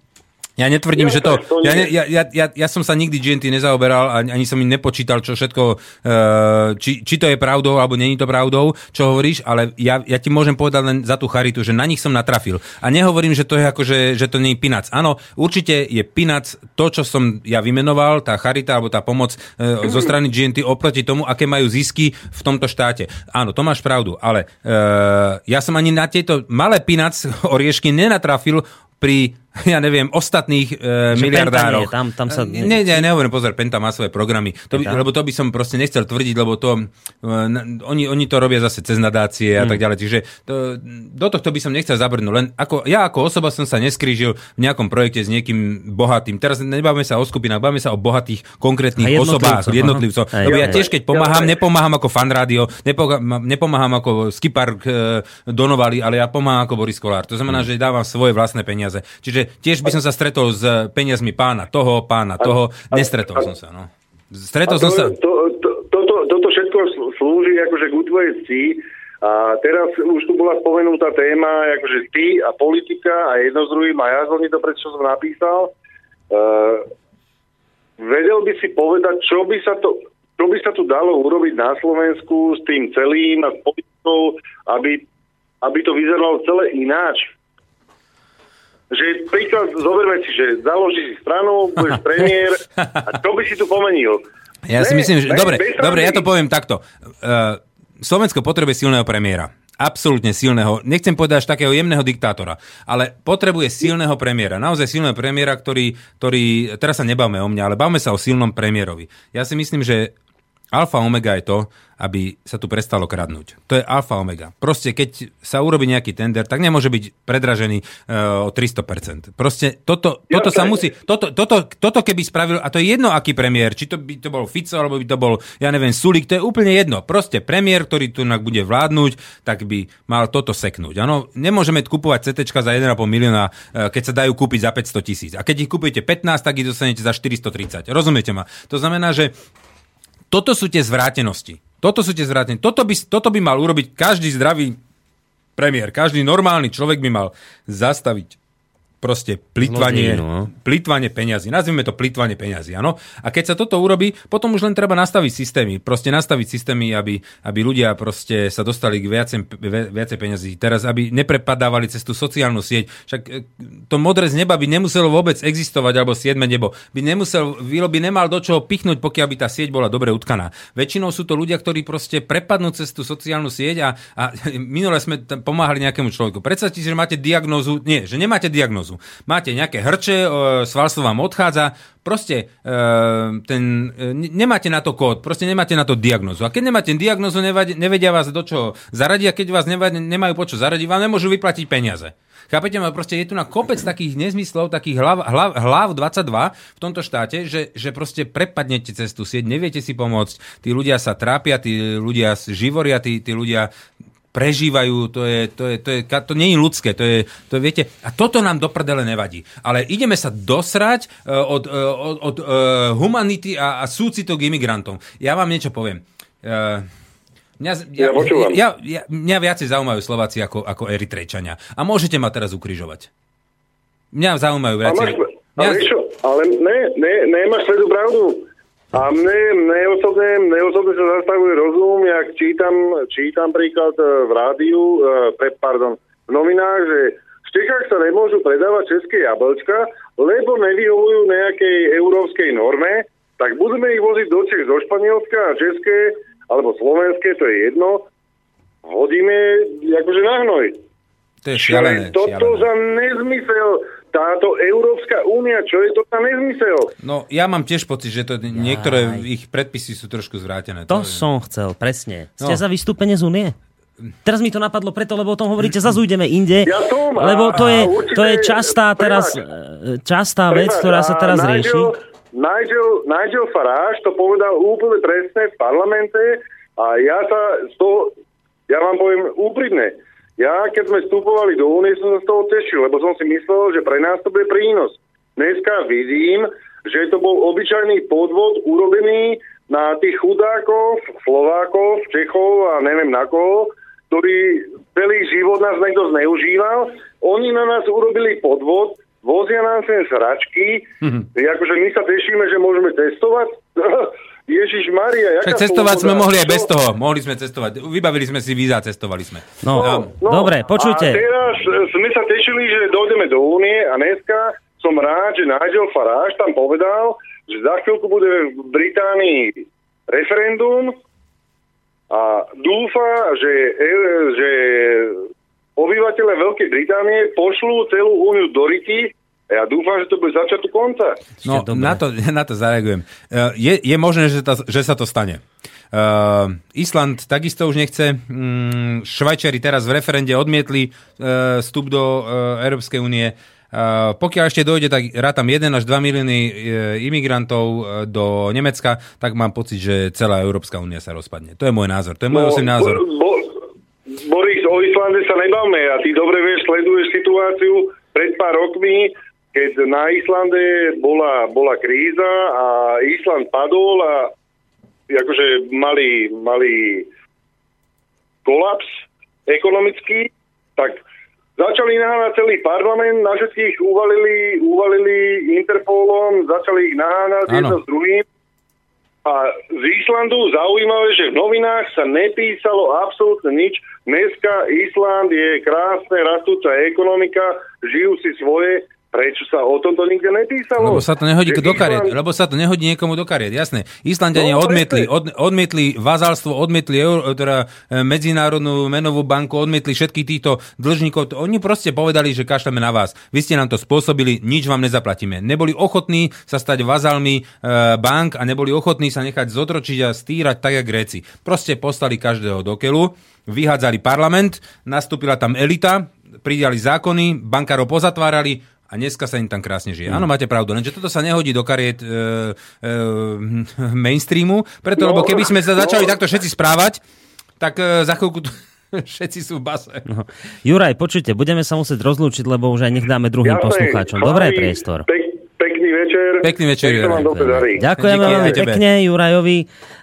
Ja netvrdím, ja, že to... to ja, ja, ja, ja, ja som sa nikdy GNT nezaoberal, ani, ani som im nepočítal, čo všetko... Uh, či, či to je pravdou, alebo není to pravdou, čo hovoríš, ale ja, ja ti môžem povedať len za tú charitu, že na nich som natrafil. A nehovorím, že to je ako, že, že to nie je pinac. Áno, určite je pinac to, čo som ja vymenoval, tá charita alebo tá pomoc uh, zo strany GNT oproti tomu, aké majú zisky v tomto štáte. Áno, to máš pravdu, ale uh, ja som ani na tieto malé pinac *laughs* oriešky nenatrafil pri *laughs* ja neviem, ostatných e, miliardároch. tam, tam sa... Nie, nie, nehovorím, pozor, Penta má svoje programy, to by, lebo to by som proste nechcel tvrdiť, lebo to, e, oni, oni to robia zase cez nadácie a mm. tak ďalej, čiže to, do tohto by som nechcel zabrnúť, len ako, ja ako osoba som sa neskrížil v nejakom projekte s niekým bohatým. Teraz nebavíme sa o skupinách, bavíme sa o bohatých konkrétnych osobách, jednotlivcov. Lebo ja tiež, keď pomáham, nepomáham ako fan rádio, nepomáham, nepomáham ako Skipar e, Donovali, ale ja pomáham ako Boris Kolár. To znamená, mm. že dávam svoje vlastné peniaze. Čiže Čiže tiež by som sa stretol s peniazmi pána toho, pána toho. Nestretol som sa, no. Stretol to, som sa... To, to, toto, toto všetko slúži akože k útvoje a teraz už tu bola spomenutá téma, akože ty a politika a jedno z druhým a ja som to prečo som napísal. Uh, vedel by si povedať, čo by sa to čo by sa tu dalo urobiť na Slovensku s tým celým a s politikou, aby, aby to vyzeralo celé ináč že príklad, zoberme si, že založíš si stranu, budeš *laughs* premiér a čo by si tu pomenil? Ja ne, si myslím, že... Ne, dobre, dobre, ja to poviem takto. Uh, Slovensko potrebuje silného premiéra. Absolútne silného, nechcem povedať až takého jemného diktátora, ale potrebuje silného premiéra. Naozaj silného premiéra, ktorý, ktorý, teraz sa nebavme o mňa, ale bavme sa o silnom premiérovi. Ja si myslím, že alfa omega je to, aby sa tu prestalo kradnúť. To je alfa omega. Proste keď sa urobí nejaký tender, tak nemôže byť predražený uh, o 300%. Proste toto, toto sa musí, toto, toto, toto keby spravil, a to je jedno aký premiér, či to by to bol Fico, alebo by to bol, ja neviem, Sulik, to je úplne jedno. Proste premiér, ktorý tu bude vládnuť, tak by mal toto seknúť. Ano, nemôžeme kupovať CT za 1,5 milióna, uh, keď sa dajú kúpiť za 500 tisíc. A keď ich kúpite 15, tak ich dostanete za 430. Rozumiete ma? To znamená, že toto sú tie zvrátenosti. Toto sú tie zvrátenosti. Toto by, toto by mal urobiť každý zdravý premiér. Každý normálny človek by mal zastaviť proste plitvanie, no. plitvanie peňazí. Nazvime to plitvanie peňazí, áno. A keď sa toto urobí, potom už len treba nastaviť systémy. Proste nastaviť systémy, aby, aby ľudia proste sa dostali k viacej, viacej peňazí. Teraz, aby neprepadávali cez tú sociálnu sieť. Však e, to modré z neba by nemuselo vôbec existovať, alebo siedme nebo. By nemusel, Vilo by nemal do čoho pichnúť, pokiaľ by tá sieť bola dobre utkaná. Väčšinou sú to ľudia, ktorí proste prepadnú cez tú sociálnu sieť a, a *laughs* minule sme pomáhali nejakému človeku. Predstavte si, že máte diagnózu, nie, že nemáte diagnózu. Máte nejaké hrče, svalstvo vám odchádza, proste e, ten, e, nemáte na to kód, proste nemáte na to diagnozu. A keď nemáte diagnozu, nevedia vás do čoho zaradiť a keď vás nemajú po čo zaradiť, vám nemôžu vyplatiť peniaze. Chápete ma? Proste je tu na kopec takých nezmyslov, takých hlav, hlav, hlav 22 v tomto štáte, že, že proste prepadnete cez tú sieť, neviete si pomôcť, tí ľudia sa trápia, tí ľudia živoria, tí, tí ľudia prežívajú, to je, to je, to je, to nie je ľudské, to je, to je, viete, a toto nám do prdele nevadí. Ale ideme sa dosrať uh, od, uh, od, od uh, humanity a, a súcitu k imigrantom. Ja vám niečo poviem. Mňa, ja, ja, ja, ja, mňa viacej zaujímajú Slováci ako, ako Eritrejčania. A môžete ma teraz ukrižovať. Mňa zaujímajú viacej. Ale, mňa... ale, čo, ale ne, ne, nemáš pravdu. A mne, mne, osobne, mne osobne sa zastavuje rozum, jak čítam, čítam príklad e, v rádiu, e, pre, pardon, v novinách, že v Čechách sa nemôžu predávať české jablčka, lebo nevyhovujú nejakej európskej norme, tak budeme ich voziť do Čech, do Španielska a české, alebo slovenské, to je jedno, hodíme akože na hnoj. To je šialené. Toto šialené. za nezmysel táto Európska únia, čo je to tam nezmysel? No, ja mám tiež pocit, že to niektoré ich predpisy sú trošku zvrátené. To, to je... som chcel, presne. Ste no. za vystúpenie z únie? Teraz mi to napadlo preto, lebo o tom hovoríte, zase ujdeme inde. Ja som, lebo to je, to je častá teraz, častá vec, ktorá sa teraz Nigel, rieši. Nigel, Nigel Farage to povedal úplne presne v parlamente a ja sa z toho, ja vám poviem úprimne, ja, keď sme vstupovali do únie, som sa z toho tešil, lebo som si myslel, že pre nás to bude prínos. Dneska vidím, že to bol obyčajný podvod urobený na tých chudákov, Slovákov, Čechov a neviem na koho, ktorí celý život nás niekto zneužíval. Oni na nás urobili podvod, vozia nám sem sračky, mm-hmm. akože my sa tešíme, že môžeme testovať. *laughs* Ježiš Maria, jaká cestovať sme mohli aj bez toho. Mohli sme cestovať. Vybavili sme si víza, cestovali sme. No, no, no dobre, počujte. A teraz sme sa tešili, že dojdeme do únie a dneska som rád, že Nigel Farage tam povedal, že za chvíľku bude v Británii referendum a dúfa, že, že obyvateľe Veľkej Británie pošlú celú úniu do ja dúfam, že to bude začiatok konca. No, na to, *laughs* na to zareagujem. Uh, je, je možné, že, to, že sa to stane. Uh, Island takisto už nechce. Um, Švajčiari teraz v referende odmietli uh, vstup do uh, Európskej únie. Uh, pokiaľ ešte dojde, tak rátam 1 až 2 milióny uh, imigrantov uh, do Nemecka, tak mám pocit, že celá Európska únia sa rozpadne. To je môj názor. To je môj no, osobný názor. Bo, bo, Boris, o Islande sa nebavme a ty dobre vieš, sleduješ situáciu pred pár rokmi keď na Islande bola, bola kríza a Island padol a akože mali, mali kolaps ekonomický, tak začali naháňať celý parlament, na všetkých uvalili, uvalili Interpolom, začali ich naháňať jedno s druhým. A z Islandu zaujímavé, že v novinách sa nepísalo absolútne nič. Dneska Island je krásne, rastúca ekonomika, žijú si svoje, Prečo sa o tomto nikde nepísalo? Lebo sa to nehodí do kariet. Island... Lebo sa to nehodí niekomu do kariet, jasné. Islandiania no, odmietli, od, odmietli vazalstvo, odmietli euro, teda e, Medzinárodnú menovú banku, odmietli všetkých týchto dlžníkov. Oni proste povedali, že kašleme na vás. Vy ste nám to spôsobili, nič vám nezaplatíme. Neboli ochotní sa stať vazalmi e, bank a neboli ochotní sa nechať zotročiť a stírať tak, jak Gréci. Proste poslali každého do keľu, vyhádzali parlament, nastúpila tam elita, pridali zákony, bankárov pozatvárali, a dneska sa im tam krásne žije. Mm. Áno, máte pravdu, lenže toto sa nehodí do kariet e, e, *laughs* mainstreamu, preto, no, lebo keby sme sa začali no. takto všetci správať, tak e, za chvíľku *laughs* všetci sú v base. No. Juraj, počujte, budeme sa musieť rozlúčiť, lebo už aj nech dáme druhým Jasne, poslucháčom. Dobré priestor. Pek, pekný večer. Pekný večer, Juraj. Ďakujeme veľmi pekne Jurajovi.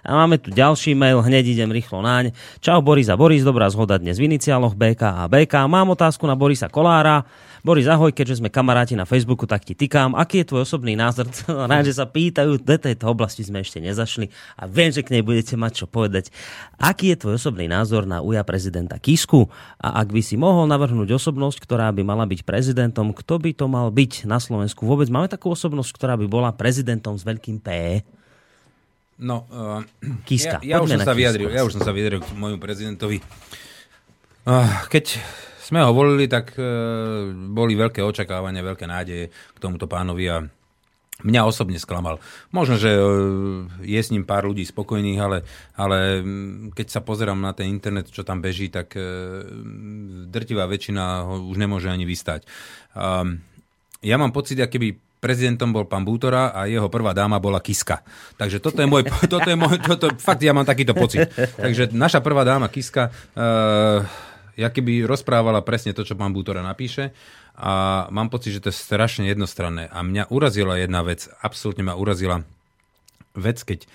A máme tu ďalší mail, hneď idem rýchlo naň. Čau Boris a Boris, dobrá zhoda dnes v iniciáloch BK a BK. Mám otázku na Borisa Kolára. Boris, ahoj, keďže sme kamaráti na Facebooku, tak ti tykám. Aký je tvoj osobný názor? *laughs* Rád, že sa pýtajú, do tejto oblasti sme ešte nezašli a viem, že k nej budete mať čo povedať. Aký je tvoj osobný názor na uja prezidenta Kisku? A ak by si mohol navrhnúť osobnosť, ktorá by mala byť prezidentom, kto by to mal byť na Slovensku? Vôbec máme takú osobnosť, ktorá by bola prezidentom s veľkým P? No, uh, Kiska. Ja, ja, už som sa vyjadril, ja už som sa vyjadril k môjmu prezidentovi. Uh, keď sme ho volili, tak uh, boli veľké očakávania, veľké nádeje k tomuto pánovi a mňa osobne sklamal. Možno, že uh, je s ním pár ľudí spokojných, ale, ale keď sa pozerám na ten internet, čo tam beží, tak uh, drtivá väčšina ho už nemôže ani vystať. Ja mám pocit, aký by prezidentom bol pán Bútora a jeho prvá dáma bola Kiska. Takže toto je môj, *laughs* toto je môj, toto, fakt ja mám takýto pocit. Takže naša prvá dáma Kiska, uh, ja keby rozprávala presne to, čo pán Bútora napíše a mám pocit, že to je strašne jednostranné. A mňa urazila jedna vec, absolútne ma urazila vec, keď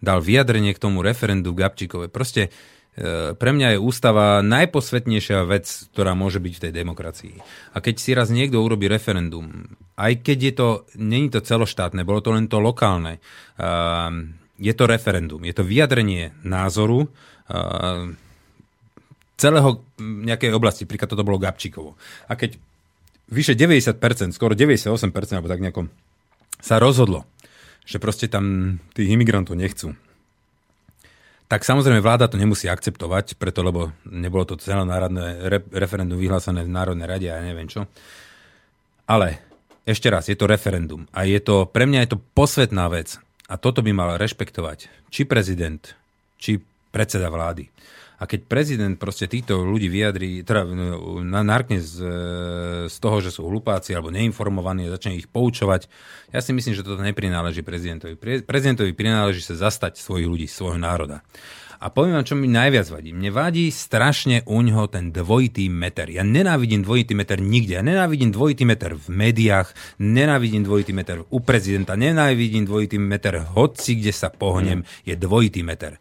dal vyjadrenie k tomu referendu Gabčíkové. Proste e, pre mňa je ústava najposvetnejšia vec, ktorá môže byť v tej demokracii. A keď si raz niekto urobí referendum, aj keď je to, není to celoštátne, bolo to len to lokálne, je to referendum, je to vyjadrenie názoru celého nejakej oblasti, príklad toto bolo Gabčíkovo. A keď vyše 90%, skoro 98%, alebo tak nejakom, sa rozhodlo, že proste tam tých imigrantov nechcú, tak samozrejme vláda to nemusí akceptovať, preto lebo nebolo to celonárodné re, referendum vyhlásené v Národnej rade a ja neviem čo. Ale ešte raz, je to referendum a je to, pre mňa je to posvetná vec a toto by mal rešpektovať či prezident, či predseda vlády. A keď prezident proste týchto ľudí vyjadrí, teda narkne z, z toho, že sú hlupáci alebo neinformovaní a začne ich poučovať, ja si myslím, že toto neprináleží prezidentovi. Pre, prezidentovi prináleží sa zastať svojich ľudí, svojho národa. A poviem vám, čo mi najviac vadí. Mne vadí strašne u ňoho ten dvojitý meter. Ja nenávidím dvojitý meter nikde. Ja nenávidím dvojitý meter v médiách, nenávidím dvojitý meter u prezidenta, nenávidím dvojitý meter hoci, kde sa pohnem, je dvojitý meter.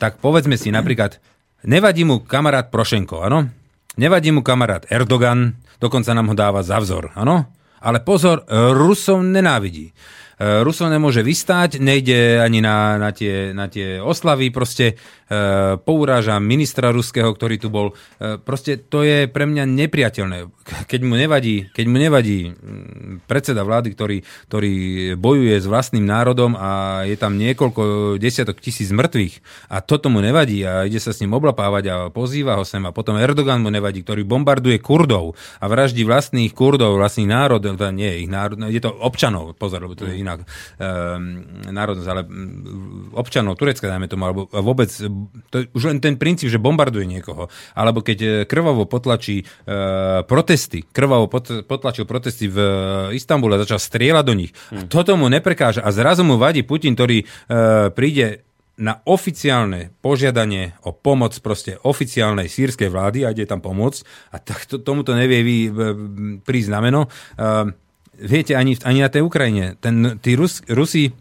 Tak povedzme si napríklad, nevadí mu kamarát Prošenko, áno? Nevadí mu kamarát Erdogan, dokonca nám ho dáva za vzor, áno? Ale pozor, Rusov nenávidí. Rusov nemôže vystáť, nejde ani na, na, tie, na tie oslavy, proste e, pouráža ministra ruského, ktorý tu bol. E, proste to je pre mňa nepriateľné. Keď mu nevadí, keď mu nevadí mm, predseda vlády, ktorý, ktorý bojuje s vlastným národom a je tam niekoľko desiatok tisíc mŕtvych a toto mu nevadí a ide sa s ním oblapávať a pozýva ho sem a potom Erdogan mu nevadí, ktorý bombarduje Kurdov a vraždí vlastných Kurdov, vlastných národov, to nie ich národ, je to občanov, pozor, lebo to je inak um, národnosť, ale občanov Turecka, dajme tomu, alebo vôbec, to je už len ten princíp, že bombarduje niekoho, alebo keď e, krvavo potlačí uh, protesty, krvavo pot, potlačil protesty v Istambule a začal strieľať do nich. Hmm. A toto mu neprekáža a zrazu mu vadí Putin, ktorý uh, príde na oficiálne požiadanie o pomoc proste oficiálnej sírskej vlády a ide tam pomôcť a tak to, tomuto nevie vy, prísť znameno. Uh, viete, ani, ani na tej Ukrajine. Ten, tí Rus, Rusi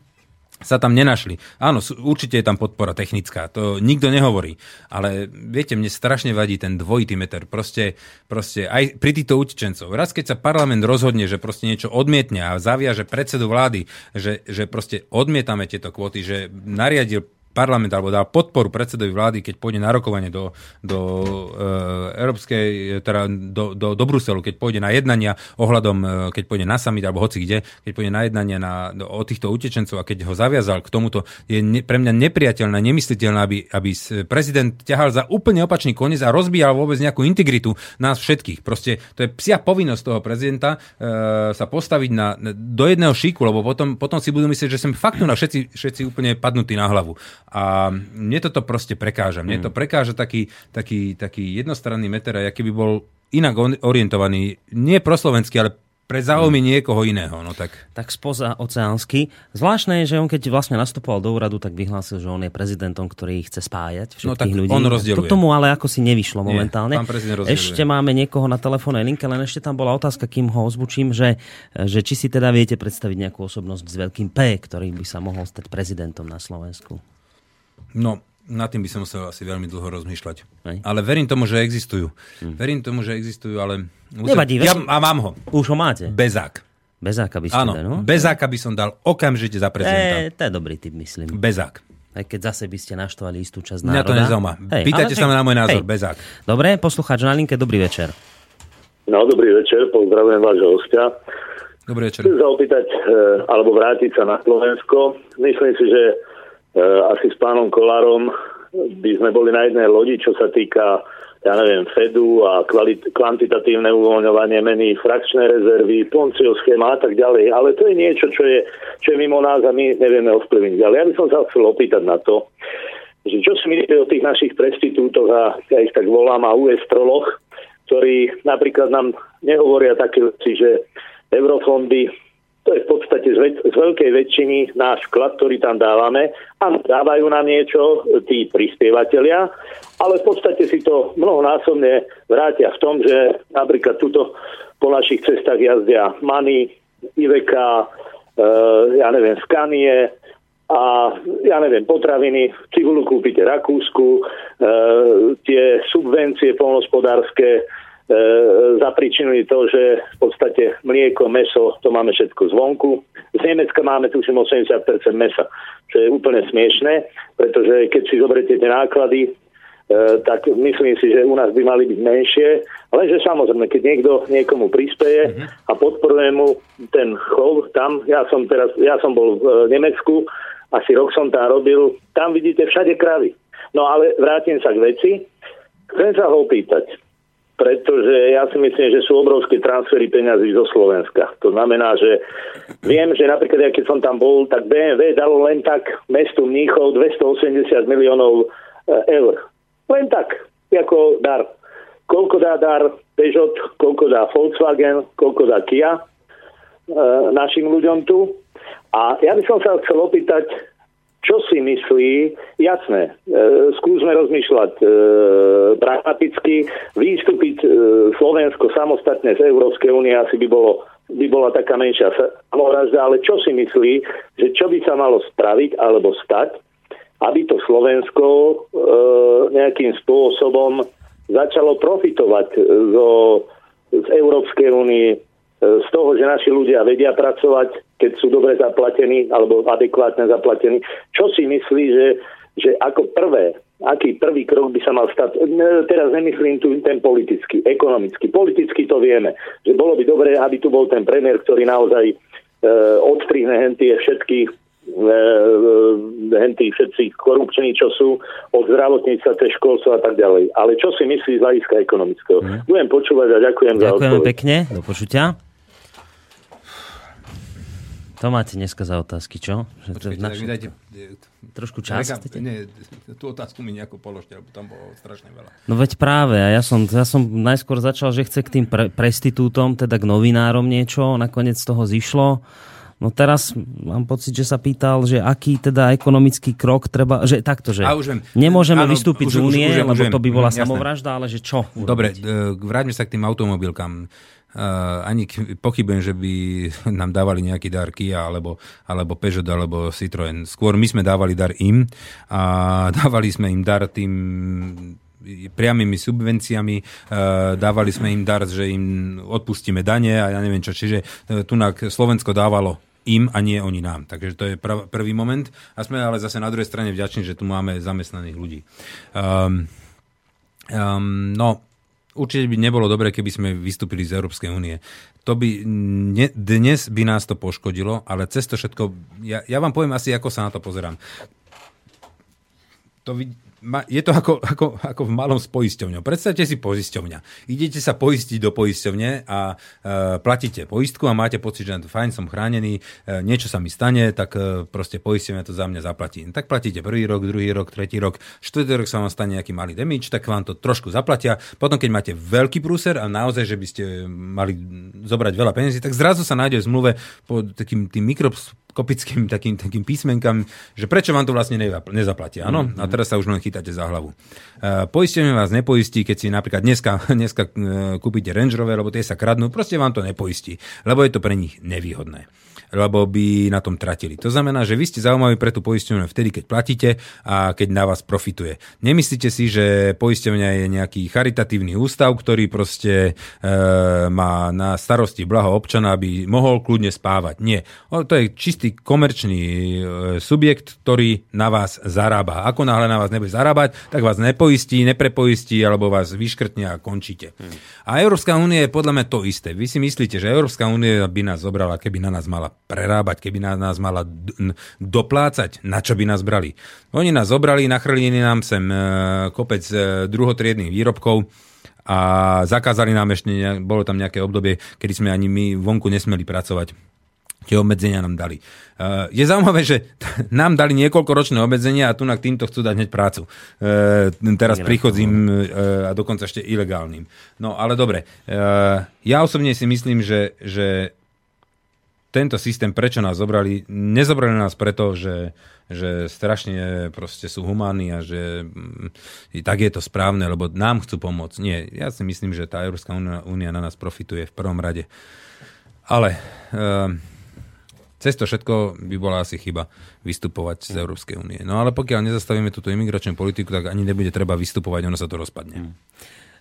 sa tam nenašli. Áno, určite je tam podpora technická, to nikto nehovorí. Ale viete, mne strašne vadí ten dvojitý meter. Proste, proste aj pri týchto utečencov. Raz, keď sa parlament rozhodne, že proste niečo odmietne a zaviaže predsedu vlády, že, že proste odmietame tieto kvóty, že nariadil parlament alebo dal podporu predsedovi vlády, keď pôjde na rokovanie do, do e, Európskej, teda do, do, do Bruselu, keď pôjde na jednania ohľadom, e, keď pôjde na summit alebo hoci kde, keď pôjde na jednania na, o týchto utečencov a keď ho zaviazal k tomuto, je ne, pre mňa nepriateľné, nemysliteľné, aby, aby prezident ťahal za úplne opačný koniec a rozbíjal vôbec nejakú integritu nás všetkých. Proste to je psia povinnosť toho prezidenta e, sa postaviť na, do jedného šíku, lebo potom, potom si budú myslieť, že sme fakt na všetci, všetci úplne padnutí na hlavu. A mne toto proste prekáža. Mne to mm. prekáža taký, taký, taký jednostranný meter, aký by bol inak orientovaný, nie proslovenský, ale pre záujmy mm. niekoho iného. No tak. tak spoza oceánsky. Zvláštne je, že on keď vlastne nastupoval do úradu, tak vyhlásil, že on je prezidentom, ktorý chce spájať všetkých no, tak ľudí. on rozdeľuje. To tomu ale ako si nevyšlo momentálne. Nie. Ešte máme niekoho na telefónnej linke, len ešte tam bola otázka, kým ho ozvučím, že, že či si teda viete predstaviť nejakú osobnosť s veľkým P, ktorý by sa mohol stať prezidentom na Slovensku. No, Na tým by som musel asi veľmi dlho rozmýšľať. Hej. Ale verím tomu, že existujú. Verím tomu, že existujú, ale... musel- Nevadí, Ja, a mám ho. Už ho máte. Bezák. Bezáka by ste Áno, dali, no? Bezáka by som dal okamžite za E, prezidenta. to je dobrý typ, myslím. Bezák. Aj keď zase by ste naštvali istú časť Mňa národa. to nezaujíma. Pýtajte sa hej, na môj názor. hej. Bezák. Dobre, poslucháč na linke, dobrý večer. No, dobrý večer, pozdravujem vášho hostia. Dobrý večer. Chcem sa opýtať, e, alebo vrátiť sa na Slovensko. Myslím si, že e, asi s pánom Kolárom by sme boli na jednej lodi, čo sa týka ja neviem, Fedu a kvalit- kvantitatívne uvoľňovanie meny, frakčné rezervy, Poncio schéma a tak ďalej. Ale to je niečo, čo je, čo je mimo nás a my nevieme ovplyvniť. Ale ja by som sa chcel opýtať na to, že čo si myslíte o tých našich prestitútoch a ja ich tak volám a US troloch, ktorí napríklad nám nehovoria také veci, že eurofondy to je v podstate z, väč- z veľkej väčšiny náš vklad, ktorý tam dávame. A dávajú nám niečo tí prispievateľia, ale v podstate si to mnohonásobne vrátia v tom, že napríklad tuto po našich cestách jazdia Mani, Iveka, e, ja neviem, Skanie a ja neviem, potraviny, cibulu kúpite Rakúsku, e, tie subvencie polnospodárske zapričinili to, že v podstate mlieko, meso, to máme všetko zvonku. Z Nemecka máme tuším 80% mesa, čo je úplne smiešné, pretože keď si zoberete tie náklady, e, tak myslím si, že u nás by mali byť menšie. Lenže samozrejme, keď niekto niekomu prispieje a podporuje mu ten chov tam, ja som teraz, ja som bol v e, Nemecku, asi rok som tam robil, tam vidíte všade kravy. No ale vrátim sa k veci. Chcem sa ho opýtať, pretože ja si myslím, že sú obrovské transfery peňazí zo Slovenska. To znamená, že viem, že napríklad, ja keď som tam bol, tak BMW dalo len tak mestu Mníchov 280 miliónov e, eur. Len tak, ako dar. Koľko dá dar Peugeot, koľko dá Volkswagen, koľko dá Kia e, našim ľuďom tu. A ja by som sa chcel opýtať, čo si myslí, jasné, e, skúsme rozmýšľať e, pragmaticky, vystúpiť e, Slovensko samostatne z Európskej únie asi by, bolo, by bola taká menšia samovražda, ale čo si myslí, že čo by sa malo spraviť alebo stať, aby to Slovensko e, nejakým spôsobom začalo profitovať zo, z Európskej únie, e, z toho, že naši ľudia vedia pracovať, keď sú dobre zaplatení alebo adekvátne zaplatení. Čo si myslí, že, že ako prvé, aký prvý krok by sa mal stať? Teraz nemyslím tu ten politický, ekonomický. Politicky to vieme, že bolo by dobré, aby tu bol ten premiér, ktorý naozaj e, odstrihne hentie všetky e, henty všetci korupční, čo sú od zdravotníctva, cez školstva a tak ďalej. Ale čo si myslí z hľadiska ekonomického? Mm. Budem počúvať a ďakujem, za Ďakujeme odpoveď. pekne, do počutia. To máte dneska za otázky, čo? Že Počkajte, na tak mi všetko. dajte... Trošku čas Nechám-? Nie, tú otázku mi nejako položte, lebo tam bolo strašne veľa. No veď práve, a ja som, ja som najskôr začal, že chce k tým pre, prestitútom, teda k novinárom niečo, nakoniec z toho zišlo. No teraz mám pocit, že sa pýtal, že aký teda ekonomický krok treba, že takto, že A už viem. nemôžeme Áno, vystúpiť z už- už- únie, už už lebo viem. to by bola jasné. samovražda, ale že čo? urobiť? Dobre, e, vráťme sa k tým automobilkám. Uh, ani pochybujem, že by *laughs* nám dávali nejaký dar Kia alebo, alebo Peugeot alebo Citroën. Skôr my sme dávali dar im a *laughs* dávali sme im dar tým priamými subvenciami, e, dávali sme im dar, že im odpustíme dane a ja neviem čo. Čiže tu Slovensko dávalo im a nie oni nám. Takže to je prv, prvý moment. A sme ale zase na druhej strane vďační, že tu máme zamestnaných ľudí. Um, um, no, určite by nebolo dobre, keby sme vystúpili z Európskej únie. To by ne, dnes by nás to poškodilo, ale cez to všetko, ja, ja vám poviem asi, ako sa na to pozerám. To je to ako, ako, ako v malom s poisťovňou. Predstavte si poisťovňa. Idete sa poistiť do poisťovne a e, platíte poistku a máte pocit, že fajn, som chránený, e, niečo sa mi stane, tak e, proste poisťovňa to za mňa zaplatí. Tak platíte prvý rok, druhý rok, tretí rok, štvrtý rok sa vám stane nejaký malý damage, tak vám to trošku zaplatia. Potom, keď máte veľký prúser a naozaj, že by ste mali zobrať veľa peniazí, tak zrazu sa nájde v zmluve pod takým tým mikroskopickým takým, takým písmenkám, že prečo vám to vlastne nezapl- nezaplatia. Áno? A teraz sa už len chytáte za hlavu. Uh, poistenie vás nepoistí, keď si napríklad dneska, *laughs* dneska uh, kúpite Range Rover, lebo tie sa kradnú, proste vám to nepoistí, lebo je to pre nich nevýhodné. lebo by na tom tratili. To znamená, že vy ste zaujímaví pre tú poisťovňu vtedy, keď platíte a keď na vás profituje. Nemyslíte si, že poisťovňa je nejaký charitatívny ústav, ktorý proste e, má na starosti blaho občana, aby mohol kľudne spávať. Nie. O, to je čistý komerčný e, subjekt, ktorý na vás zarába. Ako náhle na vás nebude zarábať, tak vás nepoistí, neprepoistí alebo vás vyškrtne a končíte. Hmm. A Európska únia je podľa mňa to isté. Vy si myslíte, že Európska únia by nás zobrala, keby na nás mala prerábať, keby na nás mala doplácať, na čo by nás brali. Oni nás zobrali, nachrlili nám sem e, kopec e, druhotriedných výrobkov a zakázali nám ešte, bolo tam nejaké obdobie, kedy sme ani my vonku nesmeli pracovať tie obmedzenia nám dali. Uh, je zaujímavé, že *laughs* nám dali niekoľko ročné obmedzenia a tu na týmto chcú dať hneď prácu. Uh, teraz prichodzím uh, a dokonca ešte ilegálnym. No ale dobre, ja osobne si myslím, že, že tento systém, prečo nás zobrali, nezobrali nás preto, že, že strašne proste sú humánni a že mm, tak je to správne, lebo nám chcú pomôcť. Nie, ja si myslím, že tá Európska únia na nás profituje v prvom rade. Ale uh, cez to všetko by bola asi chyba vystupovať z Európskej únie. No ale pokiaľ nezastavíme túto imigračnú politiku, tak ani nebude treba vystupovať, ono sa to rozpadne.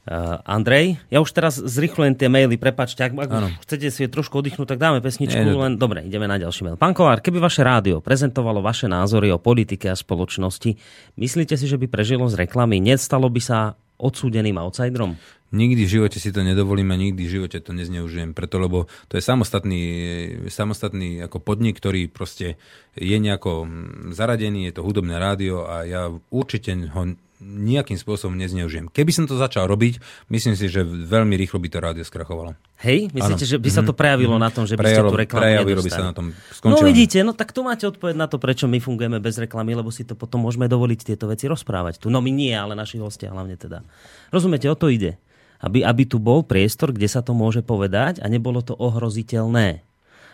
Uh, Andrej, ja už teraz zrychlujem tie maily, prepačte, ak, ak chcete si trošku oddychnúť, tak dáme pesničku, Nie, len dobre, ideme na ďalší mail. Pán Kolár, keby vaše rádio prezentovalo vaše názory o politike a spoločnosti, myslíte si, že by prežilo z reklamy? Nestalo by sa odsúdeným outsiderom? Nikdy v živote si to nedovolím a nikdy v živote to nezneužijem, preto lebo to je samostatný, samostatný ako podnik, ktorý proste je nejako zaradený, je to hudobné rádio a ja určite ho nejakým spôsobom nezneužijem. Keby som to začal robiť, myslím si, že veľmi rýchlo by to rádio skrachovalo. Hej, myslíte, ano. že by sa to prejavilo mm-hmm. na tom, že by ste tú reklamu Prejavilo by sa na tom. Skončilo. No vidíte, no tak tu máte odpoveď na to, prečo my fungujeme bez reklamy, lebo si to potom môžeme dovoliť tieto veci rozprávať. Tu, no my nie, ale naši hostia hlavne teda. Rozumiete, o to ide aby, aby tu bol priestor, kde sa to môže povedať a nebolo to ohroziteľné.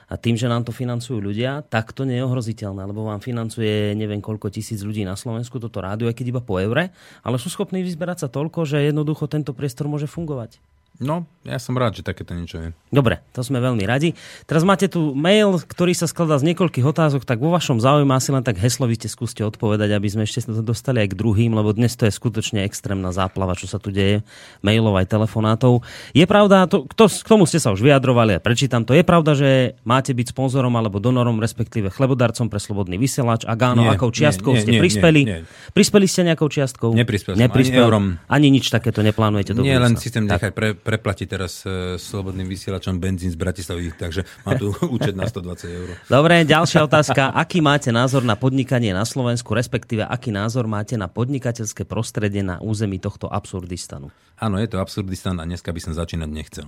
A tým, že nám to financujú ľudia, tak to nie je ohroziteľné, lebo vám financuje neviem koľko tisíc ľudí na Slovensku toto rádio, aj keď iba po eure, ale sú schopní vyzberať sa toľko, že jednoducho tento priestor môže fungovať. No, ja som rád, že takéto niečo je. Dobre, to sme veľmi radi. Teraz máte tu mail, ktorý sa skladá z niekoľkých otázok, tak vo vašom záujme asi len tak heslovite skúste odpovedať, aby sme ešte sa dostali aj k druhým, lebo dnes to je skutočne extrémna záplava, čo sa tu deje, mailov aj telefonátov. Je pravda, to, kto, k tomu ste sa už vyjadrovali a prečítam to, je pravda, že máte byť sponzorom alebo donorom, respektíve chlebodarcom pre slobodný vysielač? A áno, nie, akou čiastkou nie, nie, ste nie, prispeli? Nie, nie. Prispeli ste nejakou čiastkou? Neprispel som, Neprispel, ani eurom. Ani nič takéto neplánujete do Nie, len systém nechať pre, preplatí teraz e, slobodným vysielačom benzín z Bratislavy, takže mám tu *laughs* účet na 120 eur. Dobre, ďalšia otázka. Aký máte názor na podnikanie na Slovensku, respektíve aký názor máte na podnikateľské prostredie na území tohto absurdistanu? Áno, je to absurdistan a dneska by som začínať nechcel.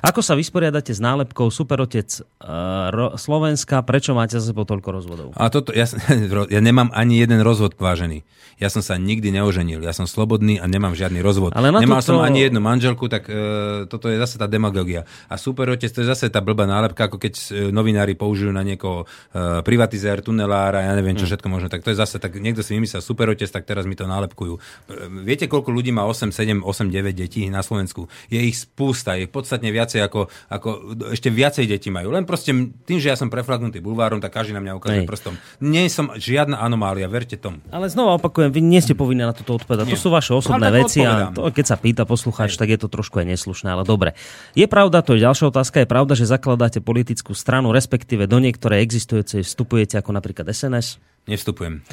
Ako sa vysporiadate s nálepkou Superotec uh, Slovenska? Prečo máte za sebou toľko rozvodov? A toto, ja, *laughs* ja nemám ani jeden rozvod, vážený. Ja som sa nikdy neoženil. Ja som slobodný a nemám žiadny rozvod. Ale Nemal toto... som ani jednu manželku, tak uh, toto je zase tá demagogia. A Superotec to je zase tá blbá nálepka, ako keď uh, novinári použijú na niekoho uh, privatizér, tunelára, ja neviem čo mm. všetko možno. Tak to je zase, tak niekto si vymyslel Superotec, tak teraz mi to nálepkujú. Viete, koľko ľudí má 8, 7, 8, 9 9 detí na Slovensku. Je ich spústa, je podstatne viacej ako, ako ešte viacej detí majú. Len proste tým, že ja som preflagnutý bulvárom, tak každý na mňa ukazuje prstom. Nie som žiadna anomália, verte tomu. Ale znova opakujem, vy nie ste povinní na toto odpovedať. To sú vaše osobné veci a to, keď sa pýta poslucháč, tak je to trošku aj neslušné, ale dobre. Je pravda, to je ďalšia otázka, je pravda, že zakladáte politickú stranu, respektíve do niektorej existujúcej vstupujete ako napríklad SNS? Nevstupujem.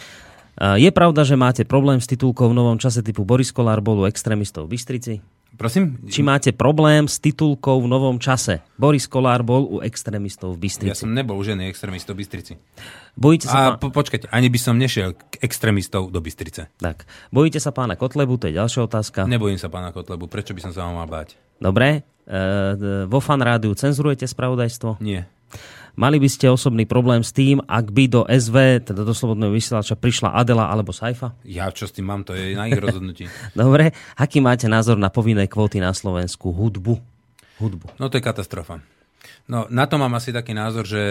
Je pravda, že máte problém s titulkou v novom čase typu Boris Kolár bol u extrémistov v Bystrici? Prosím? Či máte problém s titulkou v novom čase? Boris Kolár bol u extrémistov v Bystrici. Ja som nebol žiadny extrémistov v Bystrici. Bojíte sa... A po, počkajte, ani by som nešiel k extrémistov do Bystrice. Tak. Bojíte sa pána Kotlebu? To je ďalšia otázka. Nebojím sa pána Kotlebu. Prečo by som sa ho mal báť? Dobre. E, vo fan rádiu cenzurujete spravodajstvo? Nie. Mali by ste osobný problém s tým, ak by do SV, teda do Slobodného vysielača, prišla Adela alebo Saifa? Ja čo s tým mám, to je na ich rozhodnutí. *laughs* Dobre, aký máte názor na povinné kvóty na Slovensku? Hudbu. Hudbu. No to je katastrofa. No, na to mám asi taký názor, že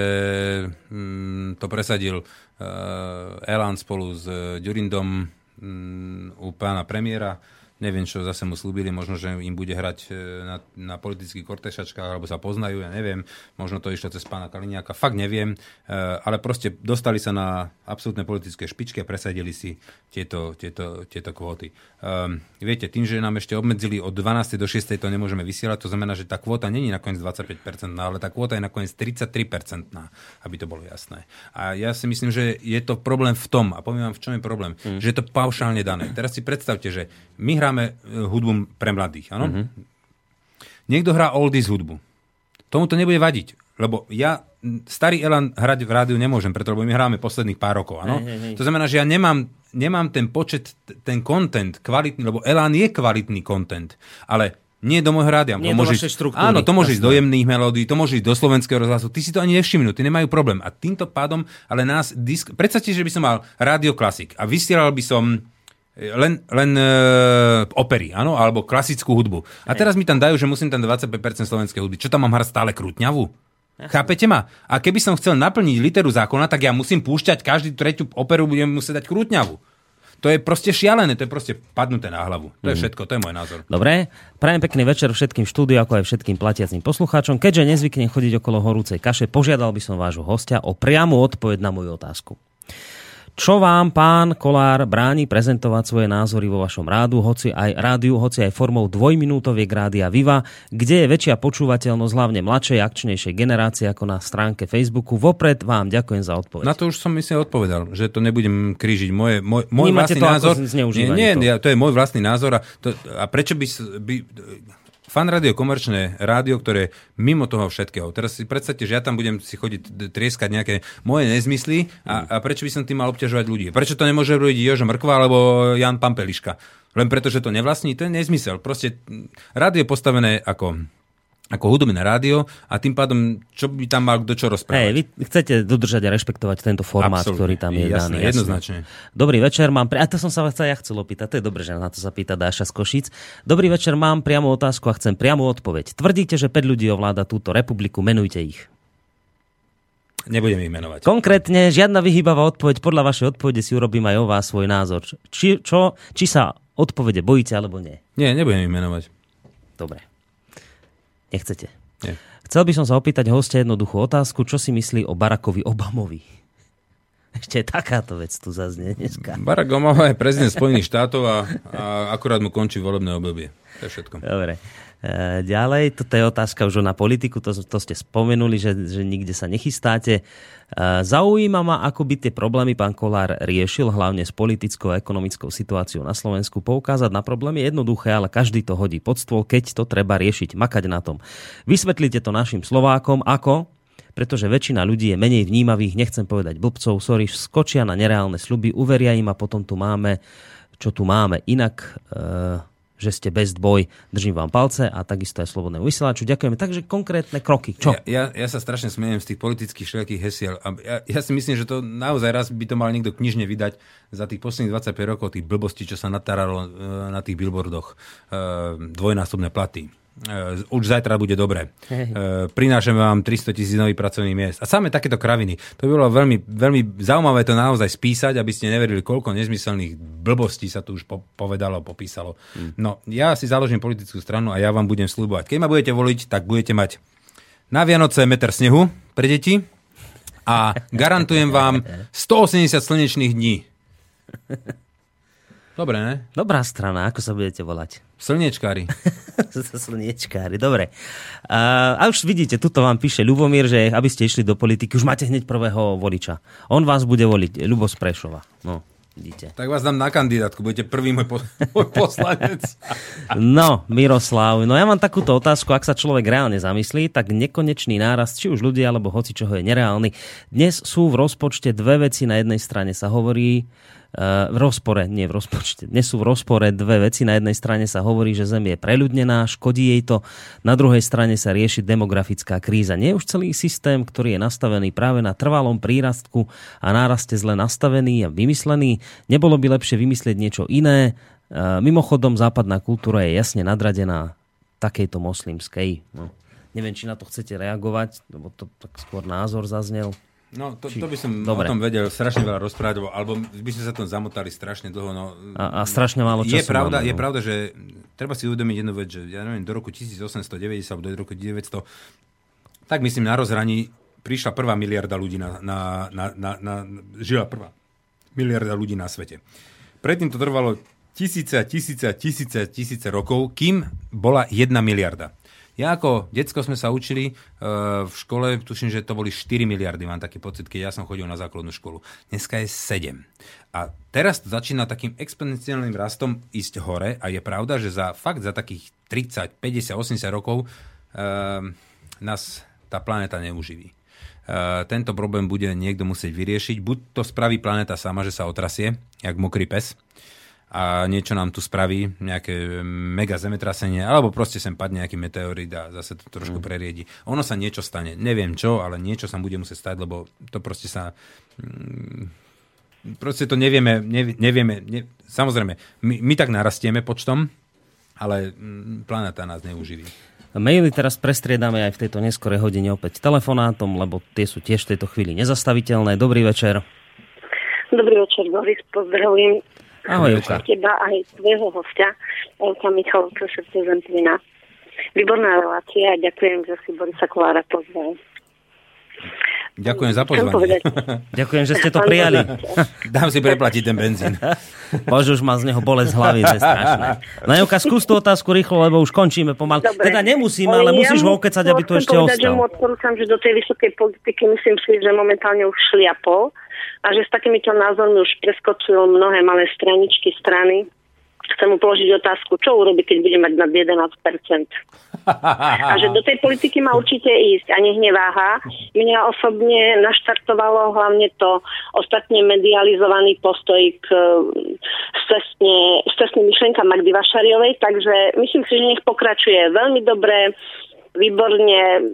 mm, to presadil uh, Elan spolu s uh, Ďurindom mm, u pána premiéra neviem, čo zase mu slúbili, možno, že im bude hrať e, na, na politických kortešačkách, alebo sa poznajú, ja neviem, možno to išlo cez pána Kaliniaka, fakt neviem, e, ale proste dostali sa na absolútne politické špičky a presadili si tieto, tieto, tieto kvóty. Um, viete, tým, že nám ešte obmedzili od 12. do 6. to nemôžeme vysielať, to znamená, že tá kvóta není nakoniec 25%, ale tá kvóta je nakoniec 33%, aby to bolo jasné. A ja si myslím, že je to problém v tom, a poviem vám, v čom je problém, mm. že je to paušálne dané. Teraz si predstavte, že my hráme e, hudbu pre mladých, áno? Mm-hmm. Niekto hrá oldies hudbu. Tomu to nebude vadiť, lebo ja starý Elan hrať v rádiu nemôžem, preto lebo my hráme posledných pár rokov, áno? Hey, hey, hey. To znamená, že ja nemám, nemám ten počet, ten content kvalitný, lebo Elan je kvalitný content, ale nie do môjho rádia. Nie to môže ísť, áno, to môže ísť do jemných melódií, to môže ísť do slovenského rozhlasu. Ty si to ani nevšimnú, ty nemajú problém. A týmto pádom, ale nás... Disk... Predstavte, že by som mal rádio klasik a vysielal by som len, len e, opery, áno, alebo klasickú hudbu. A teraz mi tam dajú, že musím tam 25% slovenskej hudby. Čo tam mám hrať stále krútňavu? Jasne. Chápete ma? A keby som chcel naplniť literu zákona, tak ja musím púšťať každý tretiu operu, budem musieť dať krútňavu. To je proste šialené, to je proste padnuté na hlavu. To je mhm. všetko, to je môj názor. Dobre, prajem pekný večer všetkým štúdiu, ako aj všetkým platiacim poslucháčom. Keďže nezvyknem chodiť okolo horúcej kaše, požiadal by som vášho hostia o priamu odpoveď na moju otázku. Čo vám pán Kolár bráni prezentovať svoje názory vo vašom rádu, hoci aj rádiu, hoci aj formou dvojminútoviek rádia Viva, kde je väčšia počúvateľnosť hlavne mladšej, akčnejšej generácie ako na stránke Facebooku. Vopred vám ďakujem za odpoveď. Na to už som myslím odpovedal, že to nebudem krížiť. Moje, môj, môj vlastný to názor... Nie, nie, to. to je môj vlastný názor a, to, a prečo by, by Fan rádio komerčné rádio, ktoré mimo toho všetkého. Teraz si predstavte, že ja tam budem si chodiť trieskať nejaké moje nezmysly a, a prečo by som tým mal obťažovať ľudí? Prečo to nemôže robiť Jožo Mrkva alebo Jan Pampeliška? Len preto, že to nevlastní, to je nezmysel. Proste rádio je postavené ako ako hudobné rádio a tým pádom, čo by tam mal kto čo rozprávať. Hey, vy chcete dodržať a rešpektovať tento formát, Absolutne. ktorý tam je jasné, daný. Jasné. Jednoznačne. Dobrý večer, mám... Pri... A to som sa vás ja chcel opýtať, to je dobré, že na to sa pýta Dáša z Košic. Dobrý večer, mám priamu otázku a chcem priamu odpoveď. Tvrdíte, že 5 ľudí ovláda túto republiku, menujte ich. Nebudem ich menovať. Konkrétne, žiadna vyhýbavá odpoveď, podľa vašej odpovede si urobím aj o vás svoj názor. Či, čo, či sa odpovede bojíte, alebo nie? Nie, nebudem ich menovať. Dobre. Nechcete? Nie. Chcel by som sa opýtať hostia jednoduchú otázku, čo si myslí o Barackovi Obamovi? *laughs* Ešte takáto vec tu zaznie dneska. Barack Obama je prezident Spojených štátov a, a akurát mu končí volebné obdobie. To je všetko. Dobre. E, ďalej, toto je otázka už na politiku, to, to ste spomenuli, že, že nikde sa nechystáte. E, zaujíma ma, ako by tie problémy pán Kolár riešil, hlavne s politickou a ekonomickou situáciou na Slovensku. Poukázať na problémy je jednoduché, ale každý to hodí pod stôl, keď to treba riešiť, makať na tom. Vysvetlite to našim Slovákom, ako pretože väčšina ľudí je menej vnímavých, nechcem povedať blbcov, sorry, skočia na nereálne sluby, uveria im a potom tu máme, čo tu máme. Inak e, že ste best boy. Držím vám palce a takisto aj slobodnému vysielaču. Ďakujeme. Takže konkrétne kroky. Čo? Ja, ja, ja sa strašne smiem z tých politických všelijakých hesiel. A ja, ja si myslím, že to naozaj raz by to mal niekto knižne vydať za tých posledných 25 rokov, tých blbostí, čo sa nataralo e, na tých billboardoch. E, dvojnásobné platy už zajtra bude dobre. Hey. Prinášame vám 300 tisíc nových pracovných miest. A samé takéto kraviny. To by bolo veľmi, veľmi zaujímavé to naozaj spísať, aby ste neverili, koľko nezmyselných blbostí sa tu už po- povedalo, popísalo. Hmm. No, ja si založím politickú stranu a ja vám budem slúbovať. Keď ma budete voliť, tak budete mať na Vianoce meter snehu pre deti a garantujem vám *laughs* 180 slnečných dní. Dobre, ne? Dobrá strana, ako sa budete volať? Slniečkári. *laughs* Slniečkári, dobre. A, a už vidíte, tuto vám píše Ľubomír, že aby ste išli do politiky, už máte hneď prvého voliča. On vás bude voliť, Ľubo Sprešova. No, vidíte. Tak vás dám na kandidátku, budete prvý môj, po, *laughs* môj poslanec. no, Miroslav, no ja mám takúto otázku, ak sa človek reálne zamyslí, tak nekonečný nárast, či už ľudia, alebo hoci čoho je nereálny. Dnes sú v rozpočte dve veci. Na jednej strane sa hovorí, v rozpore, nie v rozpočte, dnes sú v rozpore dve veci. Na jednej strane sa hovorí, že Zem je preľudnená, škodí jej to. Na druhej strane sa rieši demografická kríza. Nie už celý systém, ktorý je nastavený práve na trvalom prírastku a náraste zle nastavený a vymyslený. Nebolo by lepšie vymyslieť niečo iné? Eh, mimochodom, západná kultúra je jasne nadradená takejto moslimskej. No. Neviem, či na to chcete reagovať, lebo to tak skôr názor zaznel. No, to, to by som Dobre. o tom vedel strašne veľa rozprávať, lebo- alebo by sme sa tom zamotali strašne dlho. No, A, a strašne málo je času pravda, máme, je no. pravda, že treba si uvedomiť jednu vec, že ja neviem, do roku 1890 alebo do roku 1900, tak myslím, na rozhraní prišla prvá miliarda ľudí na, na, na, na, na žila prvá miliarda ľudí na svete. Predtým to trvalo tisíce, a tisíce, a tisíce, a tisíce rokov, kým bola jedna miliarda. Ja ako decko sme sa učili uh, v škole, tuším, že to boli 4 miliardy, mám taký pocit, keď ja som chodil na základnú školu. Dneska je 7. A teraz to začína takým exponenciálnym rastom ísť hore a je pravda, že za fakt za takých 30, 50, 80 rokov uh, nás tá planéta neuživí. Uh, tento problém bude niekto musieť vyriešiť. Buď to spraví planéta sama, že sa otrasie, jak mokrý pes, a niečo nám tu spraví, nejaké mega zemetrasenie, alebo proste sem padne nejaký meteorit a zase to trošku preriedi. Ono sa niečo stane. Neviem čo, ale niečo sa bude musieť stať, lebo to proste sa... mm, Proste to nevieme, nevi- nevieme, ne, samozrejme, my, my tak narastieme počtom, ale mm, planéta nás neuživí. Maily teraz prestriedame aj v tejto neskorej hodine opäť telefonátom, lebo tie sú tiež v tejto chvíli nezastaviteľné. Dobrý večer. Dobrý večer, Boris, pozdravujem Ahoj, Juka. teba aj tvojho hostia, Elka Michalovca, srdce Zemplina. Výborná relácia a ďakujem, že si Borisa Kolára pozval. Ďakujem za pozvanie. *laughs* Ďakujem, že ste to prijali. Dám si preplatiť ten benzín. *laughs* Bože, už má z neho bolesť hlavy, to je strašné. No Juka, skús tú otázku rýchlo, lebo už končíme pomaly. Dobre. Teda nemusíme, ale ja musíš mu ho okecať, aby tu ešte povedať, ostal. mu odporúčam, že do tej vysokej politiky myslím si, že momentálne už šliapol a že s takýmito názormi už preskočil mnohé malé straničky strany. Chcem mu položiť otázku, čo urobí, keď bude mať nad 11%. A že do tej politiky má určite ísť a nech neváha. Mňa osobne naštartovalo hlavne to ostatne medializovaný postoj k cestne, cestným myšlenkám Magdy Vašariovej, takže myslím si, že nech pokračuje veľmi dobre, výborne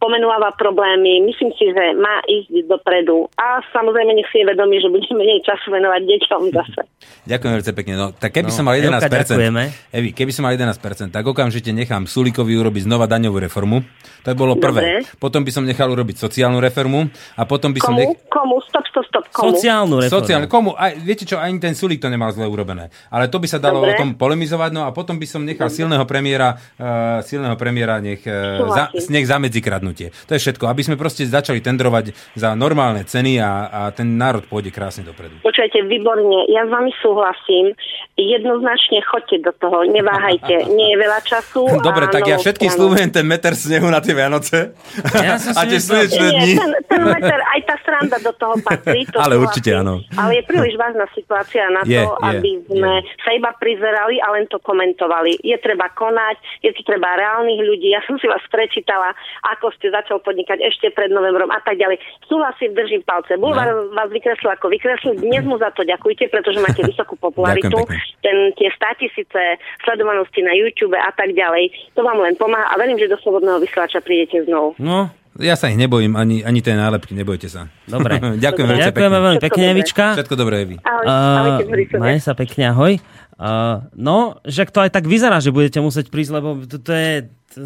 pomenúva problémy, myslím si, že má ísť dopredu. A samozrejme nech si je vedomý, že budeme menej času venovať deťom zase. *laughs* Ďakujem veľmi pekne. No, tak keby No, som mal 11%, Evka, ďakujeme. Evi, keby som mal 11%, tak okamžite nechám Sulikovi urobiť znova daňovú reformu. To by bolo prvé. Dobre. Potom by som nechal urobiť sociálnu reformu a potom by som... Komu? Nech... Komu? Stop, stop, stop. Komu? Sociálnu reformu. Sociálne, komu? Aj, viete čo, ani ten Sulik to nemal zle urobené. Ale to by sa dalo Dobre. o tom polemizovať, no a potom by som nechal silného premiéra, uh, silného premiéra nech, uh, za, nech zamedzi kradnutie. To je všetko. Aby sme proste začali tendrovať za normálne ceny a, a ten národ pôjde krásne dopredu. Počujete, výborne, ja s vami súhlasím. Jednoznačne choďte do toho, neváhajte. *laughs* Nie je veľa času. Dobre, tak ja stranu. slúbujem ten meter snehu na tie Vianoce. Ja *laughs* a tie slnečné dni. Ten, ten *laughs* meter, aj tá sranda do toho patrí. To Ale súhlasím. určite áno. Ale je príliš vážna situácia na Je, to, je, aby sme je. sa iba prizerali a len to komentovali. Je treba konať, je tu treba reálnych ľudí. Ja som si vás prečítala, ako ste začal podnikať ešte pred novembrom a tak ďalej. Súhlasím, držím palce. Bulvar No. vás vykreslil ako vykreslil. Dnes mu za to ďakujte, pretože máte vysokú *laughs* popularitu. Ten, tie 100 tisíce sledovanosti na YouTube a tak ďalej. To vám len pomáha a verím, že do slobodného vysielača prídete znovu. No, ja sa ich nebojím, ani, ani tej nálepky, nebojte sa. Dobre. *laughs* Ďakujem veľmi Ďakujeme pekne. veľmi Všetko pekne, dobré. Evička. Všetko dobré, Evi. Ahoj, maj sa pekne, ahoj. A, no, že to aj tak vyzerá, že budete musieť prísť, lebo to, to je... To,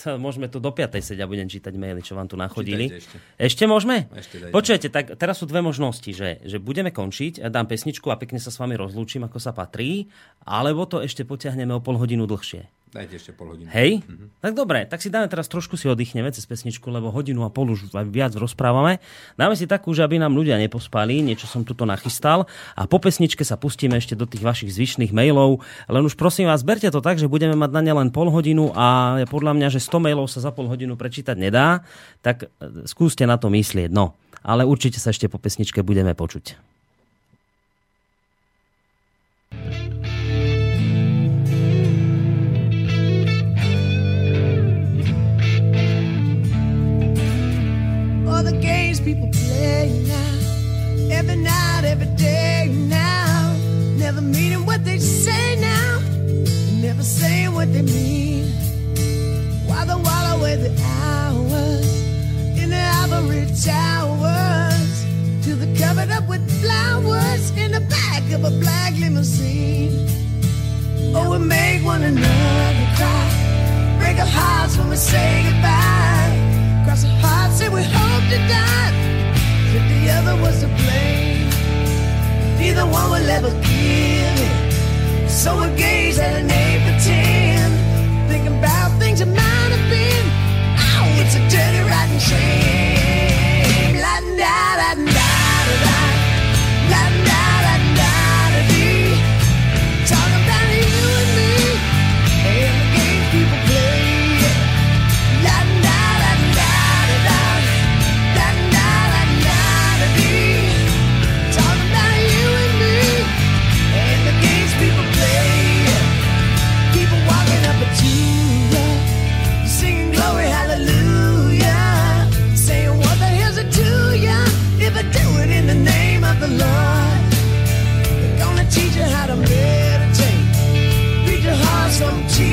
to, môžeme tu do 5. sedieť a budem čítať maily, čo vám tu nachodili. Čítajte ešte. ešte môžeme? Ešte dajte. Počujete, tak teraz sú dve možnosti, že, že budeme končiť, ja dám pesničku a pekne sa s vami rozlúčim, ako sa patrí, alebo to ešte potiahneme o pol hodinu dlhšie. Dajte ešte pol hodiny. Hej? Mm-hmm. Tak dobre, tak si dáme teraz trošku si oddychneme cez pesničku, lebo hodinu a pol už viac rozprávame. Dáme si takú, že aby nám ľudia nepospali, niečo som tuto nachystal a po pesničke sa pustíme ešte do tých vašich zvyšných mailov. Len už prosím vás, berte to tak, že budeme mať na ne len pol hodinu a podľa mňa, že 100 mailov sa za pol hodinu prečítať nedá, tak e, skúste na to myslieť. No, ale určite sa ešte po pesničke budeme počuť. All the games people play now, every night, every day now, never meaning what they say now, never saying what they mean. While they while away the hours. In the ivory towers, to the covered up with flowers. In the back of a black limousine. Oh, we make one another cry, break our hearts when we say goodbye. Cross our hearts, say we hope to die. that the other was to blame. Neither one will ever give it. So we gaze at an eight pretend, thinking about things that might have been. Oh, it's a dirty, rotten shame. La da da da da da some cheese.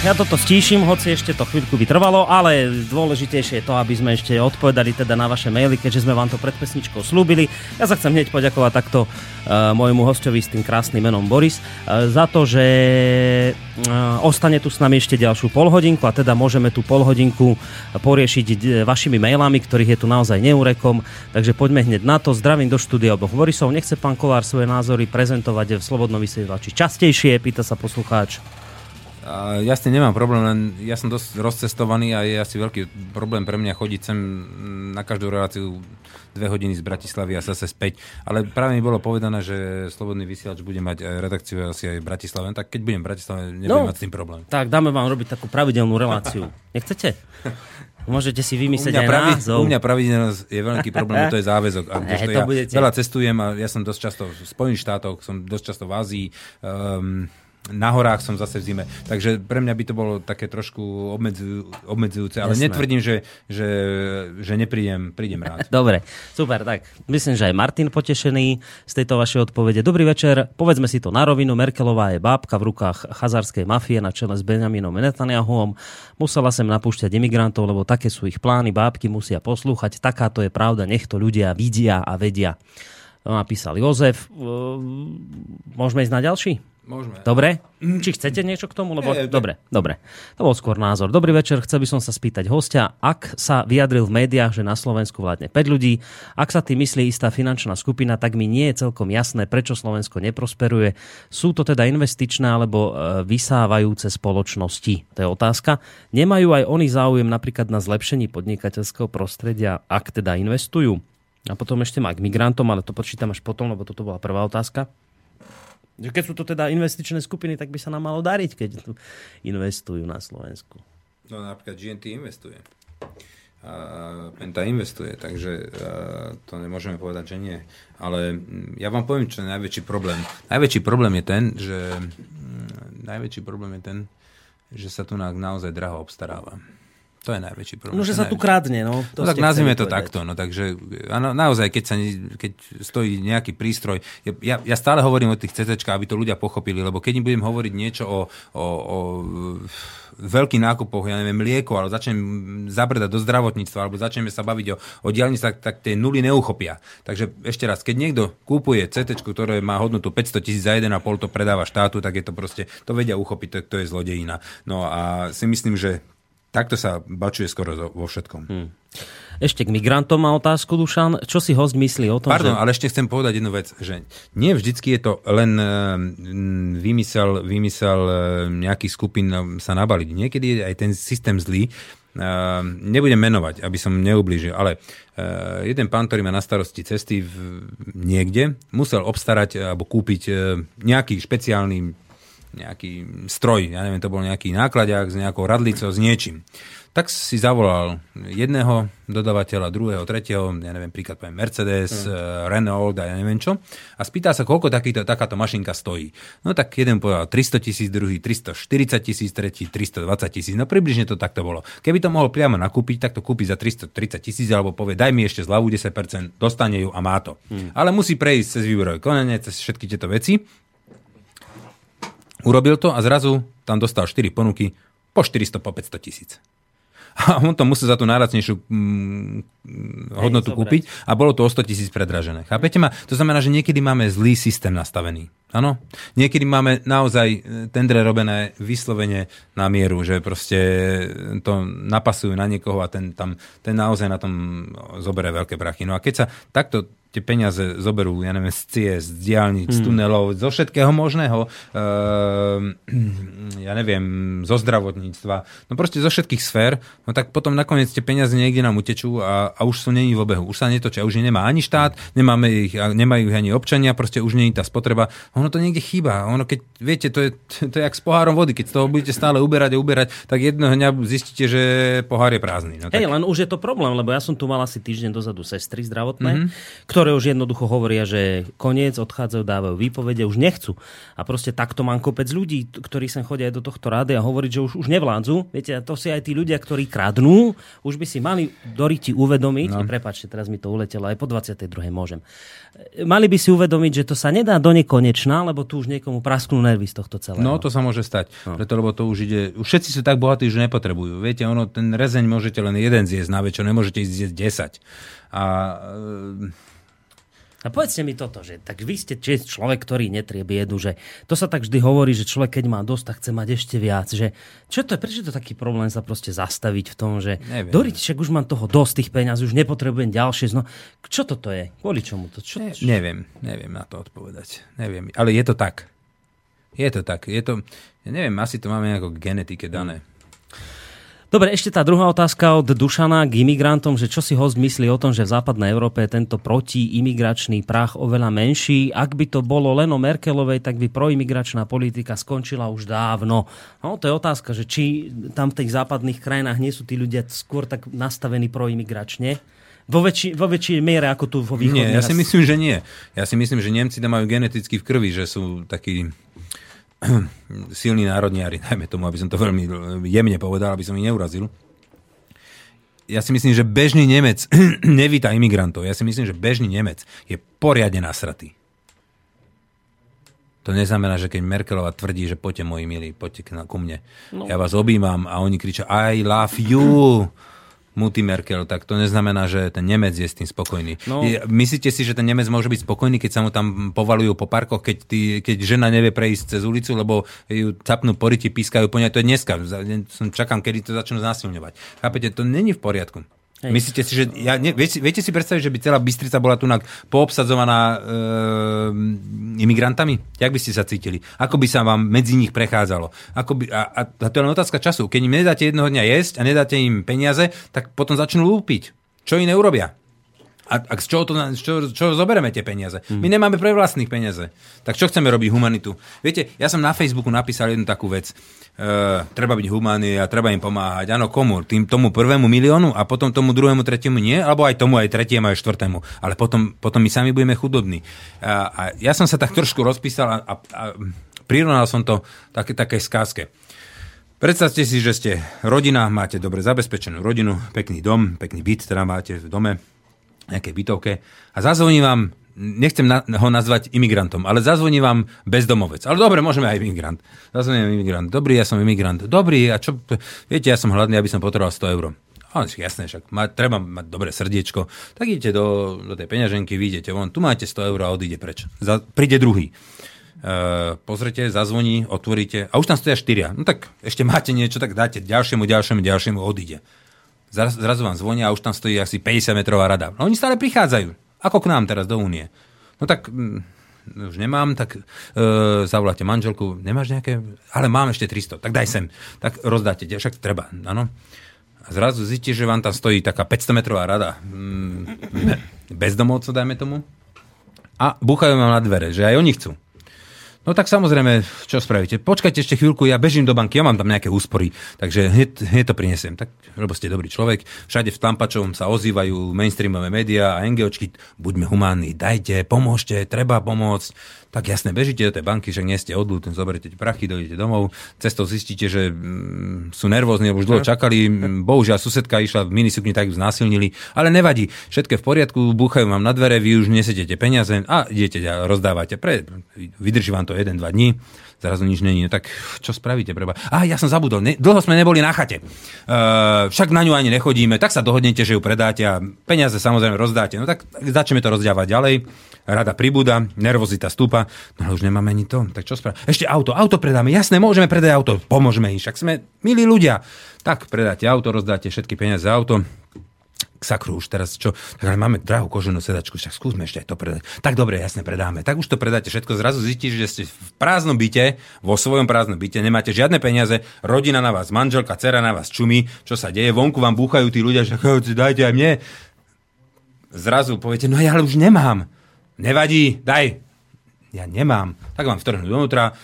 Ja toto stíšim, hoci ešte to chvíľku by trvalo, ale dôležitejšie je to, aby sme ešte odpovedali teda na vaše maily, keďže sme vám to pred pesničkou slúbili. Ja sa chcem hneď poďakovať takto uh, môjmu hostovi s tým krásnym menom Boris uh, za to, že uh, ostane tu s nami ešte ďalšiu polhodinku a teda môžeme tú polhodinku poriešiť vašimi mailami, ktorých je tu naozaj neurekom. Takže poďme hneď na to. Zdravím do štúdia oboch Borisov. Nechce pán Kolár svoje názory prezentovať v Slobodnom vysielači častejšie, pýta sa poslucháč. A ja s tým nemám problém, len ja som dosť rozcestovaný a je asi veľký problém pre mňa chodiť sem na každú reláciu dve hodiny z Bratislavy a zase späť. Ale práve mi bolo povedané, že Slobodný vysielač bude mať aj redakciu asi aj v Bratislave. Tak keď budem v Bratislave, nebudem No. mať s tým problém. Tak, dáme vám robiť takú pravidelnú reláciu. *laughs* Nechcete? Môžete si vymyslieť aj pravi, názov. u mňa pravidelnosť je veľký problém, to je záväzok. A *laughs* Ne, to ja budete- veľa cestujem a ja som dosť často v Spojených štátoch, som dosť často v Ázii, um, na horách som zase v zime. Takže pre mňa by to bolo také trošku obmedzujú, obmedzujúce, ale Jasné. netvrdím, že, že, že neprídem, prídem rád. *laughs* Dobre, super, tak myslím, že aj Martin potešený z tejto vašej odpovede. Dobrý večer, povedzme si to na rovinu, Merkelová je bábka v rukách chazárskej mafie na čele s Benjaminom Netanyahuom. Musela sem napúšťať imigrantov, lebo také sú ich plány, bábky musia poslúchať, takáto je pravda, nech to ľudia vidia a vedia. Napísal Jozef. E, môžeme ísť na ďalší? Môžeme. Dobre? Či chcete niečo k tomu? Lebo... Nie, to- Dobre, dobre. To bol skôr názor. Dobrý večer, chcel by som sa spýtať hostia, ak sa vyjadril v médiách, že na Slovensku vládne 5 ľudí, ak sa tým myslí istá finančná skupina, tak mi nie je celkom jasné, prečo Slovensko neprosperuje. Sú to teda investičné alebo e, vysávajúce spoločnosti? To je otázka. Nemajú aj oni záujem napríklad na zlepšení podnikateľského prostredia, ak teda investujú? A potom ešte má k migrantom, ale to počítam až potom, lebo toto bola prvá otázka. Keď sú to teda investičné skupiny, tak by sa nám malo dariť, keď tu investujú na Slovensku. No napríklad GNT investuje. A Penta investuje, takže to nemôžeme povedať, že nie. Ale mm, ja vám poviem, čo je najväčší problém. Najväčší problém je ten, že mm, najväčší problém je ten, že sa tu na- naozaj draho obstaráva. To je najväčší problém. No, že sa tu kradne, no. To No tak nazvime to povedať. takto. No takže áno, naozaj, keď, sa, keď stojí nejaký prístroj, ja, ja stále hovorím o tých CC, aby to ľudia pochopili, lebo keď im budem hovoriť niečo o, o, o veľkých nákupoch, ja neviem, mlieko, alebo začnem zabrdať do zdravotníctva, alebo začneme sa baviť o, o diálnici, tak, tak tie nuly neuchopia. Takže ešte raz, keď niekto kúpuje CT, ktoré má hodnotu 500 tisíc za 1,5, to predáva štátu, tak je to proste, to vedia uchopiť, to, to je zlodejina. No a si myslím, že takto sa bačuje skoro vo všetkom. Hm. Ešte k migrantom má otázku, Dušan. Čo si host myslí o tom, Pardon, že... ale ešte chcem povedať jednu vec, že nie vždycky je to len eh, vymysel, vymysel eh, nejakých skupín eh, sa nabaliť. Niekedy je aj ten systém zlý. Eh, Nebudem menovať, aby som neublížil, ale jeden pán, ktorý má na starosti cesty v, niekde, musel obstarať alebo kúpiť nejaký špeciálny nejaký stroj, ja neviem, to bol nejaký nákladák s nejakou radlicou, s niečím. Tak si zavolal jedného dodavateľa, druhého, tretieho, ja neviem, príklad poviem Mercedes, mm. Renault a ja neviem čo, a spýta sa, koľko takýto, takáto mašinka stojí. No tak jeden povedal 300 tisíc, druhý 340 tisíc, tretí 320 tisíc. No približne to takto bolo. Keby to mohol priamo nakúpiť, tak to kúpi za 330 tisíc, alebo povie, daj mi ešte zľavu 10%, dostane ju a má to. Mm. Ale musí prejsť cez výberové konanie, cez všetky tieto veci. Urobil to a zrazu tam dostal 4 ponuky po 400, po 500 tisíc. A on to musel za tú najlacnejšiu mm, hodnotu zobrať. kúpiť a bolo to o 100 tisíc predražené. Chápete ma? To znamená, že niekedy máme zlý systém nastavený. Áno? Niekedy máme naozaj e, tendre robené vyslovene na mieru, že proste to napasujú na niekoho a ten, tam, ten naozaj na tom zoberie veľké prachy. No a keď sa takto tie peniaze zoberú, ja neviem, z ciest, z diálnic, z tunelov, zo všetkého možného, ehm, ja neviem, zo zdravotníctva, no proste zo všetkých sfér, no tak potom nakoniec tie peniaze niekde nám utečú a, a už sú není v obehu, už sa netočia, už ich nemá ani štát, nemáme ich, nemajú ich ani občania, proste už je tá spotreba, ono to niekde chýba, ono keď, viete, to je, *laughs* to je jak s pohárom vody, keď z toho budete stále uberať a uberať, tak jedného dňa zistíte, že pohár je prázdny. No, tak... Hej, len už je to problém, lebo ja som tu mal asi týždeň dozadu sestry zdravotné, mm-hmm. Ktoré už jednoducho hovoria, že koniec, odchádzajú, dávajú výpovede, už nechcú. A proste takto mám kopec ľudí, ktorí sem chodia aj do tohto rády a hovoriť, že už, už nevládzu. Viete, to si aj tí ľudia, ktorí kradnú, už by si mali do riti uvedomiť, no. prepáčte, teraz mi to uletelo, aj po 22. môžem. E, Mali by si uvedomiť, že to sa nedá do nekonečná, lebo tu už niekomu prasknú nervy z tohto celého. No, to sa môže stať. No. Preto, lebo to už ide... Už všetci sú tak bohatí, že nepotrebujú. Viete, ono, ten rezeň môžete len jeden zjesť na večer, nemôžete ísť zjesť 10. A e, A povedzte mi toto, že tak vy ste tiež človek, ktorý netrie biedu, že to sa tak vždy hovorí, že človek keď má dosť, tak chce mať ešte viac. Že čo to je, prečo je to taký problém sa proste zastaviť v tom, že Neviem. Doriť, však už mám toho dosť tých peňazí, už nepotrebujem ďalšie. No, čo toto je? Kvôli čomu to? Čo, čo? neviem, neviem na to odpovedať. Neviem, ale je to tak. Je to tak. Je to, ja neviem, asi to máme ako genetike dané. Dobre, ešte tá druhá otázka od Dušana k imigrantom, že čo si host myslí o tom, že v západnej Európe je tento protiimigračný prach oveľa menší. Ak by to bolo len o Merkelovej, tak by proimigračná politika skončila už dávno. No, to je otázka, že či tam v tých západných krajinách nie sú tí ľudia skôr tak nastavení proimigračne. Vo, väčši, vo väčšej miere ako tu vo východných. Nie, ja si myslím, že nie. Ja si myslím, že Nemci tam majú geneticky v krvi, že sú takí *clears throat* silní národniari, *laughs* najmä tomu, aby som to veľmi jemne povedal, aby som ich neurazil. Ja si myslím, že bežný Nemec *clears throat* nevíta imigrantov. Ja si myslím, že bežný Nemec je poriadne nasratý. To neznamená, že keď Merkelová tvrdí, že poďte moji milí, poďte ku mne. No. Ja vás objímam a oni kričia I love you. Muti Merkel, tak to neznamená, že ten Nemec je s tým spokojný. No. Myslíte si, že ten Nemec môže byť spokojný, keď sa mu tam povalujú po parkoch, keď, ty, keď žena nevie prejsť cez ulicu, lebo ju capnú poriti, pískajú po nej, to je dneska. Čakám, kedy to začnú znásilňovať. Chápete, to není v poriadku. Hej. Myslíte si, že... Ja, ne, viete, viete si predstaviť, že by celá Bystrica bola tu poobsadzovaná e, imigrantami? Jak by ste sa cítili? Ako by sa vám medzi nich prechádzalo? Ako by, a, a, to je len otázka času. Keď im nedáte jednoho dňa jesť a nedáte im peniaze, tak potom začnú lúpiť. Čo iné urobia? A, a z čoho to, z čo, čo zobereme tie peniaze? My nemáme pre vlastných peniaze. Tak čo chceme robiť humanitu? Viete, ja som na Facebooku napísal jednu takú vec. Uh, treba byť humánny a treba im pomáhať. Áno, komu? Tým, tomu prvému miliónu a potom tomu druhému, tretiemu nie? Alebo aj tomu, aj tretiemu, aj štvrtému. Ale potom, potom my sami budeme chudobní. A, a ja som sa tak trošku rozpísal a, a, a prirovnal som to také, také skázke. Predstavte si, že ste rodina, máte dobre zabezpečenú rodinu, pekný dom, pekný byt, teda máte v dome, nejakej bytovke a zazvoní vám, nechcem na, ho nazvať imigrantom, ale zazvoní vám bezdomovec. Ale dobre, môžeme aj imigrant. Zazvoní vám imigrant. Dobrý, ja som imigrant. Dobrý, a čo? Viete, ja som hladný, aby som potreboval 100 eur. A jasné, však má, treba mať dobré srdiečko. Tak idete do, do tej peňaženky, vyjdete von, tu máte 100 eur a odíde preč. Za, príde druhý. Uh, pozrite, zazvoní, otvoríte a už tam stoja štyria. No tak ešte máte niečo, tak dáte ďalšiemu, ďalšiemu, ďalšiemu, odíde. Zraz, zrazu vám zvonia a už tam stojí asi 50 metrová rada. No oni stále prichádzajú. Ako k nám teraz do únie. No tak mm, už nemám, tak e, zavoláte manželku, nemáš nejaké, ale mám ešte 300, tak daj sem. Tak rozdáte, však treba, áno. A zrazu zistíte, že vám tam stojí taká 500 metrová rada. Mm, *laughs* bezdomovcov, dajme tomu. A búchajú vám na dvere, že aj oni chcú. No tak samozrejme, čo spravíte? Počkajte ešte chvíľku, ja bežím do banky, ja mám tam nejaké úspory, takže hneď, hneď to prinesiem. Tak, lebo ste dobrý človek, všade v Tampačovom sa ozývajú mainstreamové médiá a NGOčky, buďme humánni, dajte, pomôžte, treba pomôcť. Tak jasne, bežíte do tej banky, však nie ste odľud, zoberiete tie prachy, dojdete domov, cestou zistíte, že mm, sú nervózni, už dlho čakali, mm, bohužiaľ susedka išla v minisukni, tak ju znásilnili, ale nevadí, všetko v poriadku, búchajú vám na dvere, vy už nesete peniaze a idete a rozdávate. Pre, vydrží vám to 1-2 dní, zrazu nič není, no tak čo spravíte? Preba? A ja som zabudol, ne, dlho sme neboli na chate. Uh, však na ňu ani nechodíme, tak sa dohodnete, že ju predáte a peniaze samozrejme rozdáte. No tak začneme to rozdávať ďalej. Rada pribúda, nervozita stúpa, no ale už nemáme ani to. Tak čo spravíte? Ešte auto, auto predáme, jasné, môžeme predať auto, pomôžeme im, však sme milí ľudia. Tak predáte auto, rozdáte všetky peniaze za auto, k sakru už teraz čo, tak ale máme drahú koženú sedačku, však skúsme ešte aj to predať. Tak dobre, jasne, predáme. Tak už to predáte všetko, zrazu zistíte, že ste v prázdnom byte, vo svojom prázdnom byte, nemáte žiadne peniaze, rodina na vás, manželka, dcera na vás čumí, čo sa deje, vonku vám búchajú tí ľudia, že dajte aj mne. Zrazu poviete, no ja ale už nemám. Nevadí, daj. Ja nemám. Tak vám vtrhnú donútra,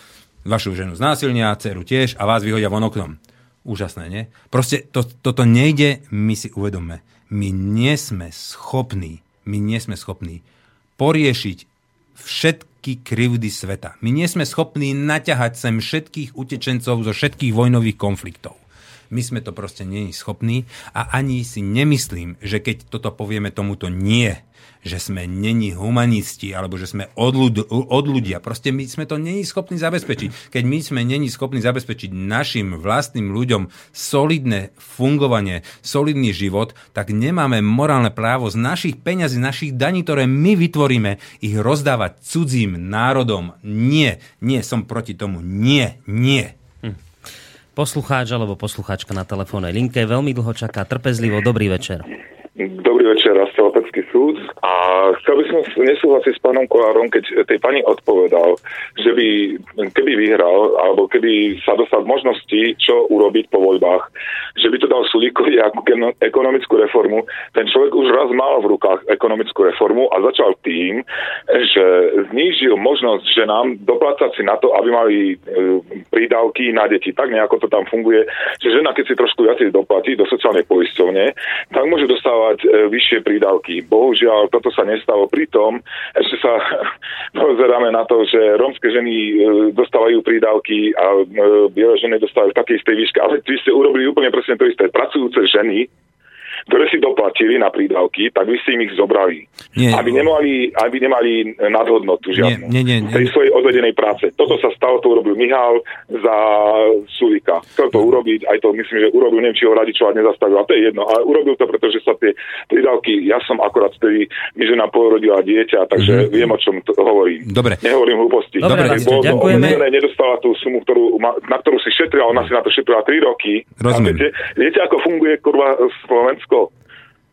vašu ženu znásilnia, dceru tiež a vás vyhodia von oknom. Úžasné, nie? Proste to, toto nejde, my si uvedomme. My nie sme schopní, my nie sme schopní poriešiť všetky krivdy sveta. My nie sme schopní naťahať sem všetkých utečencov zo všetkých vojnových konfliktov. My sme to proste nie schopní a ani si nemyslím, že keď toto povieme tomuto nie, že sme není humanisti, alebo že sme odľud, odľudia. Proste my sme to není schopní zabezpečiť. Keď my sme není schopní zabezpečiť našim vlastným ľuďom solidné fungovanie, solidný život, tak nemáme morálne právo z našich peňazí, našich daní, ktoré my vytvoríme, ich rozdávať cudzím národom. Nie, nie, som proti tomu. Nie, nie. Poslucháč alebo poslucháčka na telefónnej linke veľmi dlho čaká trpezlivo. Dobrý večer. Dobrý večer, Rastel Opecký súd. A chcel by som nesúhlasiť s pánom Kolárom, keď tej pani odpovedal, že by, keby vyhral, alebo keby sa dostal možnosti, čo urobiť po voľbách, že by to dal Sulíkovi ako ekonomickú reformu. Ten človek už raz mal v rukách ekonomickú reformu a začal tým, že znížil možnosť ženám doplácať si na to, aby mali e, prídavky na deti. Tak nejako to tam funguje, že žena, keď si trošku viacej doplatí do sociálnej poisťovne, tak môže dostávať e, vyššie prídavky. Bohužiaľ, toto sa nestalo. Pritom ešte sa *laughs* pozeráme na to, že rómske ženy e, dostávajú prídavky a biele ženy dostávajú v takej istej výške. Ale vy ste urobili úplne presne to isté. Pracujúce ženy ktoré si doplatili na prídavky, tak vy ste im ich zobrali. Nie. Aby, nemali, aby nemali nadhodnotu žiadnu. Nie, nie, nie, tej nie. svojej odvedenej práce. Toto sa stalo, to urobil Michal za Sulika. Chcel to urobiť, aj to myslím, že urobil, neviem, či ho Radičová nezastavil, a to je jedno, ale urobil to, pretože sa tie prídavky, ja som akurát vtedy, mi žena porodila dieťa, takže mm-hmm. viem, o čom to hovorím. Dobre. Nehovorím hlúposti. Dobre, Rastio, bolo to- ďakujeme. ona nedostala tú sumu, ktorú, na ktorú si šetrila, ona si na to šetrila 3 roky. Rozumiem. A Viete, viete, ako funguje kurva Slovensko?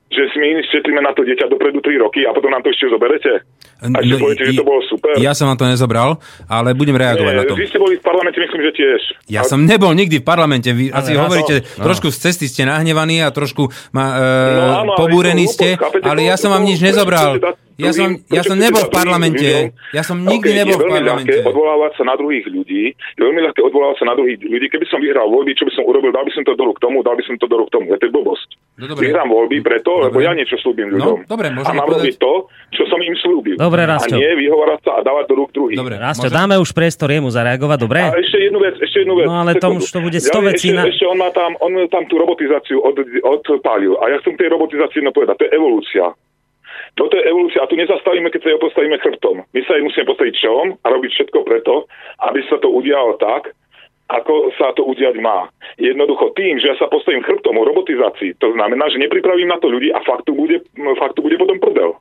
Že si my šetríme na to dieťa dopredu 3 roky a potom nám to ešte zoberete? A ešte No, poviete, že to bolo super? Ja som vám to nezobral, ale budem reagovať na Nie, to. Vy ste boli v parlamente, myslím, že tiež. Ja A- som nebol nikdy v parlamente. Vy Ale asi raz- hovoríte, no. trošku z cesty ste nahnevaní a trošku ma, e, No áno, pobúrení ste, chápete? ale ja som vám nič nezobral. dať Ja som, ja som nebol v parlamente. ľuďom? Ja som nikdy OK, nebol je v veľmi parlamente. ľahké odvolávať sa na druhých ľudí. Je veľmi ľahké odvolávať sa na druhých ľudí. Keby som vyhral voľby, čo by som urobil? Dal by som to do rúk tomu, dal by som to do rúk tomu. Je to blbosť. No dobre. Vyhrám voľby preto, lebo Dobre. ja niečo slúbim No, ľuďom. dobre, a mám robiť to, čo som im slúbil. Dobre, a Rastio. nie vyhovárať sa a dávať do rúk druhých. Dobre, Rastio, môžem? dáme už priestor jemu zareagovať, dobre? A ešte jednu vec, ešte jednu vec. No, ale to sekundu. už to bude Ja 100 viem, vecí Ešte, na- ešte on, má tam, on tam tú robotizáciu od, odpálil. A ja chcem tej robotizácii povedať. To je evolúcia. Toto je evolúcia a tu nezastavíme, keď sa jej postavíme chrbtom. My sa jej musíme postaviť čelom a robiť všetko preto, aby sa to udialo tak, ako sa to udiať má. Jednoducho tým, že ja sa postavím chrbtom o robotizácii, to znamená, že nepripravím na to ľudí a faktu bude, faktu bude potom prdel.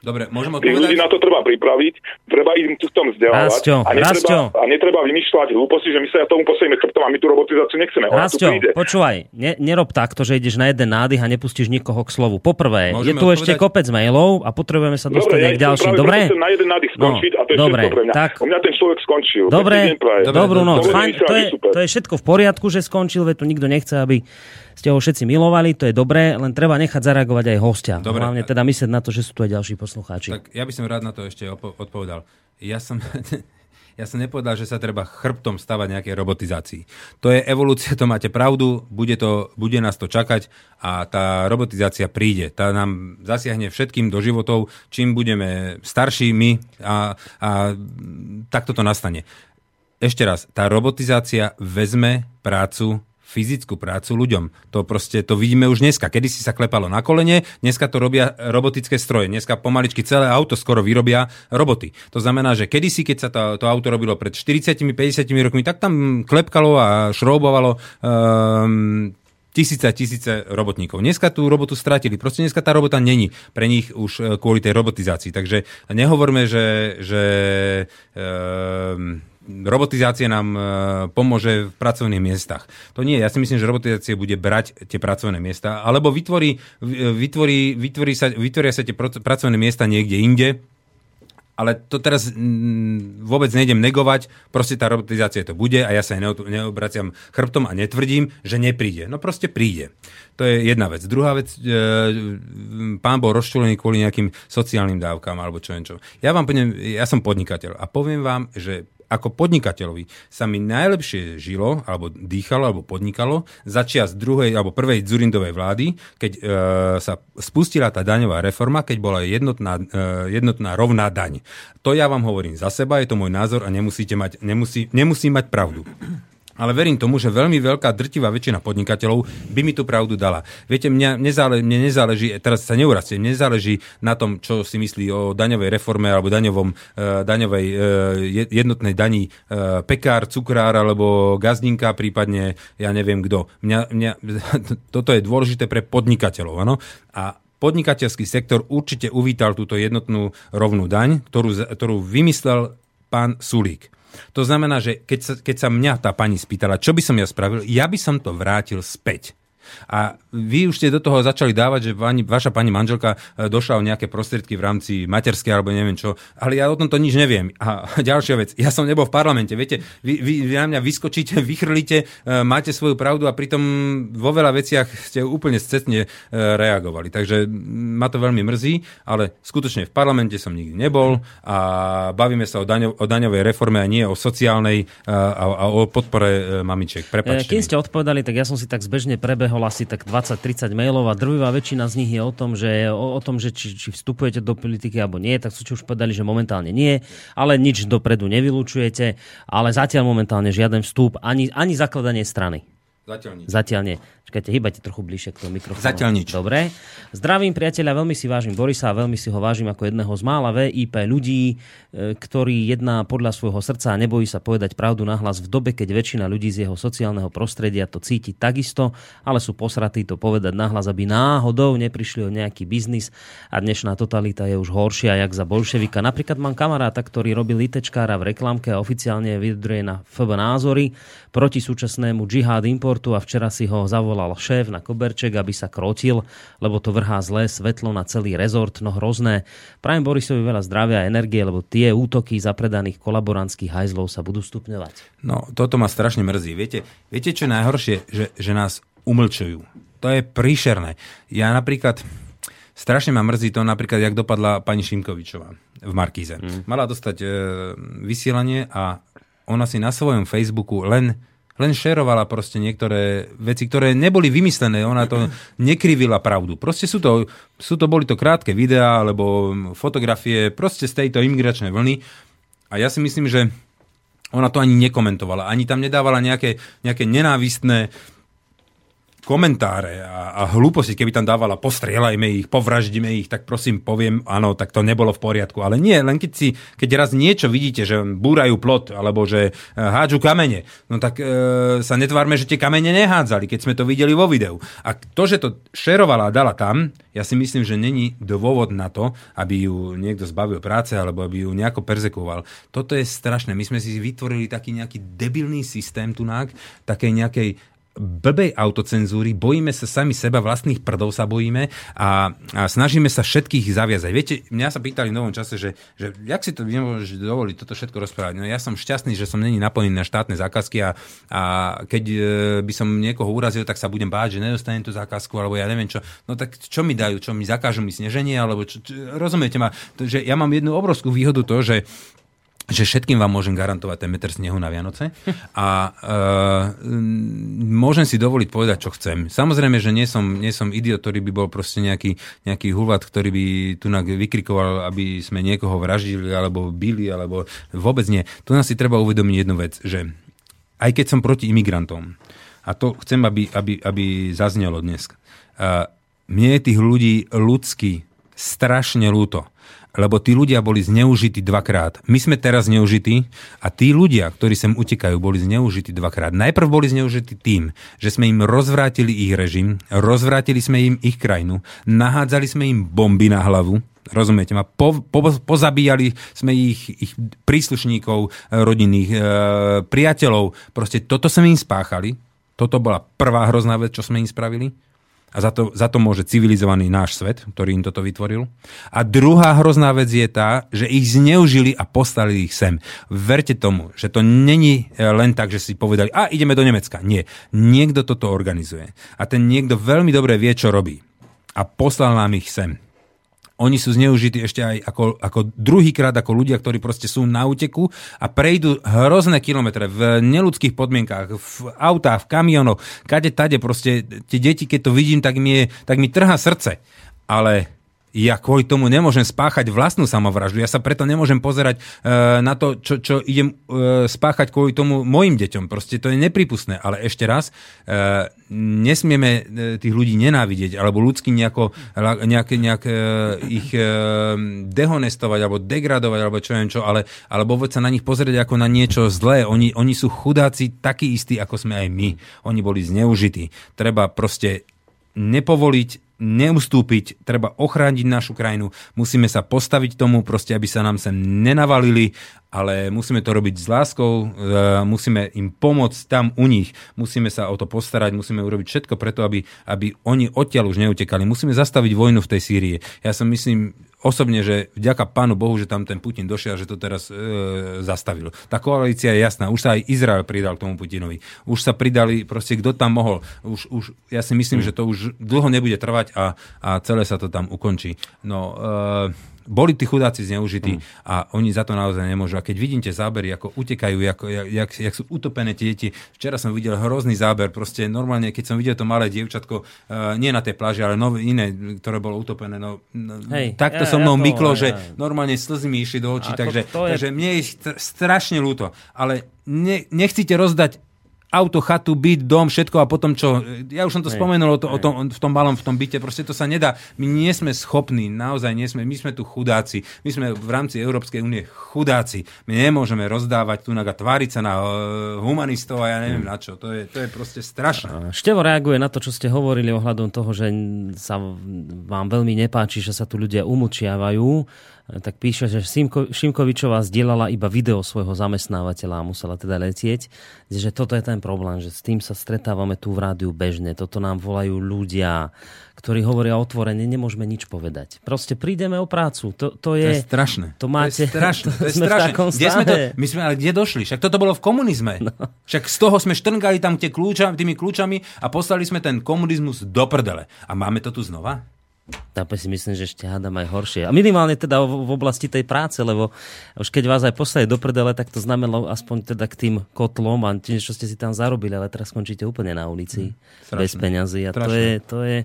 Dobre, môžem Tých ľudí na odpovedať? to treba pripraviť, treba im tu v tom vzdelávať Rastio, a, netreba, Rastio. a netreba vymýšľať hlúposti, že my sa tomu postavíme chrbtom a my tú robotizáciu nechceme. Ona tu príde. počúvaj, ne, nerob takto, že ideš na jeden nádych a nepustíš nikoho k slovu. Poprvé, je Môžeme tu ešte odpovedať? kopec mailov a potrebujeme sa dostať Dobre, aj k ďalším. Dobre? na jeden nádych skončiť a to je dobre, pre mňa. tak- U mňa ten človek skončil. Dobre, dobrú noc. dobre, Fajn, to, je, super. to je všetko v poriadku, že skončil, veď tu nikto nechce, aby ste ho všetci milovali, to je dobré, len treba nechať zareagovať aj hostia. Dobre. Hlavne teda myslieť na to, že sú tu aj ďalší poslucháči. Tak ja by som rád na to ešte odpovedal. Ja som, *laughs* ja som nepovedal, že sa treba chrbtom stavať nejakej robotizácii. To je evolúcia, to máte pravdu, bude, to, bude nás to čakať a tá robotizácia príde. Tá nám zasiahne všetkým do životov, čím budeme starší my a, a takto to nastane. Ešte raz, tá robotizácia vezme prácu fyzickú prácu ľuďom. To proste, to vidíme už dneska. Kedy si sa klepalo na kolene, dneska to robia robotické stroje. Dneska pomaličky celé auto skoro vyrobia roboty. To znamená, že kedysi, keď sa to, to auto robilo pred 40-50 rokmi, tak tam klepkalo a šroubovalo um, tisíce a tisíce robotníkov. Dneska tú robotu stratili. Proste dneska tá robota není pre nich už e, kvôli tej robotizácii. Takže nehovorme, že, že um, robotizácia nám e, pomôže v pracovných miestach. To nie, ja si myslím, že robotizácia bude brať tie pracovné miesta, alebo vytvorí, vytvorí, vytvorí sa, vytvoria sa tie pracovné miesta niekde inde, ale to teraz vôbec nejdem negovať, proste tá robotizácia to bude a ja sa neobraciam chrbtom a netvrdím, že nepríde. No proste príde. To je jedna vec. Druhá vec, e, pán bol rozčulený kvôli nejakým sociálnym dávkam alebo čo čo. Ja vám poviem, ja som podnikateľ a poviem vám, že ako podnikateľovi sa mi najlepšie žilo, alebo dýchalo, alebo podnikalo za čias druhej alebo prvej Dzurindovej vlády, keď e, sa spustila tá daňová reforma, keď bola jednotná, e, jednotná rovná daň. To ja vám hovorím za seba, je to môj názor a nemusíte mať, nemusí, nemusí mať pravdu. Ale verím tomu, že veľmi veľká drtivá väčšina podnikateľov by mi tú pravdu dala. Viete, mňa nezále, mne nezáleží, teraz sa neuracie, mne nezáleží na tom, čo si myslí o daňovej reforme alebo daňovom, uh, daňovej uh, jednotnej daní uh, pekár, cukrár alebo gazdinka, prípadne ja neviem kto. Mňa, mňa, *laughs* toto je dôležité pre podnikateľov. Ano? A podnikateľský sektor určite uvítal túto jednotnú rovnú daň, ktorú, ktorú vymyslel pán Sulík. To znamená, že keď sa, keď sa mňa tá pani spýtala, čo by som ja spravil, ja by som to vrátil späť. A vy už ste do toho začali dávať, že pani, vaša pani manželka e, došla o nejaké prostriedky v rámci materskej alebo neviem čo, ale ja o tomto nič neviem. A *laughs* ďalšia vec, ja som nebol v parlamente, viete, vy, vy, vy na mňa vyskočíte, *laughs* vychrlíte, e, máte svoju pravdu a pritom vo veľa veciach ste úplne scetne e, reagovali. Takže ma to veľmi mrzí, ale skutočne v parlamente som nikdy nebol a bavíme sa o, daňo, o daňovej reforme a nie o sociálnej a, a o podpore mamičiek. Prepačte mi. ste odpovedali, tak ja som si tak zbežne prebehol asi tak 20-30 mailov a drvivá väčšina z nich je o tom, že, o, o tom, že či, či vstupujete do politiky alebo nie, tak sú už povedali, že momentálne nie, ale nič dopredu nevylučujete, ale zatiaľ momentálne žiaden vstup, ani, ani zakladanie strany. Zatiaľ nič. Zatiaľ nie. Čakajte, hýbate trochu bližšie k tomu mikrofónu. Zatiaľ nič. Dobre. Zdravím priateľa, veľmi si vážim Borisa a veľmi si ho vážim ako jedného z mála VIP ľudí, e, ktorý jedná podľa svojho srdca a nebojí sa povedať pravdu nahlas v dobe, keď väčšina ľudí z jeho sociálneho prostredia to cíti takisto, ale sú posratí to povedať nahlas, aby náhodou neprišli o nejaký biznis a dnešná totalita je už horšia, jak za bolševika. Napríklad mám kamaráta, ktorý robil litečkára v reklamke a oficiálne vyjadruje na FB názory proti súčasnému džihad importu a včera si ho zavolal šéf na koberček, aby sa krotil, lebo to vrhá zlé svetlo na celý rezort, no hrozné. Prajem Borisovi veľa zdravia a energie, lebo tie útoky zapredaných kolaborantských hajzlov sa budú stupňovať. No, toto ma strašne mrzí. Viete, viete čo je najhoršie? Že, že nás umlčujú. To je príšerné. Ja napríklad, strašne ma mrzí to napríklad, jak dopadla pani Šimkovičová v Markíze. Mm. Mala dostať e, vysielanie a ona si na svojom Facebooku len len šerovala proste niektoré veci, ktoré neboli vymyslené, ona to *laughs* nekrivila pravdu. Proste sú to, sú to boli to krátke videá alebo fotografie proste z tejto imigračnej vlny a ja si myslím, že ona to ani nekomentovala, ani tam nedávala nejaké, nejaké nenávistné komentáre a, a hlúposti, keby tam dávala postrieľajme ich, povraždíme ich, tak prosím poviem, áno, tak to nebolo v poriadku. Ale nie, len keď, si, keď raz niečo vidíte, že búrajú plot, alebo že e, hádžu kamene, no tak e, sa netvárme, že tie kamene nehádzali, keď sme to videli vo videu. A to, že to šerovala a dala tam, ja si myslím, že není dôvod na to, aby ju niekto zbavil práce, alebo aby ju nejako perzekoval. Toto je strašné. My sme si vytvorili taký nejaký debilný systém tunák, takej nejakej blbej autocenzúry, bojíme sa sami seba, vlastných prdov sa bojíme a, a snažíme sa všetkých zaviazať. Viete, mňa sa pýtali v novom čase, že, že jak si to nemôžeš dovoliť toto všetko rozprávať. No ja som šťastný, že som není naplnený na štátne zákazky a, a keď e, by som niekoho urazil, tak sa budem báť, že nedostanem tú zákazku, alebo ja neviem čo. No tak čo mi dajú, čo mi zakážu mi sneženie, alebo čo, čo, rozumiete ma, že ja mám jednu obrovskú výhodu to, že že všetkým vám môžem garantovať ten meter snehu na Vianoce a e, môžem si dovoliť povedať, čo chcem. Samozrejme, že nie som, nie som idiot, ktorý by bol proste nejaký, nejaký hulvat, ktorý by tu vykrikoval, aby sme niekoho vraždili alebo bili, alebo vôbec nie. Tu nás si treba uvedomiť jednu vec, že aj keď som proti imigrantom, a to chcem, aby, aby, aby zaznelo dnes, uh, mne je tých ľudí ľudsky strašne ľúto lebo tí ľudia boli zneužití dvakrát. My sme teraz zneužití a tí ľudia, ktorí sem utekajú, boli zneužití dvakrát. Najprv boli zneužití tým, že sme im rozvrátili ich režim, rozvrátili sme im ich krajinu, nahádzali sme im bomby na hlavu, Rozumiete ma? Po, po, pozabíjali sme ich, ich príslušníkov, rodinných, e, priateľov. Proste toto sme im spáchali. Toto bola prvá hrozná vec, čo sme im spravili. A za to, za to môže civilizovaný náš svet, ktorý im toto vytvoril. A druhá hrozná vec je tá, že ich zneužili a postali ich sem. Verte tomu, že to není e, len tak, že si povedali, a ideme do Nemecka. Nie. Niekto toto organizuje. A ten niekto veľmi dobre vie, čo robí. A poslal nám ich sem oni sú zneužití ešte aj ako, ako druhýkrát ako ľudia, ktorí proste sú na úteku a prejdú hrozné kilometre v neludských podmienkách, v autách, v kamionoch, kade tade proste tie deti, keď to vidím, tak mi, je, tak mi trhá srdce. Ale ja kvôli tomu nemôžem spáchať vlastnú samovraždu. Ja sa preto nemôžem pozerať e, na to, čo, čo idem e, spáchať kvôli tomu mojim deťom. Proste to je nepripustné. Ale ešte raz, e, nesmieme e, tých ľudí nenávidieť alebo ľudsky nejako, nejak, nejak e, ich e, dehonestovať alebo degradovať alebo čo neviem čo, ale, alebo vôbec sa na nich pozrieť ako na niečo zlé. Oni, oni sú chudáci takí istí, ako sme aj my. Oni boli zneužití. Treba proste nepovoliť neustúpiť, treba ochrániť našu krajinu, musíme sa postaviť tomu, proste, aby sa nám sem nenavalili, ale musíme to robiť s láskou, e, musíme im pomôcť tam u nich, musíme sa o to postarať, musíme urobiť všetko preto, aby, aby oni odtiaľ už neutekali. Musíme zastaviť vojnu v tej Sýrii. Ja som myslím, osobne, že vďaka pánu Bohu, že tam ten Putin došiel, že to teraz e, zastavil. Tá koalícia je jasná. Už sa aj Izrael pridal k tomu Putinovi. Už sa pridali, proste kto tam mohol. Už, už, ja si myslím, mm. že to už dlho nebude trvať a, a celé sa to tam ukončí. No, e, boli tí chudáci zneužití mm. a oni za to naozaj nemôžu. A keď vidíte zábery, ako utekajú, ako, jak, jak, sú utopené tie deti. Včera som videl hrozný záber, proste normálne, keď som videl to malé dievčatko, uh, nie na tej pláži, ale nové, iné, ktoré bolo utopené, no, no Hej, takto ja, so mnou ja myklo, že ja. normálne slzy mi išli do očí, takže, je... takže mne je strašne ľúto. Ale ne, nechcete rozdať auto, chatu, byt, dom, všetko a potom čo, ja už som to spomenul o, to, o tom, v tom malom, v tom byte, proste to sa nedá. My nie sme schopní, naozaj nie sme, my sme tu chudáci, my sme v rámci Európskej únie chudáci. My nemôžeme rozdávať tu a tváriť sa na uh, humanistov a ja neviem na čo. To je, to je proste strašné. Števo reaguje na to, čo ste hovorili ohľadom toho, že sa vám veľmi nepáči, že sa tu ľudia umlčiavajú tak píše, že Šimko, Šimkovičová zdieľala iba video svojho zamestnávateľa a musela teda letieť, že toto je ten problém, že s tým sa stretávame tu v rádiu bežne, toto nám volajú ľudia, ktorí hovoria otvorene, nemôžeme nič povedať. Proste prídeme o prácu. To, to, je, to je strašné. To máte... To je strašné. To je *laughs* sme strašné. Kde sme to, my sme, ale kde došli? Však toto bolo v komunizme. No. Však z toho sme štrngali tam tie kľúča, tými kľúčami a poslali sme ten komunizmus do prdele. A máme to tu znova? Tam si myslím, že ešte hádam aj horšie. A minimálne teda v oblasti tej práce, lebo už keď vás aj poslali do prdele, tak to znamenalo aspoň teda k tým kotlom a tým, čo ste si tam zarobili, ale teraz skončíte úplne na ulici. Mm, bez peňazí. A to je, to je...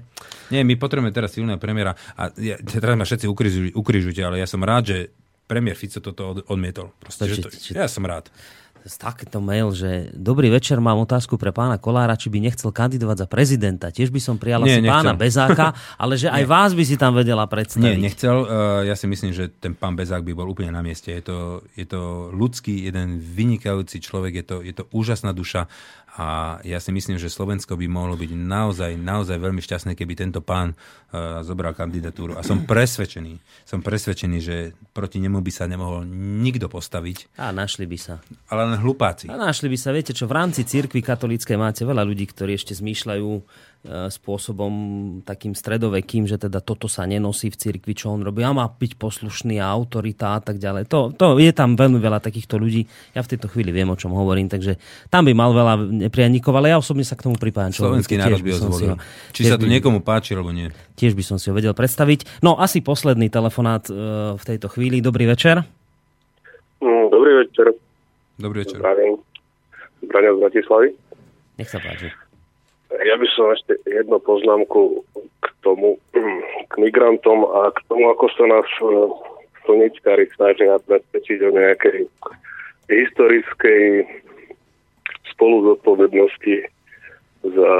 Nie, my potrebujeme teraz silného premiéra. A ja, teraz ma všetci ukrižujete, ale ja som rád, že premiér Fico toto odmietol. Proste, že to, ja som rád takýto mail, že dobrý večer, mám otázku pre pána Kolára, či by nechcel kandidovať za prezidenta. Tiež by som prijala si pána Bezáka, *laughs* ale že aj vás by si tam vedela predstaviť. Nie, nechcel. Uh, ja si myslím, že ten pán Bezák by bol úplne na mieste. Je to, je to ľudský, jeden vynikajúci človek, je to, je to úžasná duša a ja si myslím, že Slovensko by mohlo byť naozaj, naozaj veľmi šťastné, keby tento pán uh, zobral kandidatúru. A som presvedčený, som presvedčený, že proti nemu by sa nemohol nikto postaviť. A našli by sa. Ale len hlupáci. A našli by sa, viete čo, v rámci cirkvi katolíckej máte veľa ľudí, ktorí ešte zmýšľajú spôsobom takým stredovekým, že teda toto sa nenosí v cirkvi, čo on robí. A má byť poslušný a autorita a tak ďalej. To, to je tam veľmi veľa takýchto ľudí. Ja v tejto chvíli viem, o čom hovorím, takže tam by mal veľa neprianikov, ale ja osobne sa k tomu pripájam. Slovenský národ by ho zvolil. Ho, Či sa to by, niekomu páči, alebo nie. Tiež by som si ho vedel predstaviť. No asi posledný telefonát uh, v tejto chvíli. Dobrý večer. Mm, dobrý večer. Dobrý večer. Zdravím. Zdravím z Bratislavy. Nech sa páči. Ja by som ešte jednu poznámku k tomu, *clears throat* k migrantom a k tomu, ako sa nás e, slničkári snažia presvedčiť o nejakej historickej spolu zodpovednosti za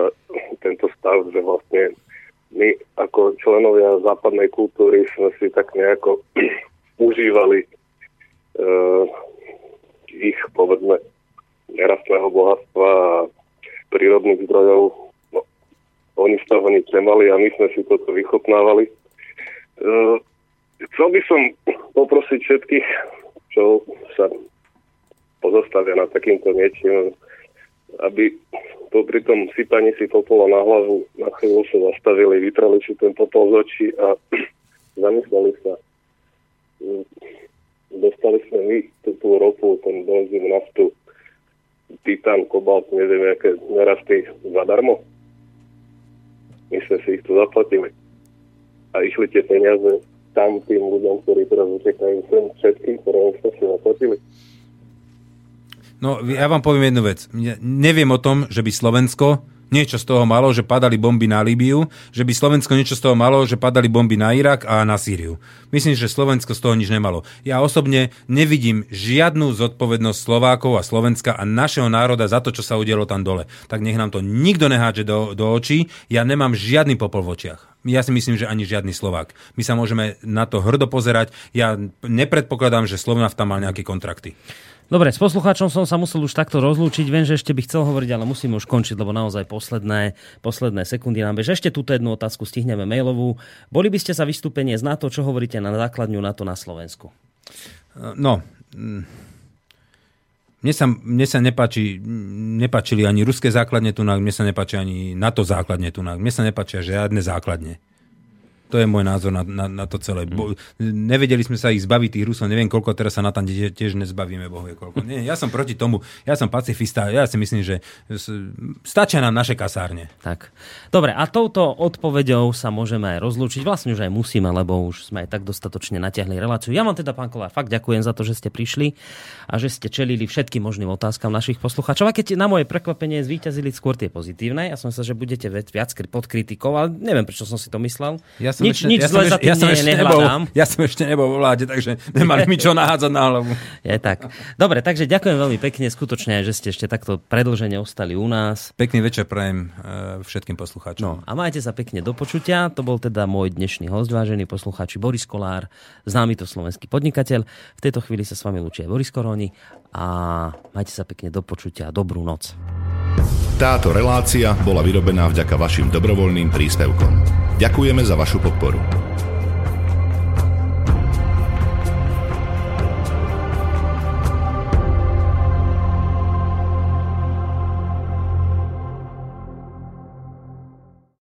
tento stav, že vlastne my ako členovia západnej kultúry sme si tak nejako *clears throat* užívali uh, ich, povedzme, nerastného bohatstva a prírodných zdrojov. No, oni z toho nič nemali a my sme si toto vychopnávali. Uh, chcel by som poprosiť všetkých, čo sa pozostavia na takýmto niečím, aby popri tom sypaní si popola na hlavu na chvíľu sa zastavili, vytrali si ten popol z očí a *clears throat* zamysleli sa. Dostali sme my tú ropu, ten benzín, naftu titán, kobalt, neviem, aké nerasty zadarmo. My sme si ich tu zaplatili. A išli tie peniaze tam tým ľuďom, ktorí teraz utekajú sem všetkým, ktoré sme si zaplatili. No, ja vám poviem jednu vec. Neviem o tom, že by Slovensko niečo z toho malo, že padali bomby na Líbiu, že by Slovensko niečo z toho malo, že padali bomby na Irak a na Sýriu. Myslím, že Slovensko z toho nič nemalo. Ja osobne nevidím žiadnu zodpovednosť Slovákov a Slovenska a našeho národa za to, čo sa udialo tam dole. Tak nech nám to nikto neháče do, do očí. Ja nemám žiadny popol v očiach. Ja si myslím, že ani žiadny Slovák. My sa môžeme na to hrdo pozerať. Ja nepredpokladám, že Slovnaft tam mal nejaké kontrakty. Dobre, s poslucháčom som sa musel už takto rozlúčiť. Viem, že ešte by chcel hovoriť, ale musíme už končiť, lebo naozaj posledné, posledné sekundy nám bež. Ešte túto jednu otázku stihneme mailovú. Boli by ste sa vystúpenie z NATO, čo hovoríte na základňu NATO na Slovensku? No, mm, mne sa, mne sa nepáči, nepáčili ani ruské základne tu, mne sa nepáči ani NATO základne tu, mne sa nepáčia žiadne základne. To je môj názor na, na, na to celé. Bo, nevedeli sme sa ich zbaviť, tých Rusov, neviem koľko, teraz sa na tam tiež nezbavíme, boh vie koľko. Nie, ja som proti tomu, ja som pacifista, ja si myslím, že stačia nám naše kasárne. Tak. Dobre, a touto odpoveďou sa môžeme aj rozlúčiť. Vlastne už aj musíme, lebo už sme aj tak dostatočne natiahli reláciu. Ja vám teda, pán Kolár, fakt ďakujem za to, že ste prišli a že ste čelili všetkým možným otázkam našich poslucháčov. A keď na moje prekvapenie zvíťazili skôr tie pozitívne, ja som sa, že budete viac pod kritikou, ale neviem, prečo som si to myslel. Ja som Nič- nič za tým ja som nie je, ešte nebol, ja som ešte nebol vo vláde, takže nemali mi čo nahádzať na hlavu. *laughs* Je tak. Dobre, takže ďakujem veľmi pekne, skutočne, že ste ešte takto predlžene ostali u nás. Pekný večer prajem e, všetkým poslucháčom. No a majte sa pekne do počutia. To bol teda môj dnešný host, vážený poslucháči Boris Kolár, známy to slovenský podnikateľ. V tejto chvíli sa s vami lúči aj Boris Koroni a majte sa pekne do počutia. Dobrú noc. Táto relácia bola vyrobená vďaka vašim dobrovoľným príspevkom. Ďakujeme za vašu podporu.